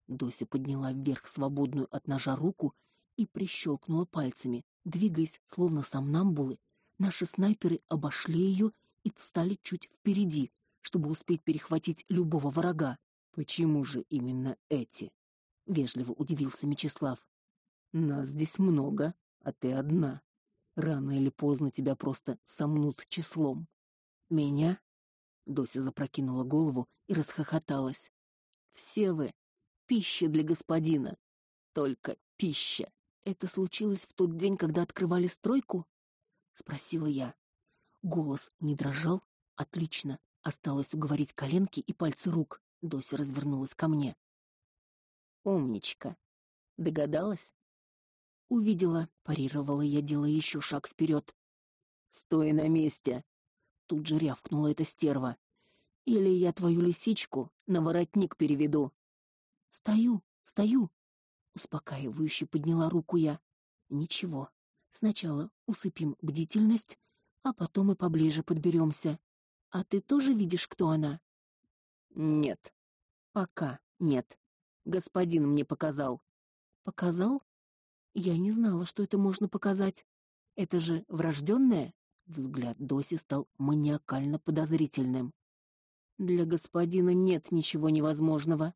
Дося подняла вверх свободную от ножа руку и прищелкнула пальцами, двигаясь словно сомнамбулы. Наши снайперы обошли ее и встали чуть впереди, чтобы успеть перехватить любого врага. Почему же именно эти? вежливо удивился Мечислав. Нас здесь много, а ты одна. Рано или поздно тебя просто сомнут числом. Меня Дося запрокинула голову и расхохоталась. Все вы пища для господина. Только пища. Это случилось в тот день, когда открывали стройку? спросила я. Голос не дрожал. Отлично. Осталось уговорить коленки и пальцы рук. Дося развернулась ко мне. Умничка. Догадалась? увидела, парировала я, делая еще шаг вперед. Стой на месте. Тут же рявкнула эта стерва. Или я твою лисичку на воротник переведу. Стою, стою. Успокаивающе подняла руку я. Ничего. Сначала усыпим бдительность, а потом и поближе подберемся. А ты тоже видишь, кто она? Нет. Пока нет. Господин мне показал. Показал? Я не знала, что это можно показать. Это же врожденное. Взгляд Доси стал маниакально подозрительным. Для господина нет ничего невозможного.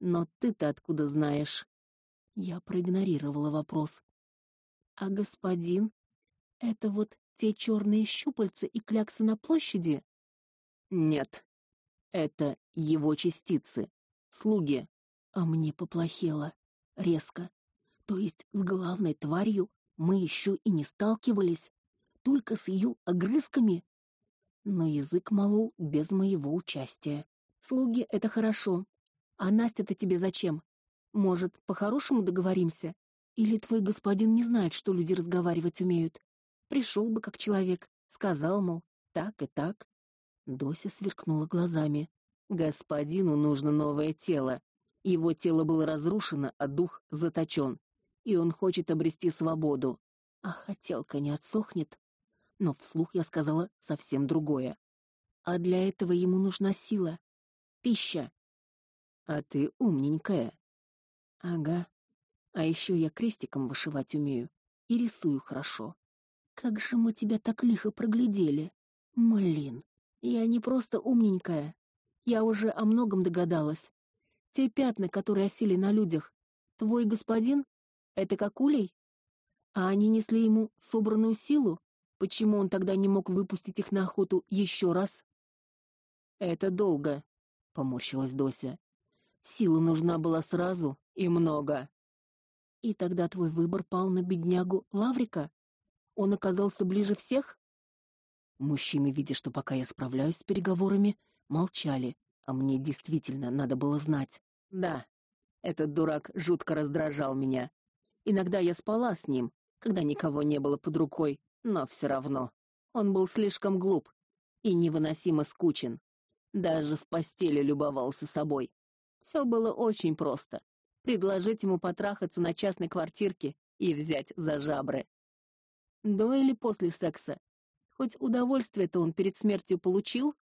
Но ты-то откуда знаешь? Я проигнорировала вопрос. А господин? Это вот те черные щупальца и кляксы на площади? Нет. Это его частицы, слуги. А мне поплохело. Резко. То есть с главной тварью мы еще и не сталкивались, только с ее огрызками. Но язык молол без моего участия. Слуги — это хорошо. А Настя-то тебе зачем? Может, по-хорошему договоримся? Или твой господин не знает, что люди разговаривать умеют? Пришел бы как человек, сказал, мол, так и так. Дося сверкнула глазами. Господину нужно новое тело. Его тело было разрушено, а дух заточен и он хочет обрести свободу. А хотелка не отсохнет. Но вслух я сказала совсем другое. А для этого ему нужна сила, пища. А ты умненькая. Ага. А еще я крестиком вышивать умею и рисую хорошо. Как же мы тебя так лихо проглядели. Млин, я не просто умненькая. Я уже о многом догадалась. Те пятна, которые осели на людях, твой господин это как улей? А они несли ему собранную силу? Почему он тогда не мог выпустить их на охоту еще раз? Это долго, поморщилась Дося. Сила нужна была сразу и много. И тогда твой выбор пал на беднягу Лаврика? Он оказался ближе всех? Мужчины, видя, что пока я справляюсь с переговорами, молчали, а мне действительно надо было знать. Да, этот дурак жутко раздражал меня. Иногда я спала с ним, когда никого не было под рукой, но все равно. Он был слишком глуп и невыносимо скучен. Даже в постели любовался собой. Все было очень просто. Предложить ему потрахаться на частной квартирке и взять за жабры. До или после секса? Хоть удовольствие-то он перед смертью получил?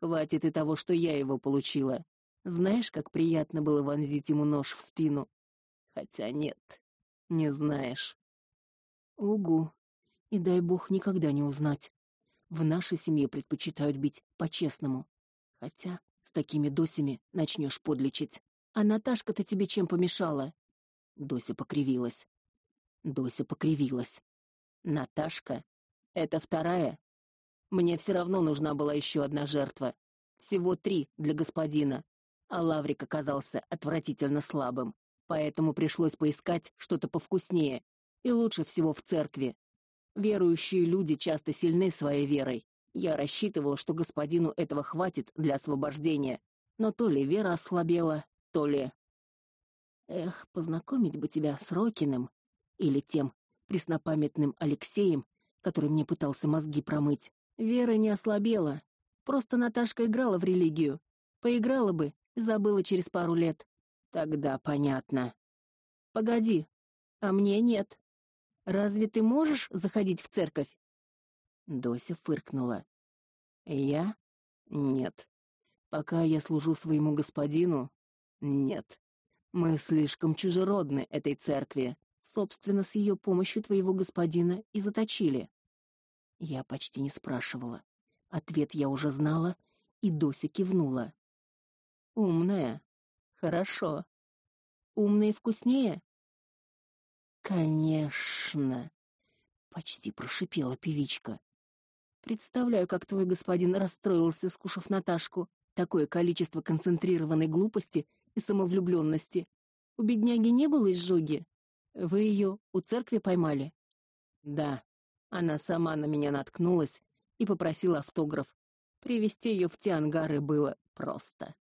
Хватит и того, что я его получила. Знаешь, как приятно было вонзить ему нож в спину? Хотя нет, не знаешь. Угу. И дай бог никогда не узнать. В нашей семье предпочитают бить по-честному. Хотя с такими досями начнешь подлечить. А Наташка-то тебе чем помешала? Дося покривилась. Дося покривилась. Наташка? Это вторая? Мне все равно нужна была еще одна жертва. Всего три для господина. А Лаврик оказался отвратительно слабым поэтому пришлось поискать что-то повкуснее, и лучше всего в церкви. Верующие люди часто сильны своей верой. Я рассчитывал, что господину этого хватит для освобождения, но то ли вера ослабела, то ли... Эх, познакомить бы тебя с Рокиным или тем преснопамятным Алексеем, который мне пытался мозги промыть. Вера не ослабела. Просто Наташка играла в религию. Поиграла бы забыла через пару лет. Тогда понятно. Погоди, а мне нет. Разве ты можешь заходить в церковь? Дося фыркнула. Я? Нет. Пока я служу своему господину? Нет. Мы слишком чужеродны этой церкви. Собственно, с ее помощью твоего господина и заточили. Я почти не спрашивала. Ответ я уже знала, и Дося кивнула. Умная, Хорошо. Умные вкуснее? Конечно, почти прошипела певичка. Представляю, как твой господин расстроился, скушав Наташку. Такое количество концентрированной глупости и самовлюбленности. У бедняги не было изжоги. Вы ее у церкви поймали? Да. Она сама на меня наткнулась и попросила автограф. Привести ее в те ангары было просто.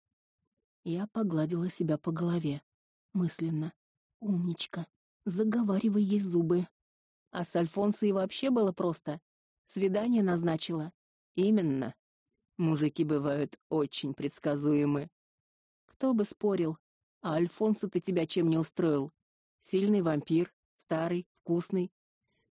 Я погладила себя по голове. Мысленно. Умничка. Заговаривай ей зубы. А с Альфонсой вообще было просто. Свидание назначила. Именно. Мужики бывают очень предсказуемы. Кто бы спорил. А Альфонсо-то тебя чем не устроил? Сильный вампир, старый, вкусный.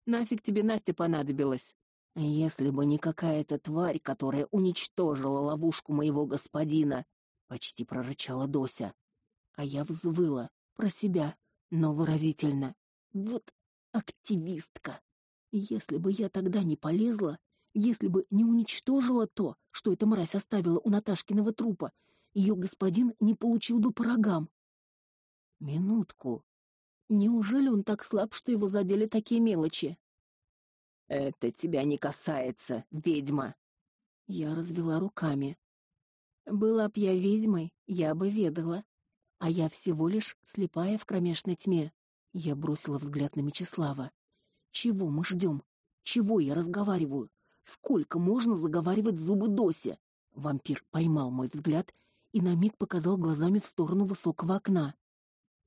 Нафиг тебе Настя понадобилась? Если бы не какая-то тварь, которая уничтожила ловушку моего господина, почти прорычала Дося. А я взвыла про себя, но выразительно. Вот активистка. Если бы я тогда не полезла, если бы не уничтожила то, что эта мразь оставила у Наташкиного трупа, ее господин не получил бы по рогам. Минутку. Неужели он так слаб, что его задели такие мелочи? Это тебя не касается, ведьма. Я развела руками. Была б я ведьмой, я бы ведала. А я всего лишь слепая в кромешной тьме. Я бросила взгляд на Мечислава. Чего мы ждем? Чего я разговариваю? Сколько можно заговаривать зубы Досе? Вампир поймал мой взгляд и на миг показал глазами в сторону высокого окна.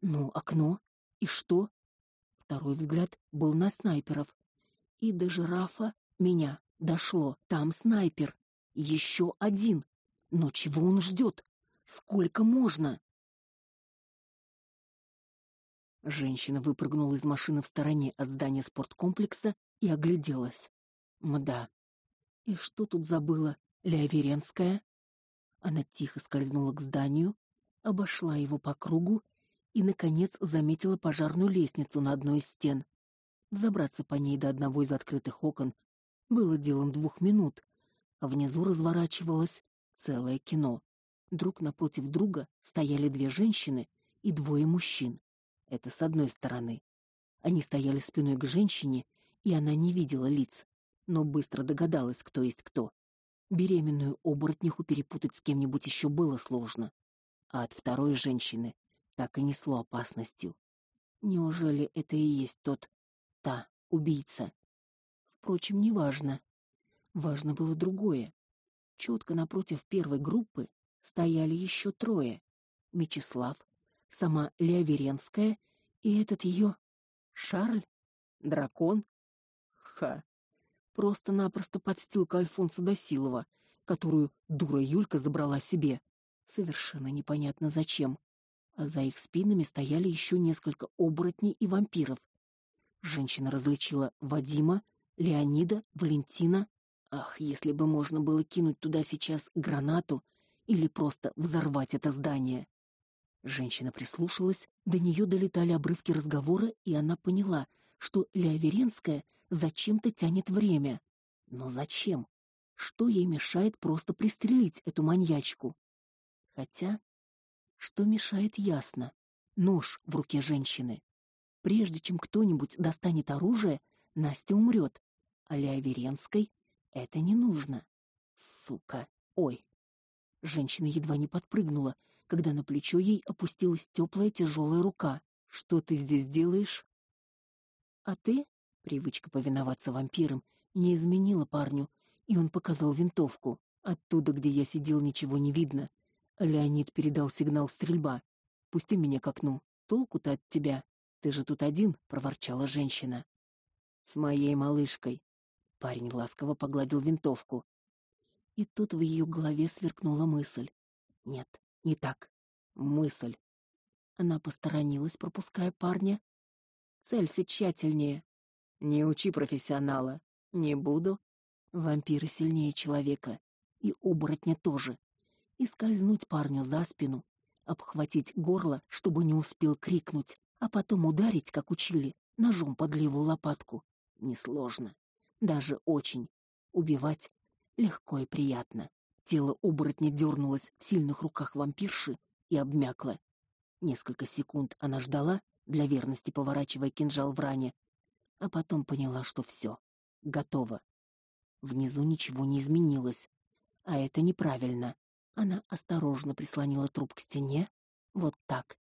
Ну, окно. И что? Второй взгляд был на снайперов. И до жирафа меня дошло. Там снайпер. Еще один. Но чего он ждет? Сколько можно? Женщина выпрыгнула из машины в стороне от здания спорткомплекса и огляделась. Мда. И что тут забыла Леоверенская? Она тихо скользнула к зданию, обошла его по кругу и наконец заметила пожарную лестницу на одной из стен. Забраться по ней до одного из открытых окон было делом двух минут, а внизу разворачивалось целое кино. Друг напротив друга стояли две женщины и двое мужчин. Это с одной стороны. Они стояли спиной к женщине, и она не видела лиц, но быстро догадалась, кто есть кто. Беременную оборотниху перепутать с кем-нибудь еще было сложно. А от второй женщины так и несло опасностью. Неужели это и есть тот, та, убийца? Впрочем, неважно. Важно было другое. Четко напротив первой группы стояли еще трое: Мечислав, сама Леоверенская и этот ее Шарль, дракон. Ха. Просто-напросто подстилка Альфонса Досилова, которую дура Юлька забрала себе. Совершенно непонятно зачем. А за их спинами стояли еще несколько оборотней и вампиров. Женщина различила Вадима, Леонида, Валентина. Ах, если бы можно было кинуть туда сейчас гранату или просто взорвать это здание. Женщина прислушалась, до нее долетали обрывки разговора, и она поняла, что Леоверенская зачем-то тянет время. Но зачем? Что ей мешает просто пристрелить эту маньячку? Хотя, что мешает, ясно. Нож в руке женщины. Прежде чем кто-нибудь достанет оружие, Настя умрет, а Леоверенской это не нужно. Сука. Ой. Женщина едва не подпрыгнула, когда на плечо ей опустилась теплая тяжелая рука. Что ты здесь делаешь? А ты, привычка повиноваться вампирам, не изменила парню, и он показал винтовку. Оттуда, где я сидел, ничего не видно. Леонид передал сигнал стрельба. Пусти меня к окну. Толку-то от тебя. Ты же тут один, проворчала женщина. С моей малышкой. Парень ласково погладил винтовку. И тут в ее голове сверкнула мысль. Нет, не так. Мысль. Она посторонилась, пропуская парня. Целься тщательнее. Не учи профессионала. Не буду. Вампиры сильнее человека, и оборотня тоже. И скользнуть парню за спину, обхватить горло, чтобы не успел крикнуть, а потом ударить, как учили, ножом под левую лопатку. Несложно, даже очень. Убивать легко и приятно. Тело оборотня дернулось в сильных руках вампирши и обмякло. Несколько секунд она ждала, для верности поворачивая кинжал в ране, а потом поняла, что все, готово. Внизу ничего не изменилось, а это неправильно. Она осторожно прислонила труп к стене, вот так.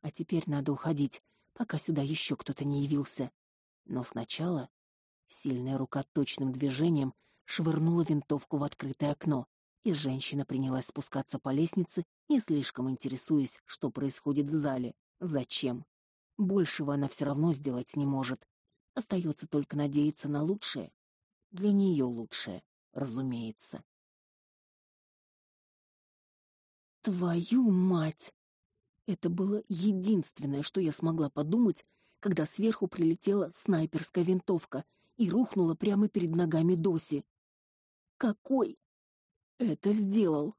А теперь надо уходить, пока сюда еще кто-то не явился. Но сначала сильная рука точным движением швырнула винтовку в открытое окно и женщина принялась спускаться по лестнице, не слишком интересуясь, что происходит в зале. Зачем? Большего она все равно сделать не может. Остается только надеяться на лучшее. Для нее лучшее, разумеется. Твою мать! Это было единственное, что я смогла подумать, когда сверху прилетела снайперская винтовка и рухнула прямо перед ногами Доси. Какой это сделал?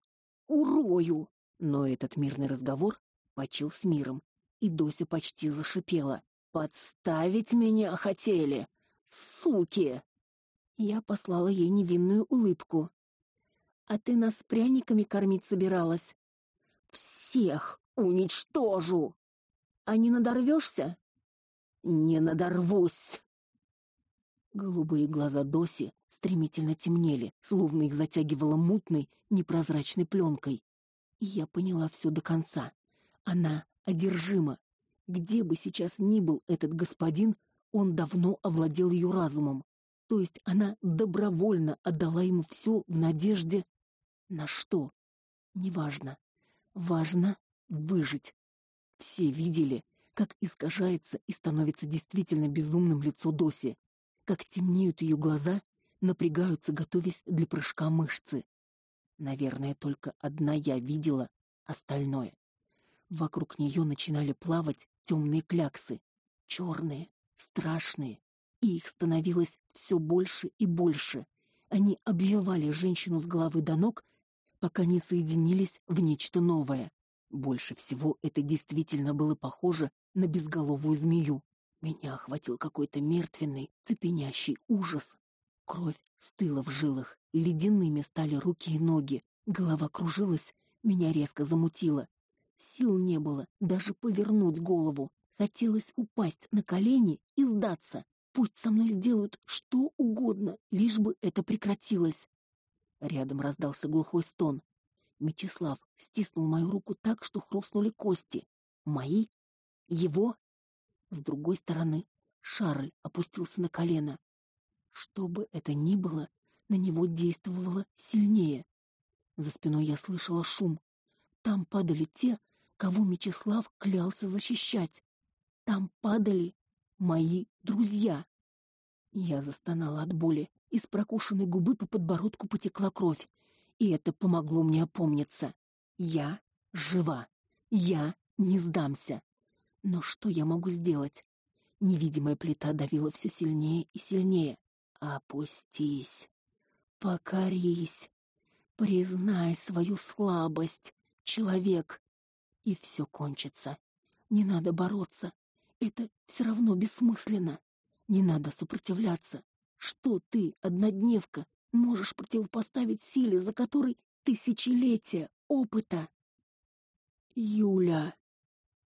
Урою! Но этот мирный разговор почил с миром, и Дося почти зашипела. Подставить меня хотели, суки. Я послала ей невинную улыбку. А ты нас пряниками кормить собиралась? Всех уничтожу. А не надорвешься? Не надорвусь. Голубые глаза Доси стремительно темнели, словно их затягивало мутной, непрозрачной пленкой. И я поняла все до конца. Она одержима. Где бы сейчас ни был этот господин, он давно овладел ее разумом. То есть она добровольно отдала ему все в надежде на что? Неважно. Важно выжить. Все видели, как искажается и становится действительно безумным лицо Доси, как темнеют ее глаза, напрягаются, готовясь для прыжка мышцы. Наверное, только одна я видела остальное. Вокруг нее начинали плавать темные кляксы, черные, страшные, и их становилось все больше и больше. Они обвивали женщину с головы до ног, пока не соединились в нечто новое. Больше всего это действительно было похоже на безголовую змею. Меня охватил какой-то мертвенный, цепенящий ужас. Кровь стыла в жилах, ледяными стали руки и ноги, голова кружилась, меня резко замутило. Сил не было даже повернуть голову. Хотелось упасть на колени и сдаться. Пусть со мной сделают что угодно, лишь бы это прекратилось. Рядом раздался глухой стон. Мечислав стиснул мою руку так, что хрустнули кости. Мои? Его? С другой стороны, Шарль опустился на колено. Что бы это ни было, на него действовало сильнее. За спиной я слышала шум. Там падали те, кого Мечислав клялся защищать. Там падали мои друзья. Я застонала от боли, из прокушенной губы по подбородку потекла кровь, и это помогло мне опомниться. Я жива. Я не сдамся. Но что я могу сделать? Невидимая плита давила все сильнее и сильнее. Опустись. Покорись. Признай свою слабость, человек, и все кончится. Не надо бороться. Это все равно бессмысленно. Не надо сопротивляться. Что ты, однодневка, можешь противопоставить силе, за которой тысячелетия опыта? Юля,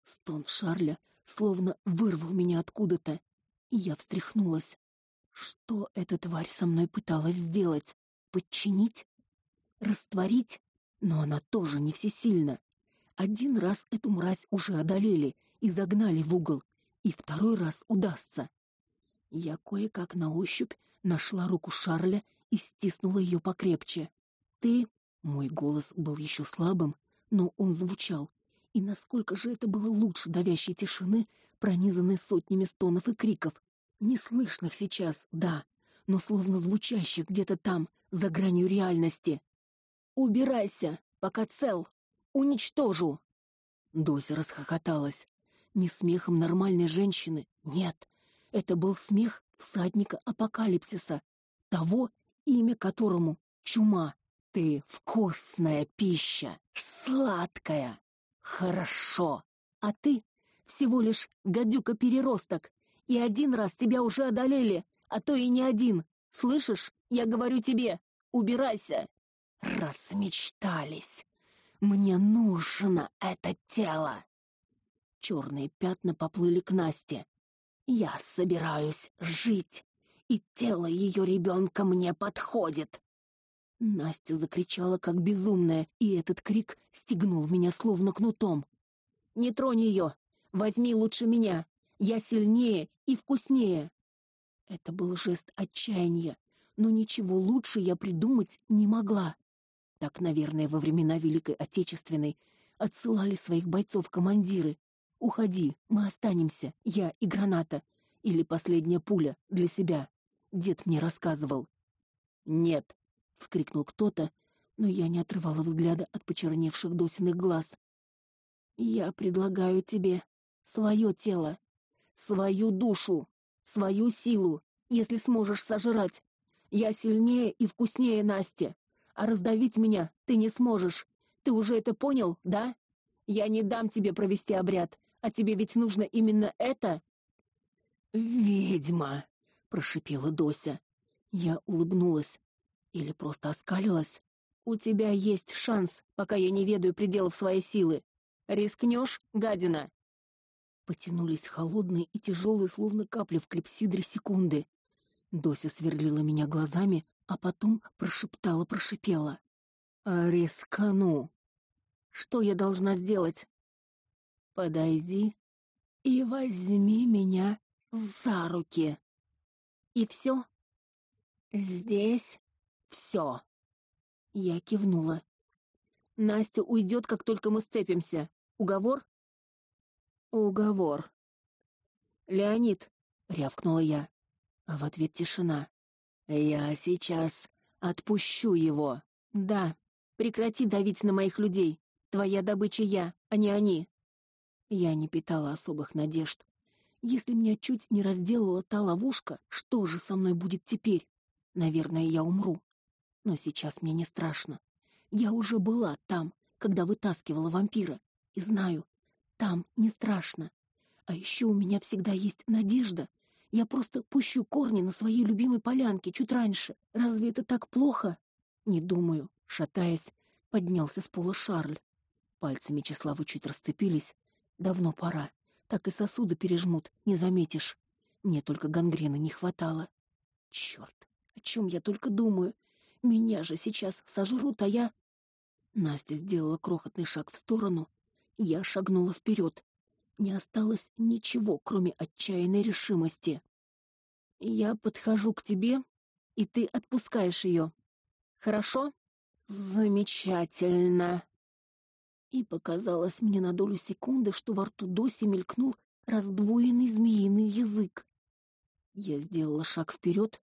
стон Шарля словно вырвал меня откуда-то, и я встряхнулась. Что эта тварь со мной пыталась сделать? Подчинить? Растворить? Но она тоже не всесильна. Один раз эту мразь уже одолели и загнали в угол, и второй раз удастся. Я кое-как на ощупь нашла руку Шарля и стиснула ее покрепче. Ты, мой голос был еще слабым, но он звучал. И насколько же это было лучше давящей тишины, пронизанной сотнями стонов и криков, неслышных сейчас, да, но словно звучащих где-то там, за гранью реальности. Убирайся, пока цел. Уничтожу. Дося расхохоталась. Не смехом нормальной женщины, нет. Это был смех всадника апокалипсиса, того, имя которому чума. Ты вкусная пища, сладкая. Хорошо. А ты всего лишь гадюка-переросток, и один раз тебя уже одолели, а то и не один. Слышишь? Я говорю тебе, убирайся. Размечтались. Мне нужно это тело. Черные пятна поплыли к Насте. Я собираюсь жить, и тело ее ребенка мне подходит. Настя закричала как безумная, и этот крик стегнул меня словно кнутом. Не тронь ее, возьми лучше меня. Я сильнее и вкуснее. Это был жест отчаяния, но ничего лучше я придумать не могла. Так, наверное, во времена Великой Отечественной отсылали своих бойцов командиры. Уходи, мы останемся, я и граната. Или последняя пуля для себя. Дед мне рассказывал. Нет, вскрикнул кто-то, но я не отрывала взгляда от почерневших досиных глаз. Я предлагаю тебе свое тело, свою душу, свою силу, если сможешь сожрать. Я сильнее и вкуснее Насти, а раздавить меня ты не сможешь. Ты уже это понял, да? Я не дам тебе провести обряд, а тебе ведь нужно именно это. Ведьма, прошипела Дося. Я улыбнулась или просто оскалилась. У тебя есть шанс, пока я не ведаю пределов своей силы. Рискнешь, гадина? Потянулись холодные и тяжелые, словно капли в клепсидре секунды. Дося сверлила меня глазами, а потом прошептала, прошипела: "Рискну. Что я должна сделать? Подойди и возьми меня за руки. И все? Здесь все. Я кивнула. Настя уйдет, как только мы сцепимся. Уговор? Уговор. Леонид, рявкнула я, а в ответ тишина. Я сейчас отпущу его. Да, прекрати давить на моих людей. Твоя добыча я, а не они. Я не питала особых надежд. Если меня чуть не разделала та ловушка, что же со мной будет теперь? Наверное, я умру. Но сейчас мне не страшно. Я уже была там, когда вытаскивала вампира, и знаю, там не страшно. А еще у меня всегда есть надежда. Я просто пущу корни на своей любимой полянке чуть раньше. Разве это так плохо? Не думаю, шатаясь, поднялся с пола Шарль. Пальцы Мечислава чуть расцепились. Давно пора. Так и сосуды пережмут, не заметишь. Мне только гангрены не хватало. Черт, о чем я только думаю? Меня же сейчас сожрут, а я Настя сделала крохотный шаг в сторону, я шагнула вперед. Не осталось ничего, кроме отчаянной решимости. Я подхожу к тебе, и ты отпускаешь ее. Хорошо? Замечательно. И показалось мне на долю секунды, что во рту Доси мелькнул раздвоенный змеиный язык. Я сделала шаг вперед.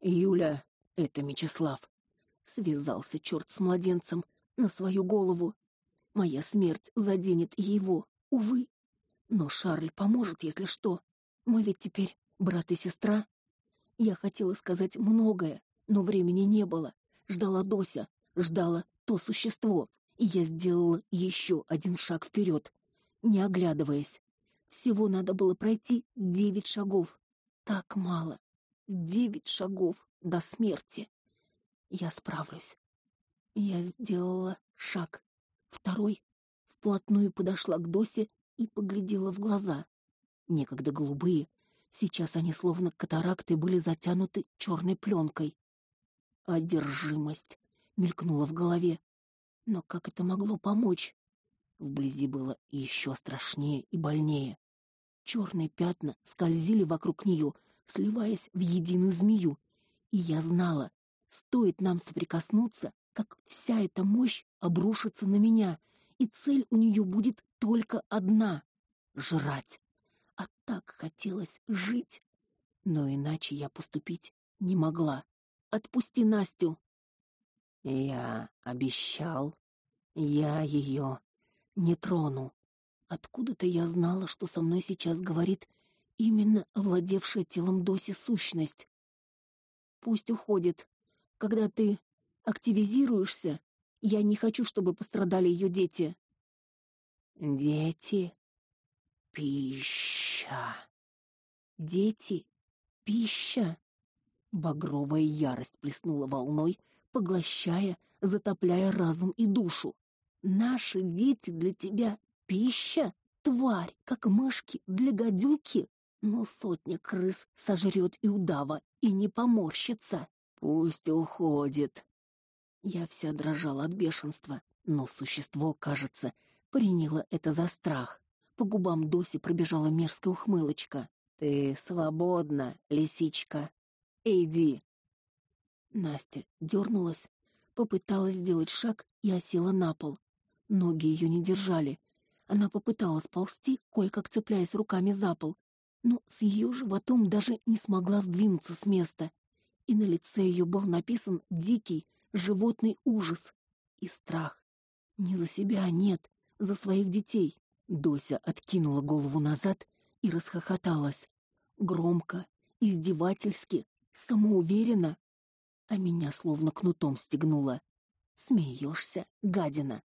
Юля, это Мечислав связался черт с младенцем на свою голову. Моя смерть заденет и его, увы. Но Шарль поможет, если что. Мы ведь теперь брат и сестра. Я хотела сказать многое, но времени не было. Ждала Дося, ждала то существо, и я сделала еще один шаг вперед, не оглядываясь. Всего надо было пройти девять шагов. Так мало. Девять шагов до смерти. Я справлюсь. Я сделала шаг. Второй. Вплотную подошла к Досе и поглядела в глаза. Некогда голубые, сейчас они словно катаракты были затянуты черной пленкой. Одержимость мелькнула в голове. Но как это могло помочь? Вблизи было еще страшнее и больнее. Черные пятна скользили вокруг нее, сливаясь в единую змею, и я знала, Стоит нам соприкоснуться, как вся эта мощь обрушится на меня, и цель у нее будет только одна — жрать. А так хотелось жить. Но иначе я поступить не могла. Отпусти Настю. Я обещал. Я ее не трону. Откуда-то я знала, что со мной сейчас говорит именно овладевшая телом Доси сущность. Пусть уходит, когда ты активизируешься, я не хочу, чтобы пострадали ее дети. Дети пища. Дети пища. Багровая ярость плеснула волной, поглощая, затопляя разум и душу. Наши дети для тебя пища, тварь, как мышки для гадюки. Но сотня крыс сожрет и удава и не поморщится. Пусть уходит. Я вся дрожала от бешенства, но существо, кажется, приняло это за страх. По губам Доси пробежала мерзкая ухмылочка. Ты свободна, лисичка. Иди. Настя дернулась, попыталась сделать шаг и осела на пол. Ноги ее не держали. Она попыталась ползти, кое-как цепляясь руками за пол, но с ее животом даже не смогла сдвинуться с места. И на лице ее был написан дикий, животный ужас и страх. Не за себя, нет, за своих детей. Дося откинула голову назад и расхохоталась. Громко, издевательски, самоуверенно. А меня словно кнутом стегнуло. Смеешься, гадина.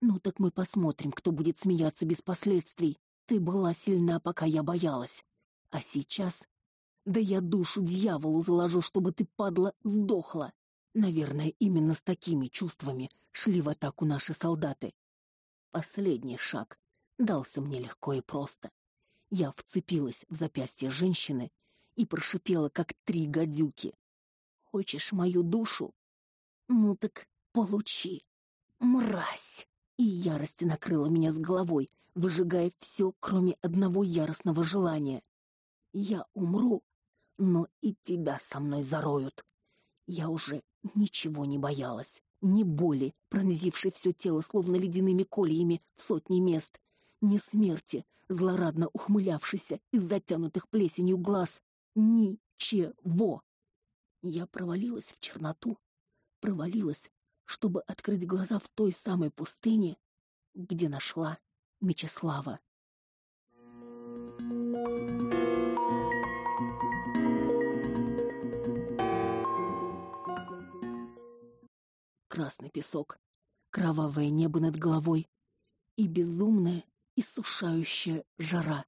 Ну так мы посмотрим, кто будет смеяться без последствий. Ты была сильна, пока я боялась. А сейчас... Да я душу дьяволу заложу, чтобы ты, падла, сдохла. Наверное, именно с такими чувствами шли в атаку наши солдаты. Последний шаг дался мне легко и просто. Я вцепилась в запястье женщины и прошипела, как три гадюки. «Хочешь мою душу? Ну так получи, мразь!» И ярость накрыла меня с головой, выжигая все, кроме одного яростного желания. Я умру, но и тебя со мной зароют. Я уже ничего не боялась, ни боли, пронзившей все тело словно ледяными кольями в сотни мест, ни смерти, злорадно ухмылявшейся из затянутых плесенью глаз. Ничего. Я провалилась в черноту, провалилась, чтобы открыть глаза в той самой пустыне, где нашла Мечислава. Красный песок, кровавое небо над головой и безумная, иссушающая жара.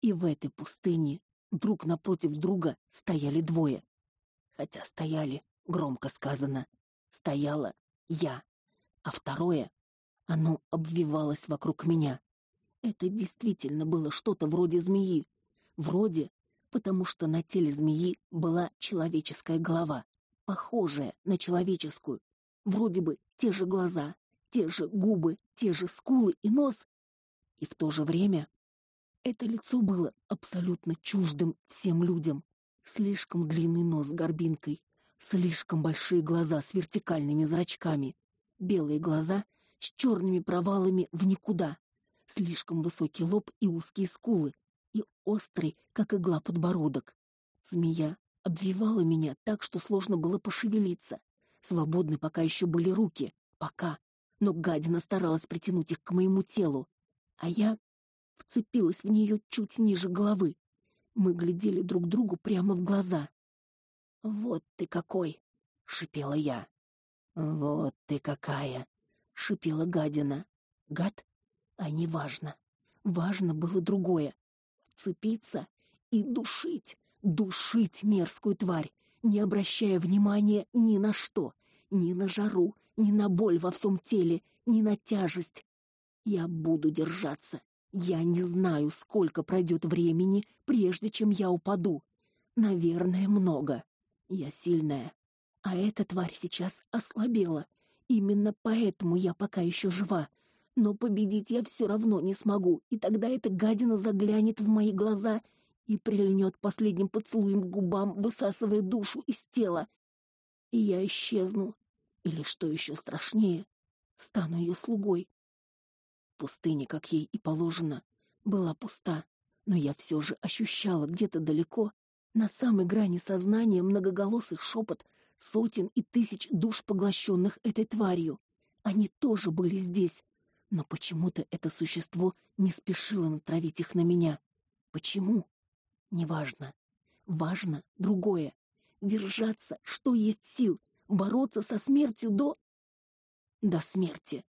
И в этой пустыне друг напротив друга стояли двое. Хотя стояли, громко сказано, стояла я, а второе, оно обвивалось вокруг меня. Это действительно было что-то вроде змеи. Вроде, потому что на теле змеи была человеческая голова, похожая на человеческую. Вроде бы те же глаза, те же губы, те же скулы и нос, и в то же время это лицо было абсолютно чуждым всем людям. Слишком длинный нос с горбинкой, слишком большие глаза с вертикальными зрачками, белые глаза с черными провалами в никуда, слишком высокий лоб и узкие скулы, и острый, как игла, подбородок. Змея обвивала меня так, что сложно было пошевелиться. Свободны пока еще были руки, пока. Но гадина старалась притянуть их к моему телу а я вцепилась в нее чуть ниже головы. Мы глядели друг другу прямо в глаза. «Вот ты какой!» — шипела я. «Вот ты какая!» — шипела гадина. «Гад? А не важно. Важно было другое. Вцепиться и душить, душить мерзкую тварь, не обращая внимания ни на что, ни на жару, ни на боль во всем теле, ни на тяжесть, я буду держаться. Я не знаю, сколько пройдет времени, прежде чем я упаду. Наверное, много. Я сильная. А эта тварь сейчас ослабела. Именно поэтому я пока еще жива. Но победить я все равно не смогу, и тогда эта гадина заглянет в мои глаза и прильнет последним поцелуем к губам, высасывая душу из тела. И я исчезну. Или, что еще страшнее, стану ее слугой. Пустыня, как ей и положено, была пуста, но я все же ощущала где-то далеко, на самой грани сознания, многоголосый шепот сотен и тысяч душ, поглощенных этой тварью. Они тоже были здесь, но почему-то это существо не спешило натравить их на меня. Почему? Неважно. Важно другое. Держаться, что есть сил, бороться со смертью до... До смерти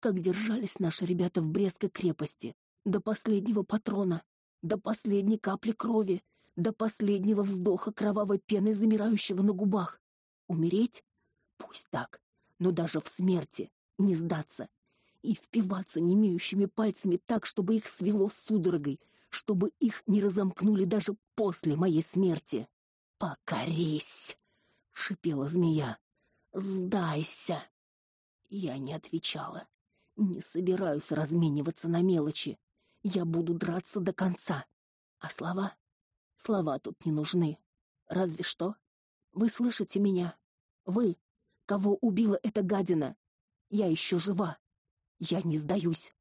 как держались наши ребята в Брестской крепости, до последнего патрона, до последней капли крови, до последнего вздоха кровавой пены, замирающего на губах. Умереть? Пусть так, но даже в смерти не сдаться и впиваться немеющими пальцами так, чтобы их свело судорогой, чтобы их не разомкнули даже после моей смерти. «Покорись!» — шипела змея. «Сдайся!» Я не отвечала. Не собираюсь размениваться на мелочи. Я буду драться до конца. А слова? Слова тут не нужны. Разве что. Вы слышите меня? Вы, кого убила эта гадина? Я еще жива. Я не сдаюсь.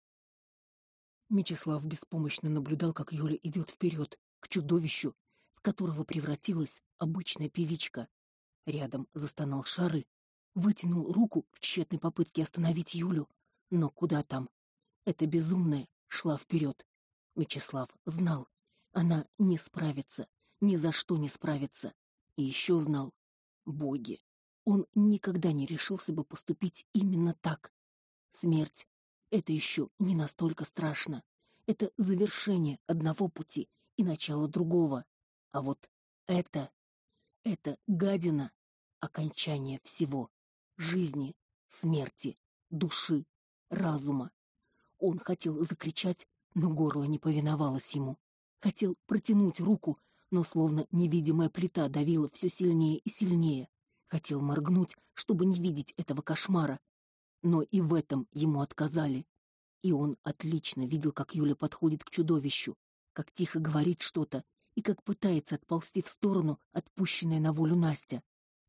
Мечислав беспомощно наблюдал, как Юля идет вперед к чудовищу, в которого превратилась обычная певичка. Рядом застонал Шарль, вытянул руку в тщетной попытке остановить Юлю, но куда там? Эта безумная шла вперед. Мечислав знал, она не справится, ни за что не справится. И еще знал, боги, он никогда не решился бы поступить именно так. Смерть это еще не настолько страшно. Это завершение одного пути и начало другого. А вот это это гадина окончание всего: жизни, смерти, души, разума. Он хотел закричать, но горло не повиновалось ему. Хотел протянуть руку, но словно невидимая плита давила все сильнее и сильнее. Хотел моргнуть, чтобы не видеть этого кошмара, но и в этом ему отказали. И он отлично видел, как Юля подходит к чудовищу, как тихо говорит что-то и как пытается отползти в сторону отпущенная на волю Настя.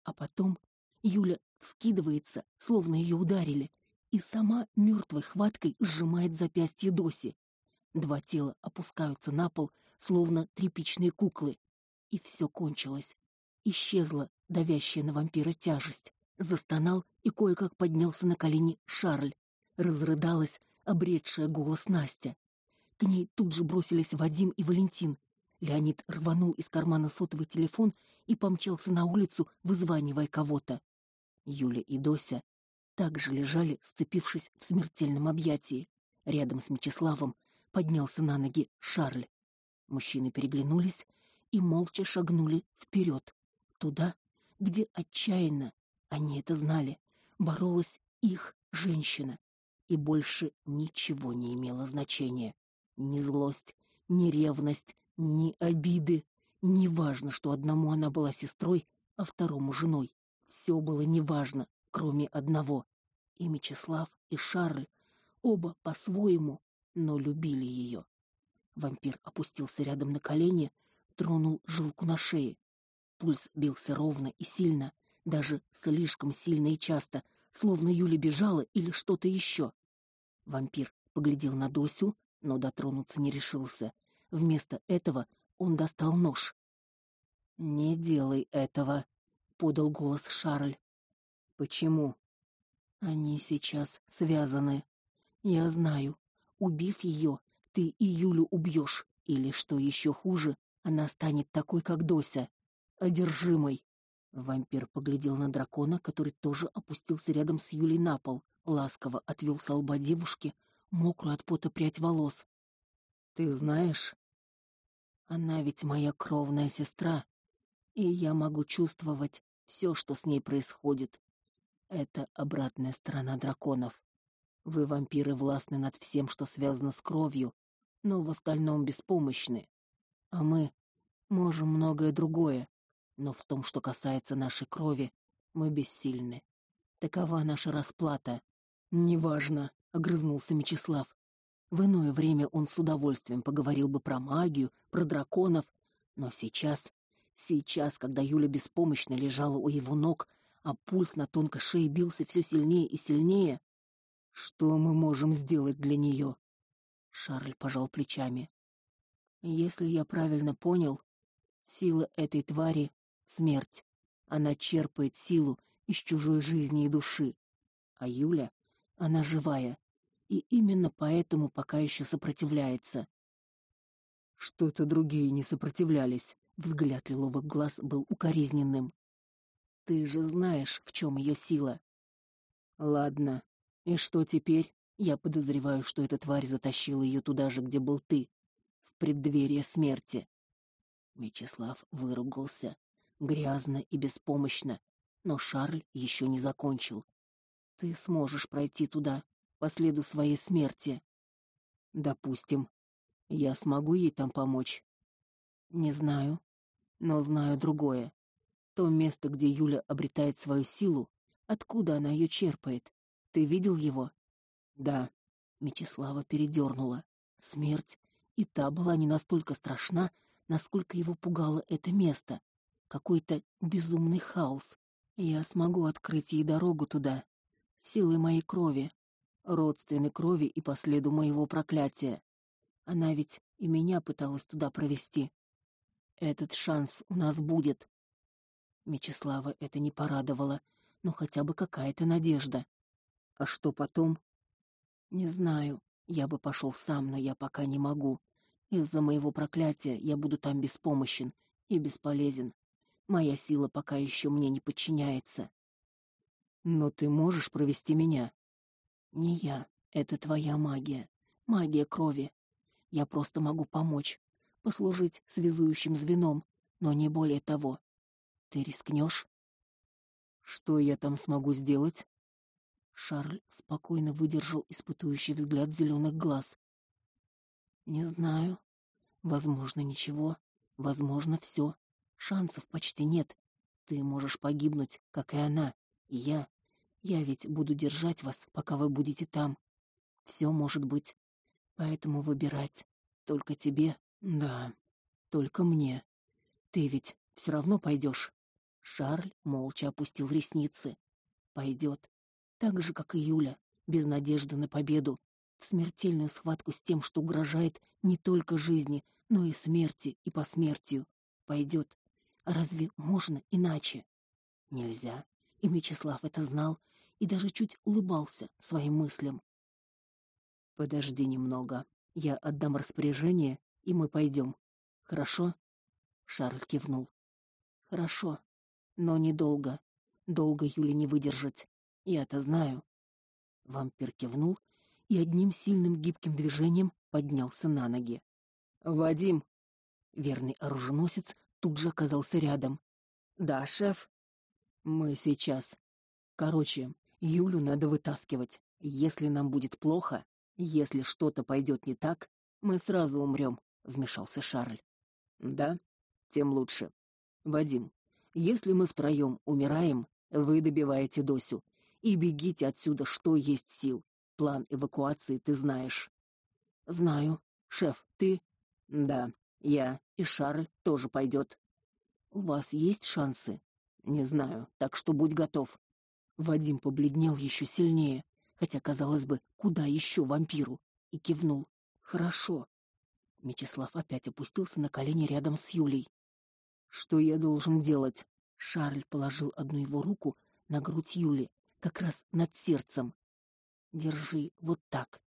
А потом Юля скидывается, словно ее ударили, и сама мертвой хваткой сжимает запястье Доси. Два тела опускаются на пол, словно тряпичные куклы, и все кончилось. Исчезла давящая на вампира тяжесть. Застонал и кое-как поднялся на колени Шарль. Разрыдалась, обретшая голос Настя. К ней тут же бросились Вадим и Валентин. Леонид рванул из кармана сотовый телефон и помчался на улицу, вызванивая кого-то. Юля и Дося также лежали, сцепившись в смертельном объятии. Рядом с Мечиславом поднялся на ноги Шарль. Мужчины переглянулись и молча шагнули вперед, туда, где отчаянно, они это знали, боролась их женщина, и больше ничего не имело значения. Ни злость, ни ревность, ни обиды. Неважно, что одному она была сестрой, а второму женой. Все было неважно, кроме одного. И Мечислав, и Шарль, оба по-своему, но любили ее. Вампир опустился рядом на колени, тронул жилку на шее. Пульс бился ровно и сильно, даже слишком сильно и часто, словно Юля бежала или что-то еще. Вампир поглядел на Досю, но дотронуться не решился. Вместо этого он достал нож. "Не делай этого", подал голос Шарль. "Почему?" "Они сейчас связаны. Я знаю. Убив ее, ты и Юлю убьешь, или что еще хуже, она станет такой, как Дося, одержимой. Вампир поглядел на дракона, который тоже опустился рядом с Юлей на пол, ласково отвел с лба девушки мокрую от пота прядь волос. Ты знаешь, она ведь моя кровная сестра, и я могу чувствовать все, что с ней происходит. Это обратная сторона драконов. Вы, вампиры, властны над всем, что связано с кровью, но в остальном беспомощны. А мы можем многое другое, но в том, что касается нашей крови, мы бессильны. Такова наша расплата. Неважно, огрызнулся Мечислав. В иное время он с удовольствием поговорил бы про магию, про драконов, но сейчас, сейчас, когда Юля беспомощно лежала у его ног, а пульс на тонкой шее бился все сильнее и сильнее, что мы можем сделать для нее? Шарль пожал плечами. Если я правильно понял, сила этой твари смерть. Она черпает силу из чужой жизни и души. А Юля, она живая, и именно поэтому пока еще сопротивляется. Что-то другие не сопротивлялись. Взгляд лиловых глаз был укоризненным. Ты же знаешь, в чем ее сила. Ладно, и что теперь? Я подозреваю, что эта тварь затащила ее туда же, где был ты, в преддверие смерти. Мечислав выругался, грязно и беспомощно, но Шарль еще не закончил. Ты сможешь пройти туда по следу своей смерти. Допустим, я смогу ей там помочь. Не знаю, но знаю другое. То место, где Юля обретает свою силу, откуда она ее черпает. Ты видел его? Да. Мечислава передернула. Смерть и та была не настолько страшна, насколько его пугало это место. Какой-то безумный хаос. Я смогу открыть ей дорогу туда силой моей крови, родственной крови и по следу моего проклятия. Она ведь и меня пыталась туда провести. Этот шанс у нас будет. Мечислава это не порадовало, но хотя бы какая-то надежда. А что потом? Не знаю. Я бы пошел сам, но я пока не могу. Из-за моего проклятия я буду там беспомощен и бесполезен. Моя сила пока еще мне не подчиняется. Но ты можешь провести меня. Не я, это твоя магия, магия крови. Я просто могу помочь, послужить связующим звеном, но не более того. Ты рискнешь? Что я там смогу сделать? Шарль спокойно выдержал испытующий взгляд зеленых глаз. Не знаю. Возможно, ничего, возможно, все. Шансов почти нет. Ты можешь погибнуть, как и она, и я. Я ведь буду держать вас, пока вы будете там. Все может быть. Поэтому выбирать только тебе. Да, только мне. Ты ведь все равно пойдешь. Шарль молча опустил ресницы. Пойдет, так же как и Юля, без надежды на победу, в смертельную схватку с тем, что угрожает не только жизни, но и смерти и посмертию. Пойдет. Разве можно иначе? Нельзя. И Мечислав это знал и даже чуть улыбался своим мыслям. Подожди немного. Я отдам распоряжение, и мы пойдем. Хорошо? Шарль кивнул. Хорошо, но недолго. Долго Юле не выдержать. Я это знаю. Вампир кивнул и одним сильным гибким движением поднялся на ноги. Вадим, верный оруженосец, тут же оказался рядом. Да, шеф. Мы сейчас. Короче, Юлю надо вытаскивать. Если нам будет плохо, если что-то пойдет не так, мы сразу умрем, вмешался Шарль. Да, тем лучше. Вадим, если мы втроем умираем, вы добиваете Досю и бегите отсюда, что есть сил. План эвакуации ты знаешь. Знаю. Шеф, ты? Да, я и Шарль тоже пойдет. У вас есть шансы? Не знаю, так что будь готов. Вадим побледнел еще сильнее, хотя казалось бы, куда еще вампиру, и кивнул. Хорошо. Мечислав опять опустился на колени рядом с Юлей. Что я должен делать? Шарль положил одну его руку на грудь Юли, как раз над сердцем. Держи вот так.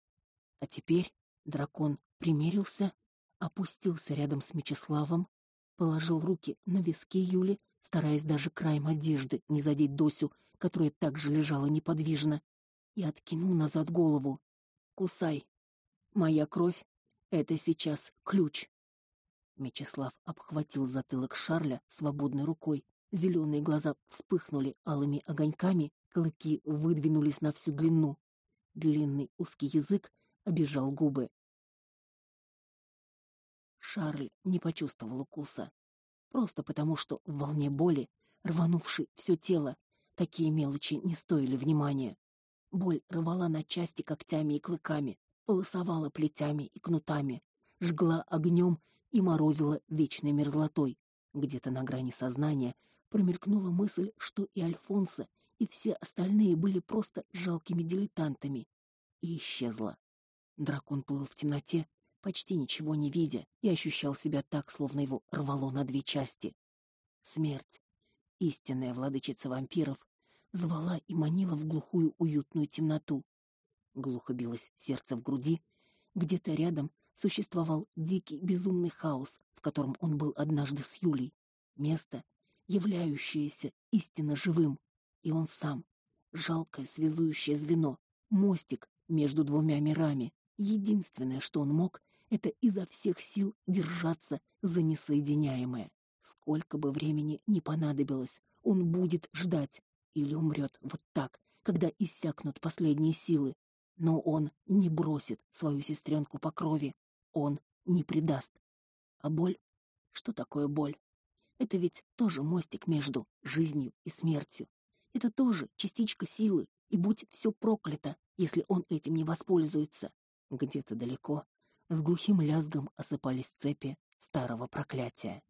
А теперь дракон примерился, опустился рядом с Мечиславом, положил руки на виски Юли, стараясь даже краем одежды не задеть Досю, которая также лежала неподвижно, и откинул назад голову. Кусай. Моя кровь это сейчас ключ. Мечислав обхватил затылок Шарля свободной рукой. Зеленые глаза вспыхнули алыми огоньками, клыки выдвинулись на всю длину. Длинный узкий язык обижал губы. Шарль не почувствовал укуса, просто потому что в волне боли, рванувшей все тело, такие мелочи не стоили внимания. Боль рвала на части когтями и клыками, полосовала плетями и кнутами, жгла огнем и морозила вечной мерзлотой. Где-то на грани сознания промелькнула мысль, что и Альфонсо, и все остальные были просто жалкими дилетантами, и исчезла. Дракон плыл в темноте, почти ничего не видя, и ощущал себя так, словно его рвало на две части. Смерть, истинная владычица вампиров, звала и манила в глухую уютную темноту. Глухо билось сердце в груди, где-то рядом существовал дикий безумный хаос, в котором он был однажды с Юлей, место, являющееся истинно живым, и он сам, жалкое связующее звено, мостик между двумя мирами. Единственное, что он мог, это изо всех сил держаться за несоединяемое. Сколько бы времени ни понадобилось, он будет ждать или умрет вот так, когда иссякнут последние силы. Но он не бросит свою сестренку по крови, он не предаст. А боль? Что такое боль? Это ведь тоже мостик между жизнью и смертью. Это тоже частичка силы, и будь все проклято, если он этим не воспользуется. Где-то далеко с глухим лязгом осыпались цепи старого проклятия.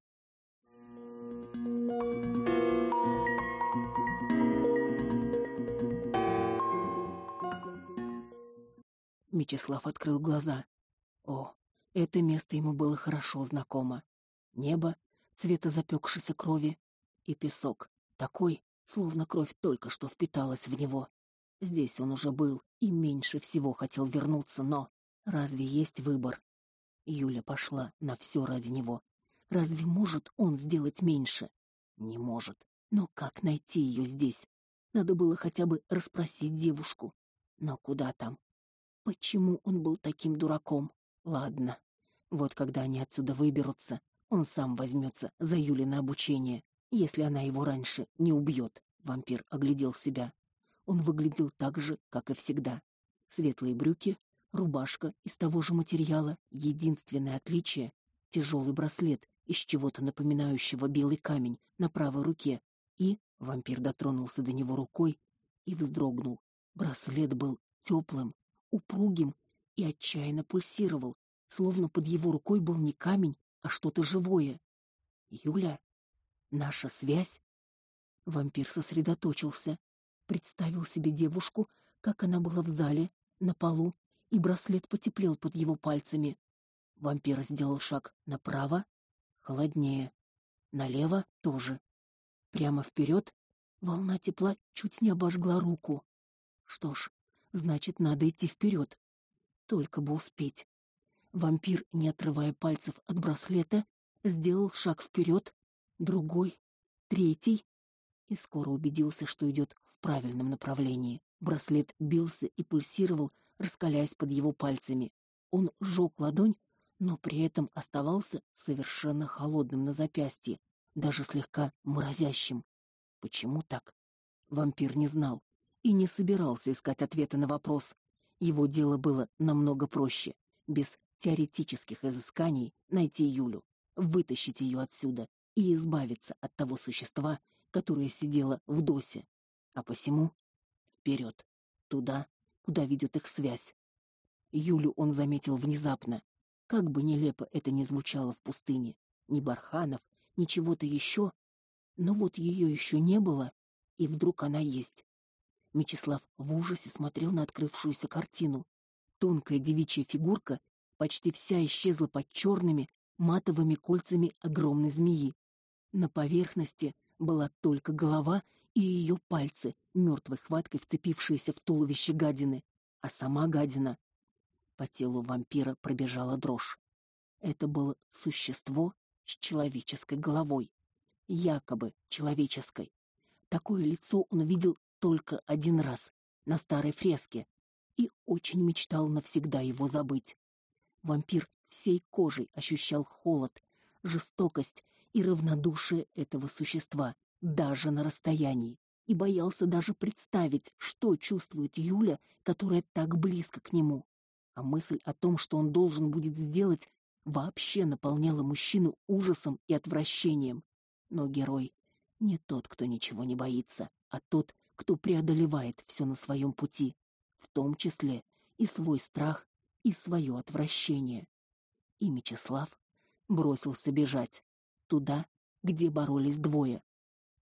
Мечислав открыл глаза. О, Это место ему было хорошо знакомо. Небо цвета запекшейся крови и песок, такой, словно кровь только что впиталась в него. Здесь он уже был и меньше всего хотел вернуться, но разве есть выбор? Юля пошла на все ради него. Разве может он сделать меньше? Не может. Но как найти ее здесь? Надо было хотя бы расспросить девушку. Но куда там? Почему он был таким дураком? Ладно. Вот когда они отсюда выберутся, он сам возьмется за Юли на обучение, если она его раньше не убьет. Вампир оглядел себя. Он выглядел так же, как и всегда. Светлые брюки, рубашка из того же материала, единственное отличие тяжелый браслет из чего-то напоминающего белый камень на правой руке, и вампир дотронулся до него рукой и вздрогнул. Браслет был теплым, упругим и отчаянно пульсировал, словно под его рукой был не камень, а что-то живое. Юля, наша связь. Вампир сосредоточился, представил себе девушку, как она была в зале, на полу, и браслет потеплел под его пальцами. Вампир сделал шаг направо, холоднее, налево тоже. Прямо вперед волна тепла чуть не обожгла руку. Что ж, значит, надо идти вперед. Только бы успеть. Вампир, не отрывая пальцев от браслета, сделал шаг вперед, другой, третий, и скоро убедился, что идет в правильном направлении. Браслет бился и пульсировал, раскаляясь под его пальцами. Он сжег ладонь, но при этом оставался совершенно холодным на запястье, даже слегка морозящим. Почему так? Вампир не знал и не собирался искать ответы на вопрос. Его дело было намного проще, без теоретических изысканий найти Юлю, вытащить ее отсюда и избавиться от того существа, которое сидело в досе. А посему вперед, туда, куда ведет их связь. Юлю он заметил внезапно. Как бы нелепо это ни звучало в пустыне, ни барханов, ни чего-то еще, но вот ее еще не было, и вдруг она есть. Мечислав в ужасе смотрел на открывшуюся картину. Тонкая девичья фигурка почти вся исчезла под черными матовыми кольцами огромной змеи. На поверхности была только голова и ее пальцы, мертвой хваткой вцепившиеся в туловище гадины, а сама гадина по телу вампира пробежала дрожь. Это было существо с человеческой головой, якобы человеческой. Такое лицо он видел только один раз на старой фреске и очень мечтал навсегда его забыть. Вампир всей кожей ощущал холод, жестокость и равнодушие этого существа даже на расстоянии и боялся даже представить, что чувствует Юля, которая так близко к нему. А мысль о том, что он должен будет сделать, вообще наполняла мужчину ужасом и отвращением. Но герой не тот, кто ничего не боится, а тот, кто преодолевает все на своем пути, в том числе и свой страх, и свое отвращение. И Мечислав бросился бежать туда, где боролись двое.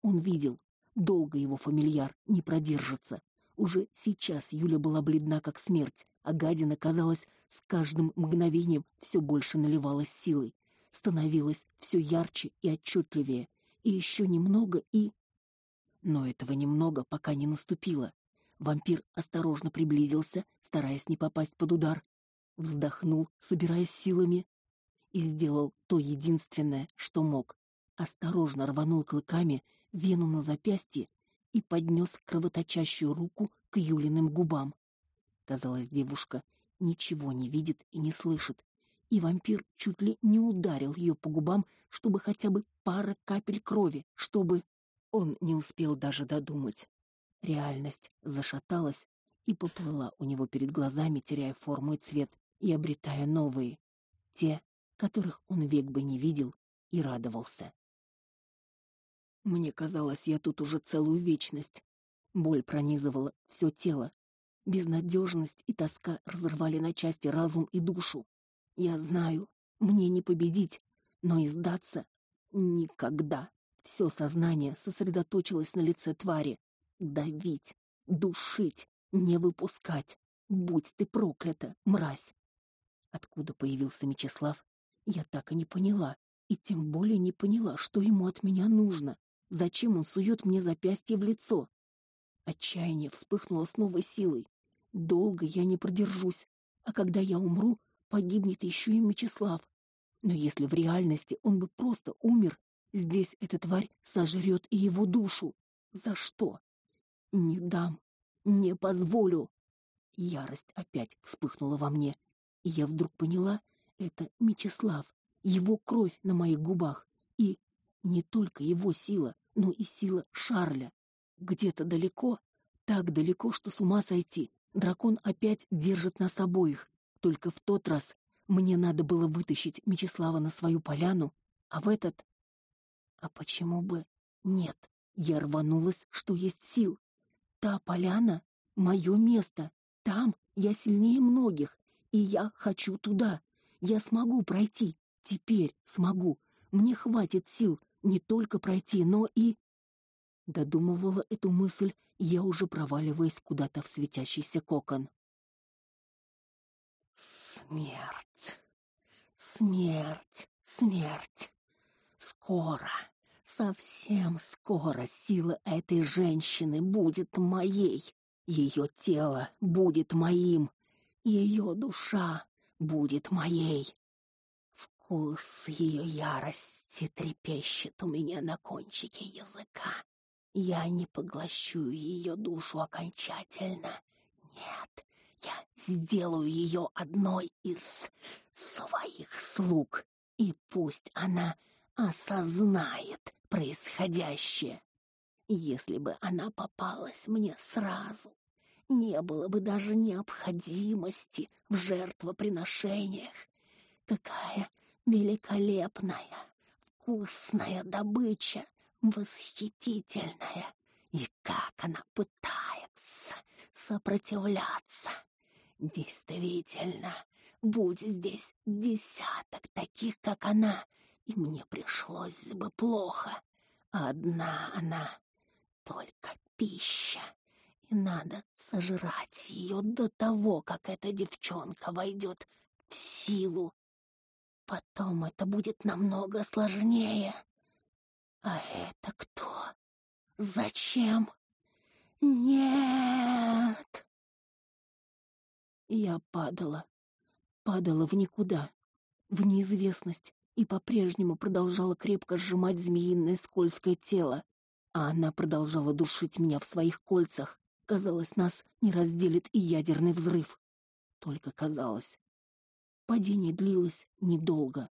Он видел, долго его фамильяр не продержится. Уже сейчас Юля была бледна как смерть, а гадина, казалось, с каждым мгновением все больше наливалась силой, становилась все ярче и отчетливее, и еще немного и Но этого немного пока не наступило. Вампир осторожно приблизился, стараясь не попасть под удар, вздохнул, собираясь силами, и сделал то единственное, что мог. Осторожно рванул клыками вену на запястье и поднес кровоточащую руку к Юлиным губам. Казалось, девушка ничего не видит и не слышит, и вампир чуть ли не ударил ее по губам, чтобы хотя бы пара капель крови, чтобы он не успел даже додумать. Реальность зашаталась и поплыла у него перед глазами, теряя форму и цвет и обретая новые, те, которых он век бы не видел и радовался. Мне казалось, я тут уже целую вечность. Боль пронизывала все тело, Безнадежность и тоска разрывали на части разум и душу. Я знаю, мне не победить, но и сдаться никогда. Все сознание сосредоточилось на лице твари. Давить, душить, не выпускать. Будь ты проклята, мразь. Откуда появился Мечислав, я так и не поняла, и тем более не поняла, что ему от меня нужно. Зачем он сует мне запястье в лицо? Отчаяние вспыхнуло с новой силой. Долго я не продержусь, а когда я умру, погибнет еще и Мечислав. Но если в реальности он бы просто умер, здесь эта тварь сожрет и его душу. За что? Не дам, не позволю. Ярость опять вспыхнула во мне, и я вдруг поняла, это Мечислав, его кровь на моих губах, и не только его сила, но и сила Шарля. Где-то далеко, так далеко, что с ума сойти, дракон опять держит нас обоих. Только в тот раз мне надо было вытащить Мечислава на свою поляну, а в этот... А почему бы нет? Я рванулась, что есть сил. Та поляна — мое место. Там я сильнее многих, и я хочу туда. Я смогу пройти. Теперь смогу. Мне хватит сил не только пройти, но и... Додумывала эту мысль, я уже проваливаясь куда-то в светящийся кокон. Смерть. Смерть. Смерть. Скоро, совсем скоро сила этой женщины будет моей. Ее тело будет моим. Ее душа будет моей. Вкус ее ярости трепещет у меня на кончике языка. Я не поглощу ее душу окончательно. Нет, я сделаю ее одной из своих слуг, и пусть она осознает происходящее. Если бы она попалась мне сразу, не было бы даже необходимости в жертвоприношениях. Какая великолепная, вкусная добыча, восхитительная. И как она пытается сопротивляться. Действительно, будь здесь десяток таких, как она, и мне пришлось бы плохо. Одна она, только пища, и надо сожрать ее до того, как эта девчонка войдет в силу. Потом это будет намного сложнее. А это кто? Зачем? Нет! Я падала, падала в никуда, в неизвестность, и по-прежнему продолжала крепко сжимать змеиное скользкое тело, а она продолжала душить меня в своих кольцах. Казалось, нас не разделит и ядерный взрыв. Только казалось. Падение длилось недолго.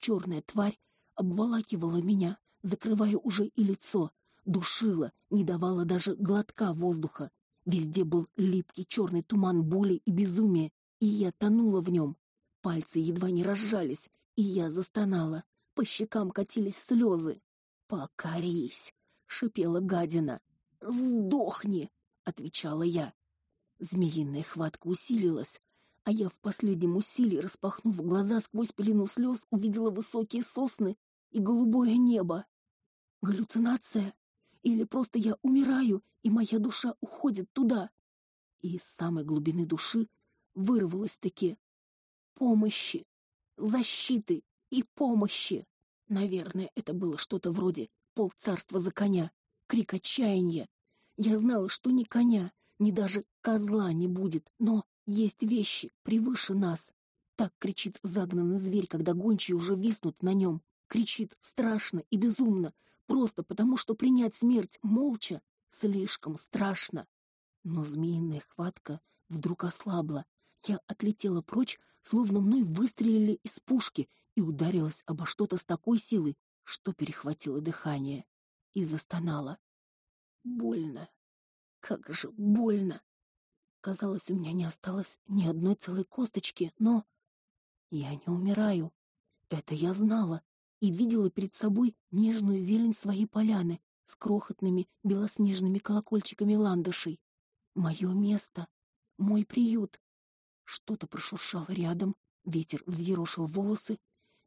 Черная тварь обволакивала меня, закрывая уже и лицо, душила, не давала даже глотка воздуха. Везде был липкий черный туман боли и безумия, и я тонула в нем. Пальцы едва не разжались, и я застонала. По щекам катились слезы. «Покорись!» — шипела гадина. «Сдохни!» отвечала я. Змеиная хватка усилилась, а я в последнем усилии, распахнув глаза сквозь пелену слез, увидела высокие сосны и голубое небо. Галлюцинация? Или просто я умираю, и моя душа уходит туда? И из самой глубины души вырвалось-таки помощи, защиты и помощи. Наверное, это было что-то вроде полцарства за коня, крик отчаяния, я знала, что ни коня, ни даже козла не будет, но есть вещи превыше нас. Так кричит загнанный зверь, когда гончие уже виснут на нем. Кричит страшно и безумно, просто потому, что принять смерть молча слишком страшно. Но змеиная хватка вдруг ослабла. Я отлетела прочь, словно мной выстрелили из пушки, и ударилась обо что-то с такой силой, что перехватило дыхание, и застонала. Больно. Как же больно. Казалось, у меня не осталось ни одной целой косточки, но я не умираю. Это я знала и видела перед собой нежную зелень своей поляны с крохотными белоснежными колокольчиками ландышей. Мое место, мой приют. Что-то прошуршало рядом, ветер взъерошил волосы,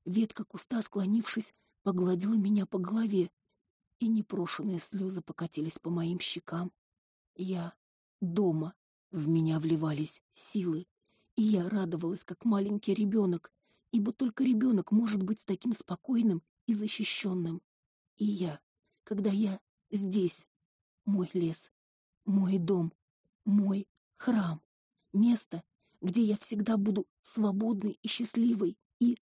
ветка куста, склонившись, погладила меня по голове, и непрошенные слезы покатились по моим щекам. Я дома. В меня вливались силы, И я радовалась, как маленький ребенок, ибо только ребенок может быть таким спокойным и защищенным. И я, когда я здесь, мой лес, мой дом, мой храм, место, где я всегда буду свободной и счастливой и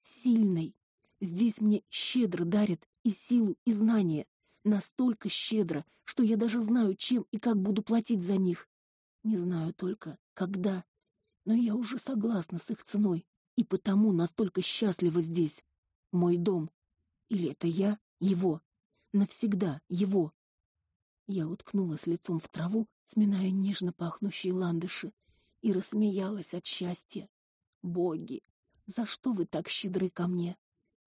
сильной. Здесь мне щедро дарят и силу, и знания, настолько щедро, что я даже знаю, чем и как буду платить за них. Не знаю только, когда, но я уже согласна с их ценой, и потому настолько счастлива здесь. Мой дом. Или это я, его, навсегда его. Я уткнулась лицом в траву, сминая нежно пахнущие ландыши, и рассмеялась от счастья. Боги, за что вы так щедры ко мне?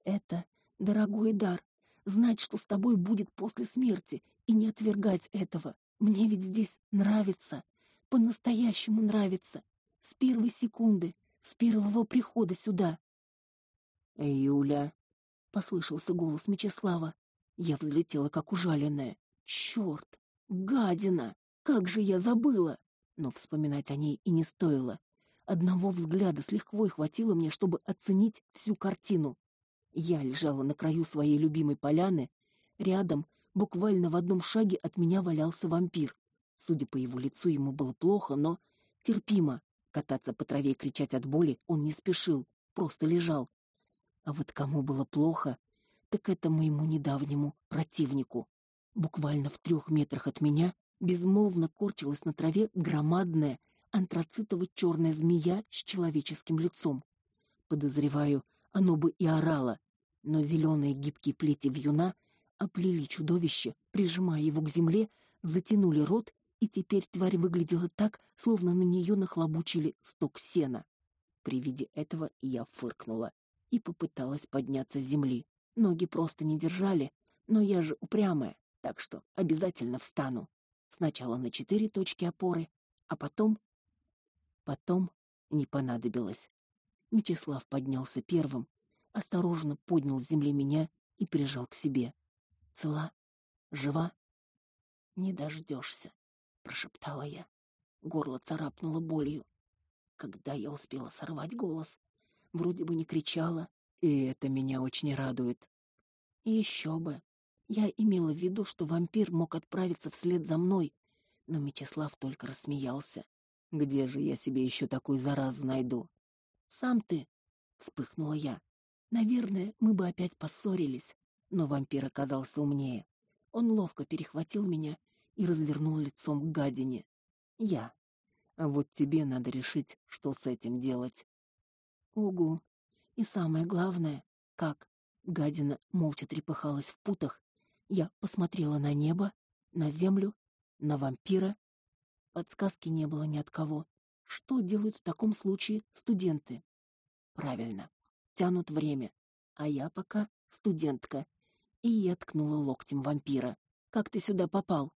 Это дорогой дар, знать, что с тобой будет после смерти, и не отвергать этого. Мне ведь здесь нравится, по-настоящему нравится, с первой секунды, с первого прихода сюда. Юля, послышался голос Мечислава. Я взлетела как ужаленная. Черт, гадина! Как же я забыла! Но вспоминать о ней и не стоило. Одного взгляда с лихвой хватило мне, чтобы оценить всю картину. Я лежала на краю своей любимой поляны, рядом, буквально в одном шаге от меня валялся вампир. Судя по его лицу, ему было плохо, но терпимо. Кататься по траве и кричать от боли он не спешил, просто лежал. А вот кому было плохо, так это моему недавнему противнику. Буквально в трех метрах от меня безмолвно корчилась на траве громадная антрацитово-черная змея с человеческим лицом. Подозреваю, оно бы и орало, но зеленые гибкие плети вьюна оплели чудовище, прижимая его к земле, затянули рот, и теперь тварь выглядела так, словно на нее нахлобучили сток сена. При виде этого я фыркнула и попыталась подняться с земли. Ноги просто не держали, но я же упрямая, так что обязательно встану. Сначала на четыре точки опоры, а потом потом не понадобилось. Мечислав поднялся первым, осторожно поднял с земли меня и прижал к себе. Цела? Жива? Не дождешься, прошептала я. Горло царапнуло болью. Когда я успела сорвать голос, вроде бы не кричала, и это меня очень радует. Еще бы. Я имела в виду, что вампир мог отправиться вслед за мной, но Мечислав только рассмеялся. Где же я себе еще такую заразу найду? Сам ты, вспыхнула я. Наверное, мы бы опять поссорились, но вампир оказался умнее. Он ловко перехватил меня и развернул лицом к гадине. Я. А вот тебе надо решить, что с этим делать. Угу. И самое главное, как гадина молча трепыхалась в путах, я посмотрела на небо, на землю, на вампира. Подсказки не было ни от кого. Что делают в таком случае студенты? Правильно тянут время. А я пока студентка. И я ткнула локтем вампира. Как ты сюда попал?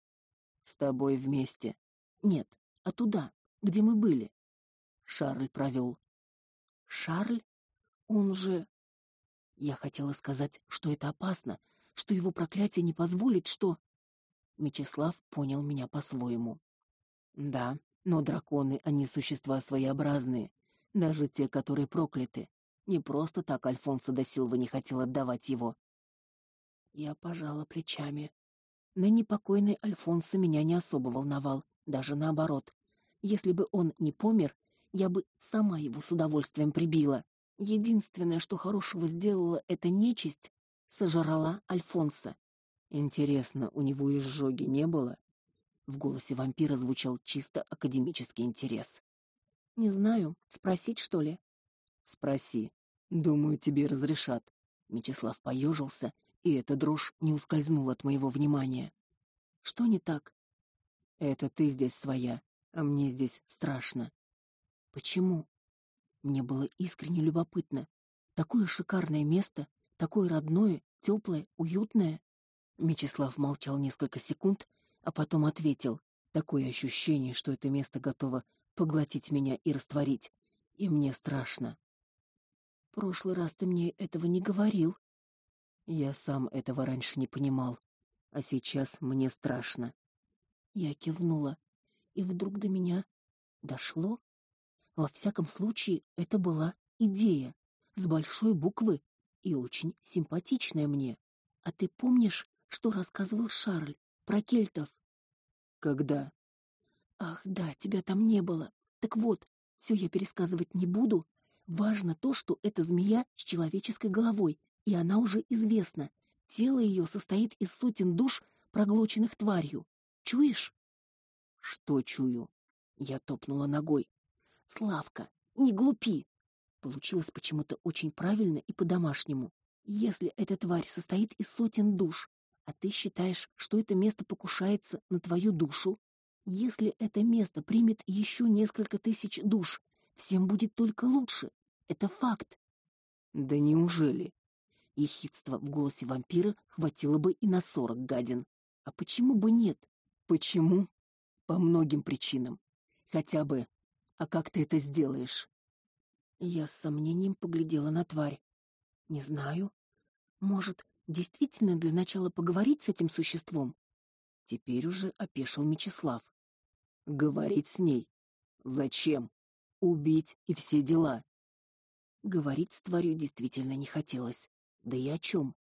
С тобой вместе. Нет, а туда, где мы были. Шарль провел. Шарль? Он же Я хотела сказать, что это опасно, что его проклятие не позволит, что Мечислав понял меня по-своему. Да, но драконы, они существа своеобразные, даже те, которые прокляты. Не просто так Альфонсо да Силва не хотел отдавать его. Я пожала плечами. На непокойный Альфонсо меня не особо волновал, даже наоборот. Если бы он не помер, я бы сама его с удовольствием прибила. Единственное, что хорошего сделала эта нечисть, сожрала Альфонса. Интересно, у него изжоги не было? В голосе вампира звучал чисто академический интерес. Не знаю, спросить что ли? Спроси. Думаю, тебе разрешат. Мечислав поежился, и эта дрожь не ускользнула от моего внимания. Что не так? Это ты здесь своя, а мне здесь страшно. Почему? Мне было искренне любопытно. Такое шикарное место, такое родное, теплое, уютное. Мечислав молчал несколько секунд, а потом ответил: "Такое ощущение, что это место готово поглотить меня и растворить, и мне страшно". Прошлый раз ты мне этого не говорил. Я сам этого раньше не понимал, а сейчас мне страшно. Я кивнула, и вдруг до меня дошло. Во всяком случае, это была идея с большой буквы и очень симпатичная мне. А ты помнишь, что рассказывал Шарль про кельтов? Когда? Ах, да, тебя там не было. Так вот, все я пересказывать не буду. Важно то, что это змея с человеческой головой, и она уже известна. Тело ее состоит из сотен душ, проглоченных тварью. Чуешь? Что чую? Я топнула ногой. Славка, не глупи. Получилось почему-то очень правильно и по-домашнему. Если эта тварь состоит из сотен душ, а ты считаешь, что это место покушается на твою душу, если это место примет еще несколько тысяч душ, всем будет только лучше. Это факт. Да неужели? Ехидство в голосе вампира хватило бы и на сорок гадин. А почему бы нет? Почему? По многим причинам. Хотя бы. А как ты это сделаешь? Я с сомнением поглядела на тварь. Не знаю. Может, действительно для начала поговорить с этим существом? Теперь уже опешил Мечислав. Говорить с ней? Зачем? Убить и все дела. Говорить с тварью действительно не хотелось. Да и о чем?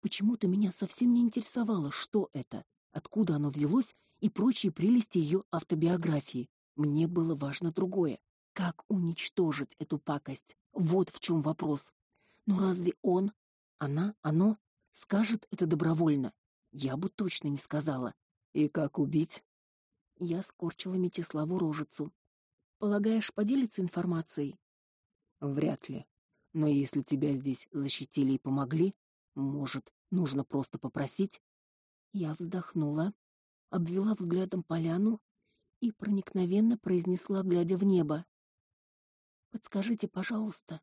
Почему-то меня совсем не интересовало, что это, откуда оно взялось и прочие прелести ее автобиографии. Мне было важно другое. Как уничтожить эту пакость? Вот в чем вопрос. Но разве он, она, оно скажет это добровольно? Я бы точно не сказала. И как убить? Я скорчила Митиславу рожицу. Полагаешь, поделиться информацией? Вряд ли. Но если тебя здесь защитили и помогли, может, нужно просто попросить? Я вздохнула, обвела взглядом поляну и проникновенно произнесла, глядя в небо: "Подскажите, пожалуйста,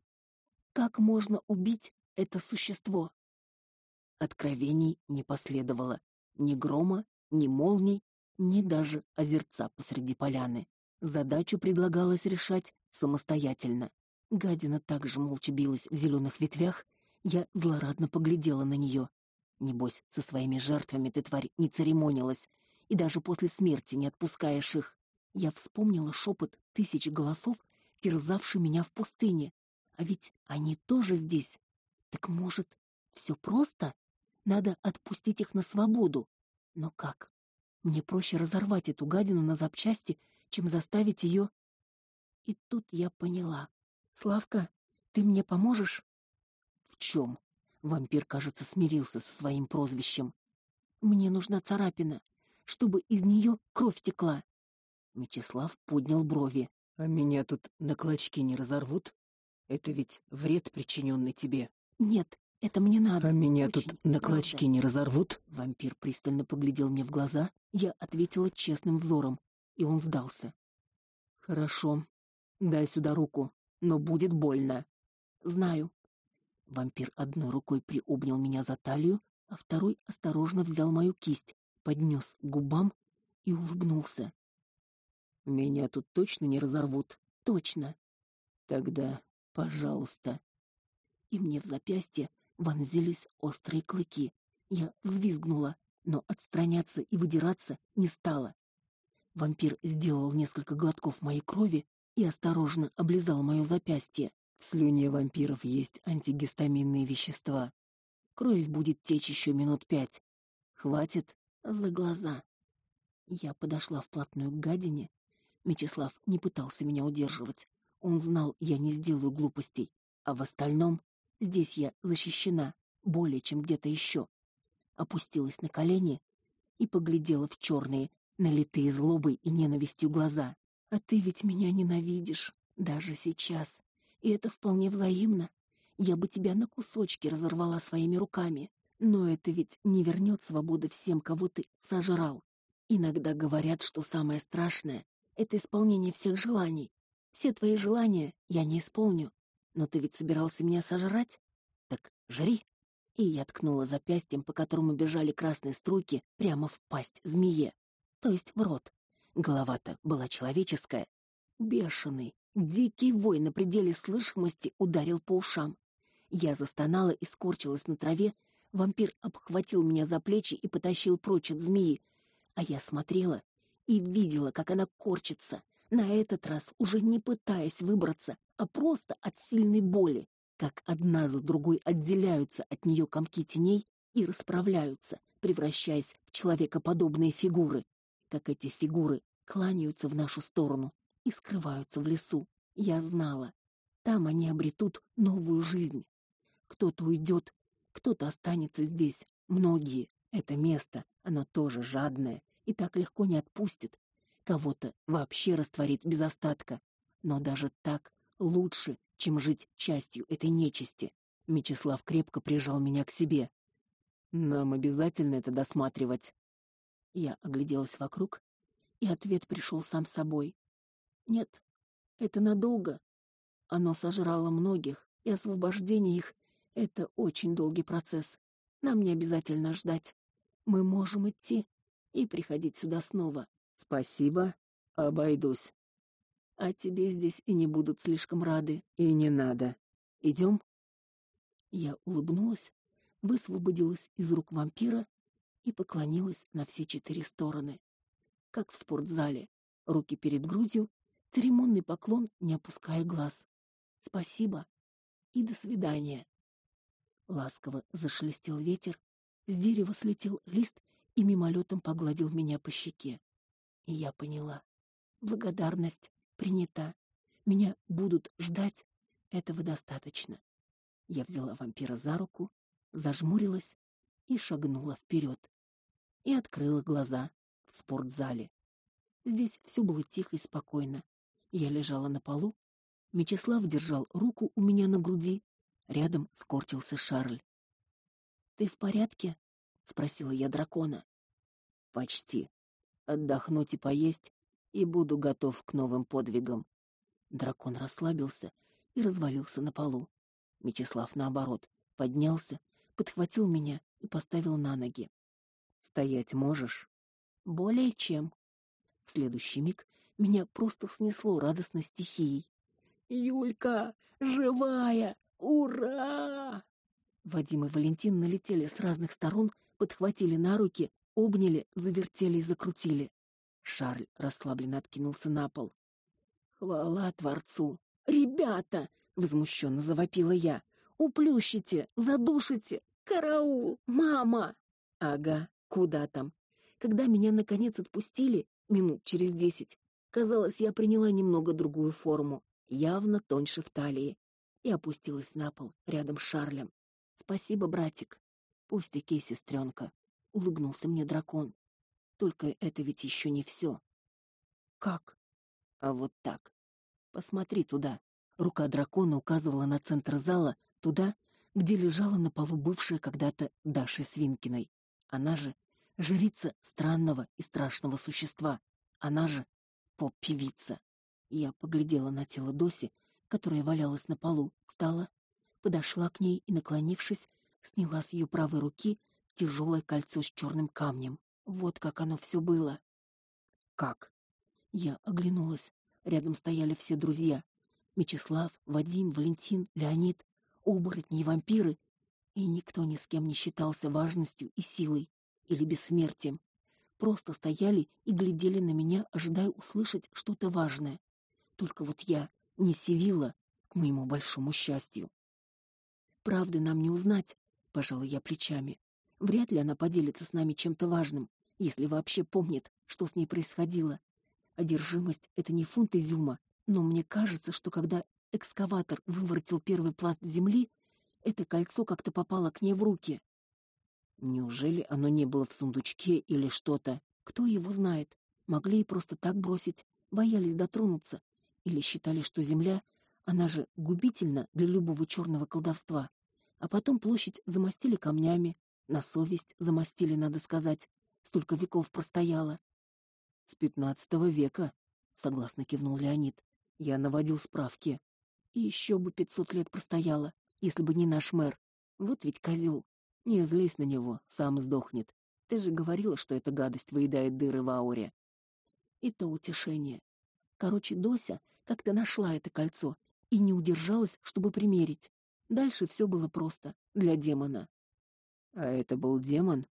как можно убить это существо?" Откровений не последовало, ни грома, ни молний, ни даже озерца посреди поляны. Задачу предлагалось решать самостоятельно. Гадина также молча билась в зеленых ветвях, я злорадно поглядела на нее. Небось, со своими жертвами ты, тварь, не церемонилась, и даже после смерти не отпускаешь их. Я вспомнила шепот тысяч голосов, терзавший меня в пустыне. А ведь они тоже здесь. Так может, все просто? Надо отпустить их на свободу. Но как? Мне проще разорвать эту гадину на запчасти, чем заставить ее. И тут я поняла. Славка, ты мне поможешь? В чем? Вампир, кажется, смирился со своим прозвищем. Мне нужна царапина, чтобы из нее кровь текла. Мечислав поднял брови. А меня тут на клочки не разорвут? Это ведь вред, причиненный тебе. Нет, это мне надо. А меня Очень тут на клочки не разорвут? Вампир пристально поглядел мне в глаза. Я ответила честным взором, и он сдался. Хорошо. Дай сюда руку но будет больно. Знаю. Вампир одной рукой приобнял меня за талию, а второй осторожно взял мою кисть, поднес к губам и улыбнулся. Меня тут точно не разорвут. Точно. Тогда, пожалуйста. И мне в запястье вонзились острые клыки. Я взвизгнула, но отстраняться и выдираться не стала. Вампир сделал несколько глотков моей крови и осторожно облизал моё запястье. В слюне вампиров есть антигистаминные вещества. Кровь будет течь еще минут пять. Хватит за глаза. Я подошла вплотную к гадине. Мечислав не пытался меня удерживать. Он знал, я не сделаю глупостей, а в остальном здесь я защищена более, чем где-то еще. Опустилась на колени и поглядела в черные, налитые злобой и ненавистью глаза. А ты ведь меня ненавидишь даже сейчас. И это вполне взаимно. Я бы тебя на кусочки разорвала своими руками, но это ведь не вернет свободы всем, кого ты сожрал. Иногда говорят, что самое страшное это исполнение всех желаний. Все твои желания я не исполню, но ты ведь собирался меня сожрать? Так жри. И я ткнула запястьем, по которому бежали красные струйки, прямо в пасть змее, то есть в рот. Голова-то была человеческая. Бешеный, дикий вой на пределе слышимости ударил по ушам. Я застонала и скорчилась на траве. Вампир обхватил меня за плечи и потащил прочь от змеи, а я смотрела и видела, как она корчится, на этот раз уже не пытаясь выбраться, а просто от сильной боли, как одна за другой отделяются от нее комки теней и расправляются, превращаясь в человекоподобные фигуры, как эти фигуры кланяются в нашу сторону и скрываются в лесу. Я знала, там они обретут новую жизнь. Кто-то уйдет, кто-то останется здесь, многие. Это место, оно тоже жадное и так легко не отпустит. Кого-то вообще растворит без остатка. Но даже так лучше, чем жить частью этой нечисти. Мечислав крепко прижал меня к себе. Нам обязательно это досматривать. Я огляделась вокруг, и ответ пришел сам собой. Нет, это надолго. Оно сожрало многих, и освобождение их — это очень долгий процесс. Нам не обязательно ждать. Мы можем идти и приходить сюда снова. Спасибо, обойдусь. А тебе здесь и не будут слишком рады. И не надо. Идем? Я улыбнулась, высвободилась из рук вампира и поклонилась на все четыре стороны. Как в спортзале, руки перед грудью, церемонный поклон, не опуская глаз. Спасибо и до свидания. Ласково зашелестел ветер, с дерева слетел лист и мимолетом погладил меня по щеке. И я поняла. Благодарность принята. Меня будут ждать. Этого достаточно. Я взяла вампира за руку, зажмурилась и шагнула вперед. И открыла глаза в спортзале. Здесь все было тихо и спокойно. Я лежала на полу, Мечислав держал руку у меня на груди, рядом скорчился Шарль. Ты в порядке? спросила я дракона. Почти. Отдохнуть и поесть, и буду готов к новым подвигам. Дракон расслабился и развалился на полу. Мечислав наоборот поднялся, подхватил меня и поставил на ноги. Стоять можешь? Более чем. В следующий миг меня просто снесло радостной стихией. Юлька, живая! Ура! Вадим и Валентин налетели с разных сторон, подхватили на руки, обняли, завертели и закрутили. Шарль расслабленно откинулся на пол. Хвала творцу. Ребята, возмущенно завопила я. Уплющите, задушите. Караул, мама. Ага, куда там? Когда меня наконец отпустили, минут через десять, казалось, я приняла немного другую форму, явно тоньше в талии, и опустилась на пол рядом с Шарлем. Спасибо, братик. Пустяки, сестренка улыбнулся мне дракон. Только это ведь еще не все. Как? А вот так. Посмотри туда. Рука дракона указывала на центр зала, туда, где лежала на полу бывшая когда-то Даша Свинкиной. Она же жрица странного и страшного существа. Она же поп-певица. Я поглядела на тело Доси, которое валялось на полу, встала, подошла к ней и, наклонившись, сняла с ее правой руки тяжелое кольцо с черным камнем. Вот как оно все было. Как? Я оглянулась. Рядом стояли все друзья: Мечислав, Вадим, Валентин, Леонид, оборотни и вампиры, и никто ни с кем не считался важностью и силой или бессмертием. Просто стояли и глядели на меня, ожидая услышать что-то важное. Только вот я не сивила, к моему большому счастью. Правды нам не узнать, пожала я плечами. Вряд ли она поделится с нами чем-то важным, если вообще помнит, что с ней происходило. Одержимость это не фунт изюма, но мне кажется, что когда экскаватор выворотил первый пласт земли, это кольцо как-то попало к ней в руки. Неужели оно не было в сундучке или что-то? Кто его знает? Могли и просто так бросить, боялись дотронуться или считали, что земля, она же губительна для любого черного колдовства. А потом площадь замостили камнями, на совесть замостили, надо сказать. Столько веков простояла. С пятнадцатого века, согласно кивнул Леонид. Я наводил справки. И еще бы пятьсот лет простояла, если бы не наш мэр. Вот ведь козел. Не злись на него, сам сдохнет. Ты же говорила, что эта гадость выедает дыры в ауре. И то утешение. Короче, Дося как-то нашла это кольцо и не удержалась, чтобы примерить. Дальше все было просто для демона. А это был демон?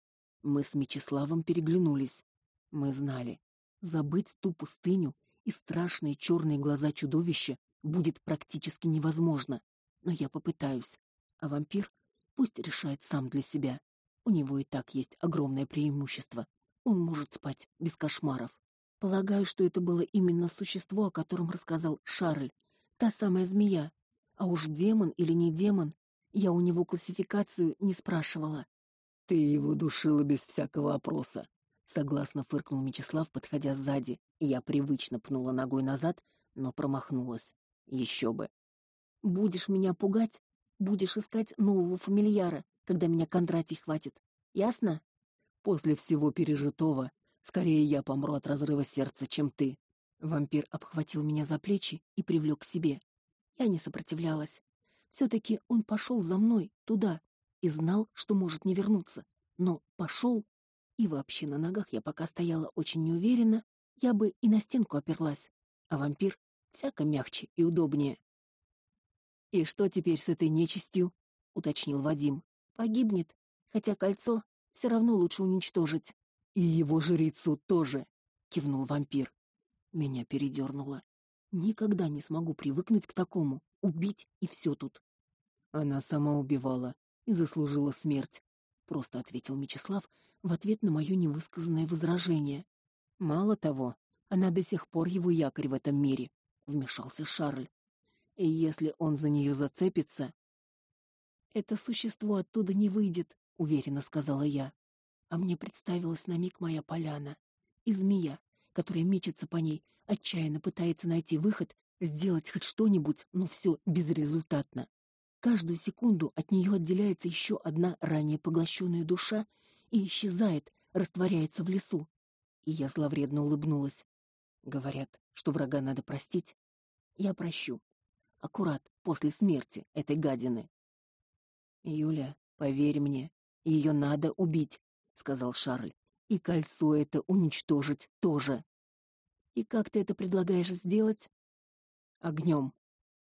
Мы с Мечиславом переглянулись. Мы знали, забыть ту пустыню и страшные черные глаза чудовища будет практически невозможно. Но я попытаюсь. А вампир пусть решает сам для себя. У него и так есть огромное преимущество. Он может спать без кошмаров. Полагаю, что это было именно существо, о котором рассказал Шарль, та самая змея. А уж демон или не демон, я у него классификацию не спрашивала. Ты его душила без всякого опроса, согласно фыркнул Мечислав, подходя сзади. Я привычно пнула ногой назад, но промахнулась. Еще бы. Будешь меня пугать, будешь искать нового фамильяра, когда меня Кондратий хватит. Ясно? После всего пережитого Скорее я помру от разрыва сердца, чем ты. Вампир обхватил меня за плечи и привлек к себе. Я не сопротивлялась. все таки он пошел за мной туда и знал, что может не вернуться, но пошел. И вообще на ногах я пока стояла очень неуверенно, я бы и на стенку оперлась, а вампир всяко мягче и удобнее. И что теперь с этой нечистью? уточнил Вадим. Погибнет, хотя кольцо все равно лучше уничтожить. И его жрицу тоже, кивнул вампир. Меня передернуло. Никогда не смогу привыкнуть к такому. Убить и все тут. Она сама убивала и заслужила смерть, просто ответил Мечислав в ответ на мое невысказанное возражение. Мало того, она до сих пор его якорь в этом мире, вмешался Шарль. И если он за нее зацепится, это существо оттуда не выйдет, уверенно сказала я а мне представилась на миг моя поляна и змея, которая мечется по ней, отчаянно пытается найти выход, сделать хоть что-нибудь, но все безрезультатно. Каждую секунду от нее отделяется еще одна ранее поглощенная душа и исчезает, растворяется в лесу. И я зловредно улыбнулась. Говорят, что врага надо простить. Я прощу. Аккурат после смерти этой гадины. Юля, поверь мне, ее надо убить, сказал Шарль. И кольцо это уничтожить тоже. И как ты это предлагаешь сделать? Огнем.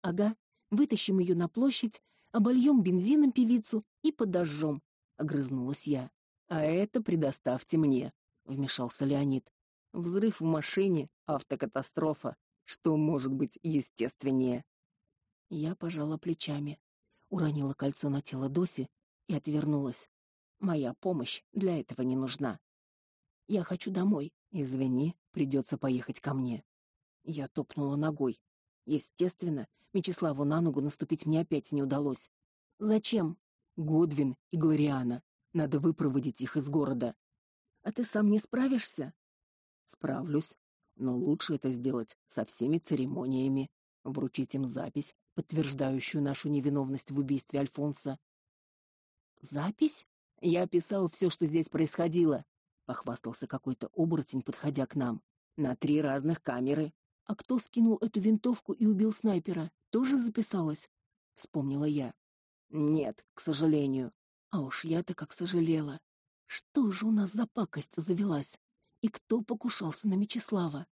Ага, вытащим ее на площадь, обольем бензином певицу и подожжем. огрызнулась я. А это предоставьте мне, вмешался Леонид. Взрыв в машине, автокатастрофа. Что может быть естественнее? Я пожала плечами, уронила кольцо на тело Доси и отвернулась. Моя помощь для этого не нужна. Я хочу домой. Извини, придется поехать ко мне. Я топнула ногой. Естественно, Мечиславу на ногу наступить мне опять не удалось. Зачем? Годвин и Глориана. Надо выпроводить их из города. А ты сам не справишься? Справлюсь, но лучше это сделать со всеми церемониями, вручить им запись, подтверждающую нашу невиновность в убийстве Альфонса. Запись? Я описал все, что здесь происходило, похвастался какой-то оборотень, подходя к нам. На три разных камеры. А кто скинул эту винтовку и убил снайпера? Тоже записалась? вспомнила я. Нет, к сожалению. А уж я-то как сожалела. Что же у нас за пакость завелась? И кто покушался на Мечислава?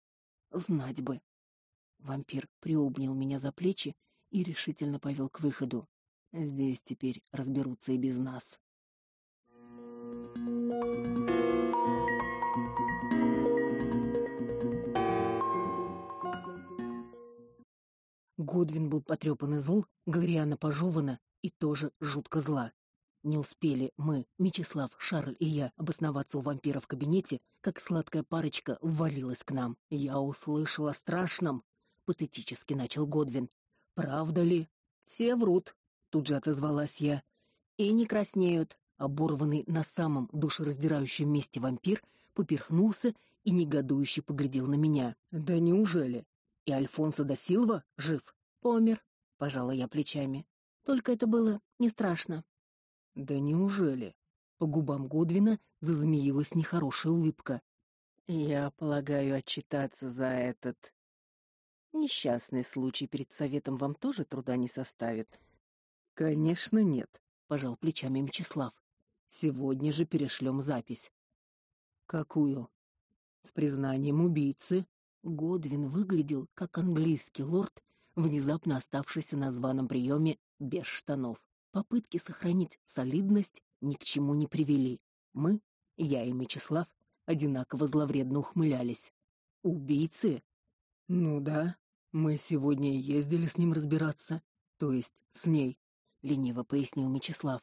Знать бы. Вампир приобнял меня за плечи и решительно повел к выходу. Здесь теперь разберутся и без нас. Годвин был потрепан и зол, Глориана пожевана и тоже жутко зла. Не успели мы, Мечислав, Шарль и я, обосноваться у вампира в кабинете, как сладкая парочка ввалилась к нам. Я услышала страшном, патетически начал Годвин. Правда ли? Все врут, тут же отозвалась я. И не краснеют. Оборванный на самом душераздирающем месте вампир поперхнулся и негодующе поглядел на меня. Да неужели? И Альфонсо да Силва жив? Помер, пожала я плечами. Только это было не страшно. Да неужели? По губам Годвина зазмеилась нехорошая улыбка. Я полагаю, отчитаться за этот несчастный случай перед советом вам тоже труда не составит. Конечно, нет, пожал плечами Мечислав. Сегодня же перешлем запись. Какую? С признанием убийцы. Годвин выглядел как английский лорд, внезапно оставшийся на званом приеме без штанов. Попытки сохранить солидность ни к чему не привели. Мы, я и Мечислав, одинаково зловредно ухмылялись. Убийцы? Ну да, мы сегодня ездили с ним разбираться, то есть с ней, лениво пояснил Мечислав.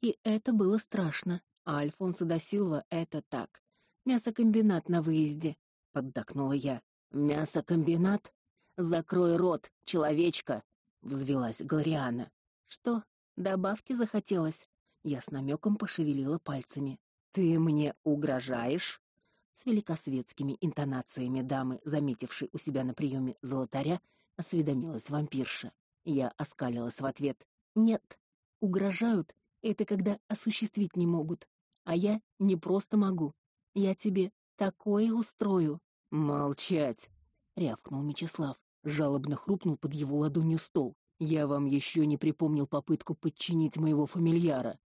И это было страшно. А Альфонсо да Силва это так. Мясокомбинат на выезде, поддакнула я. Мясокомбинат? Закрой рот, человечка, взвилась Глориана. Что? Добавки захотелось? Я с намеком пошевелила пальцами. Ты мне угрожаешь? С великосветскими интонациями дамы, заметившей у себя на приеме золотаря, осведомилась вампирша. Я оскалилась в ответ. Нет, угрожают это когда осуществить не могут. А я не просто могу. Я тебе такое устрою. Молчать, рявкнул Мечислав, жалобно хрупнул под его ладонью стол. Я вам еще не припомнил попытку подчинить моего фамильяра.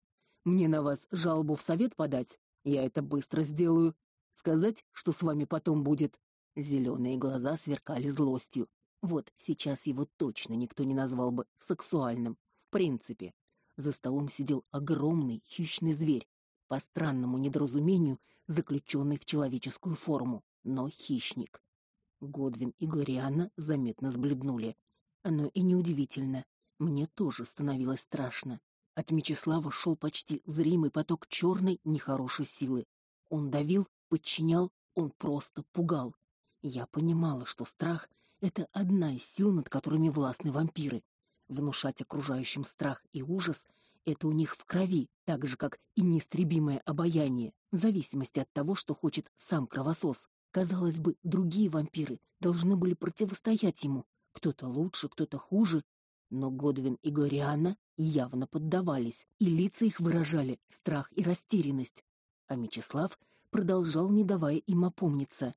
Мне на вас жалобу в совет подать? Я это быстро сделаю. Сказать, что с вами потом будет. Зеленые глаза сверкали злостью. Вот сейчас его точно никто не назвал бы сексуальным. В принципе, за столом сидел огромный хищный зверь, по странному недоразумению заключенный в человеческую форму, но хищник. Годвин и Глориана заметно сбледнули. Оно и неудивительно. Мне тоже становилось страшно. От Мечислава шел почти зримый поток черной нехорошей силы. Он давил, подчинял, он просто пугал. Я понимала, что страх это одна из сил, над которыми властны вампиры. Внушать окружающим страх и ужас это у них в крови, так же как и неистребимое обаяние, в зависимости от того, что хочет сам кровосос. Казалось бы, другие вампиры должны были противостоять ему, кто-то лучше, кто-то хуже, но Годвин и Глориана явно поддавались, и лица их выражали страх и растерянность. А Мечислав продолжал, не давая им опомниться.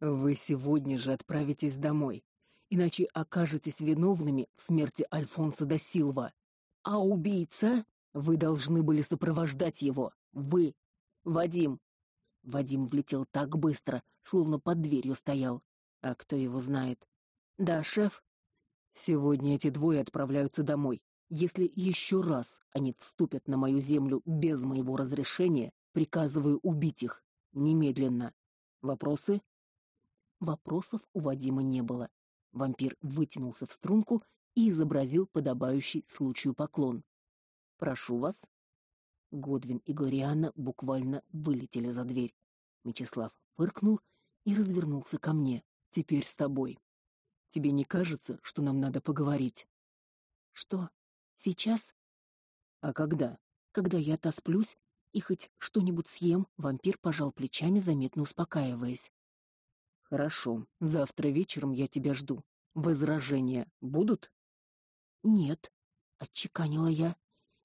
Вы сегодня же отправитесь домой иначе окажетесь виновными в смерти Альфонса да Силва. А убийца, вы должны были сопровождать его. Вы, Вадим. Вадим влетел так быстро, словно под дверью стоял. А кто его знает? Да, шеф. Сегодня эти двое отправляются домой. Если еще раз они вступят на мою землю без моего разрешения, приказываю убить их немедленно. Вопросы? Вопросов у Вадима не было. Вампир вытянулся в струнку и изобразил подобающий случаю поклон. Прошу вас. Годвин и Глориана буквально вылетели за дверь. Мечислав фыркнул и развернулся ко мне. Теперь с тобой. Тебе не кажется, что нам надо поговорить? Что? Сейчас? А когда? Когда я отосплюсь и хоть что-нибудь съем, вампир пожал плечами, заметно успокаиваясь. Хорошо. Завтра вечером я тебя жду. Возражения будут? Нет, отчеканила я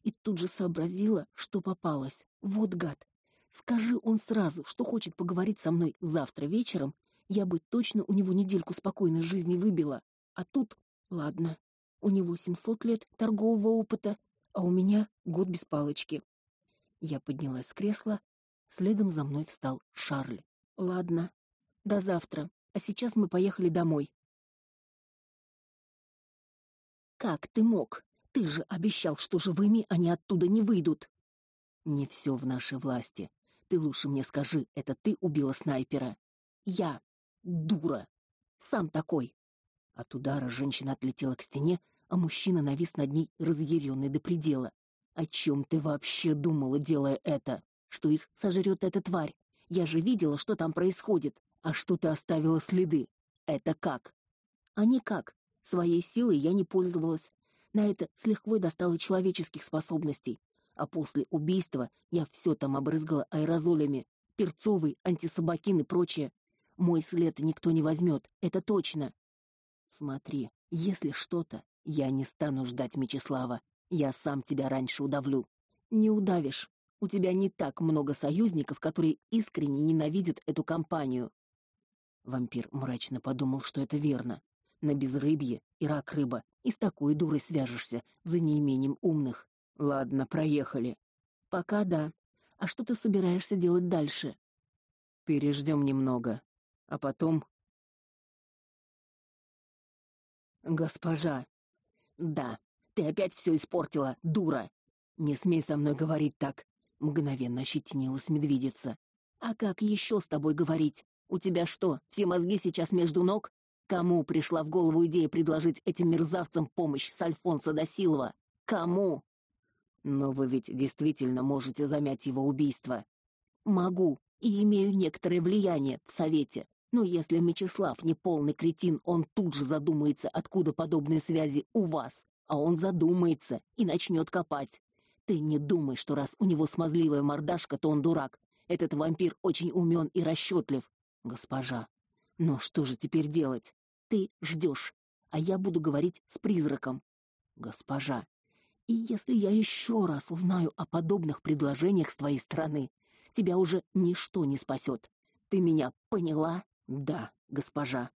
и тут же сообразила, что попалась. Вот гад. Скажи он сразу, что хочет поговорить со мной завтра вечером, я бы точно у него недельку спокойной жизни выбила. А тут, ладно. У него 700 лет торгового опыта, а у меня год без палочки. Я поднялась с кресла, следом за мной встал Шарль. Ладно, до завтра. А сейчас мы поехали домой. Как ты мог? Ты же обещал, что живыми они оттуда не выйдут. Не все в нашей власти. Ты лучше мне скажи, это ты убила снайпера? Я. Дура. Сам такой. От удара женщина отлетела к стене, а мужчина навис над ней разъяренный до предела. О чем ты вообще думала, делая это? Что их сожрет эта тварь? Я же видела, что там происходит. А что ты оставила следы? Это как? А никак. Своей силой я не пользовалась. На это с лихвой достало человеческих способностей. А после убийства я все там обрызгала аэрозолями, перцовый, антисобакин и прочее. Мой след никто не возьмет, это точно. Смотри, если что-то, я не стану ждать Мечислава. Я сам тебя раньше удавлю. Не удавишь. У тебя не так много союзников, которые искренне ненавидят эту компанию. Вампир мрачно подумал, что это верно. На безрыбье и рак рыба, и с такой дурой свяжешься за неимением умных. Ладно, проехали. Пока да. А что ты собираешься делать дальше? Переждем немного, а потом Госпожа. Да, ты опять все испортила, дура. Не смей со мной говорить так, мгновенно ощетинилась медведица. А как еще с тобой говорить? У тебя что, все мозги сейчас между ног? Кому пришла в голову идея предложить этим мерзавцам помощь с Альфонсо да Силва? Кому? Но вы ведь действительно можете замять его убийство. Могу и имею некоторое влияние в совете. Но если Мечислав не полный кретин, он тут же задумается, откуда подобные связи у вас, а он задумается и начнет копать. Ты не думай, что раз у него смазливая мордашка, то он дурак. Этот вампир очень умен и расчетлив, госпожа. Но что же теперь делать? Ты ждешь, а я буду говорить с призраком. Госпожа, и если я еще раз узнаю о подобных предложениях с твоей стороны, тебя уже ничто не спасет. Ты меня поняла? Да, госпожа.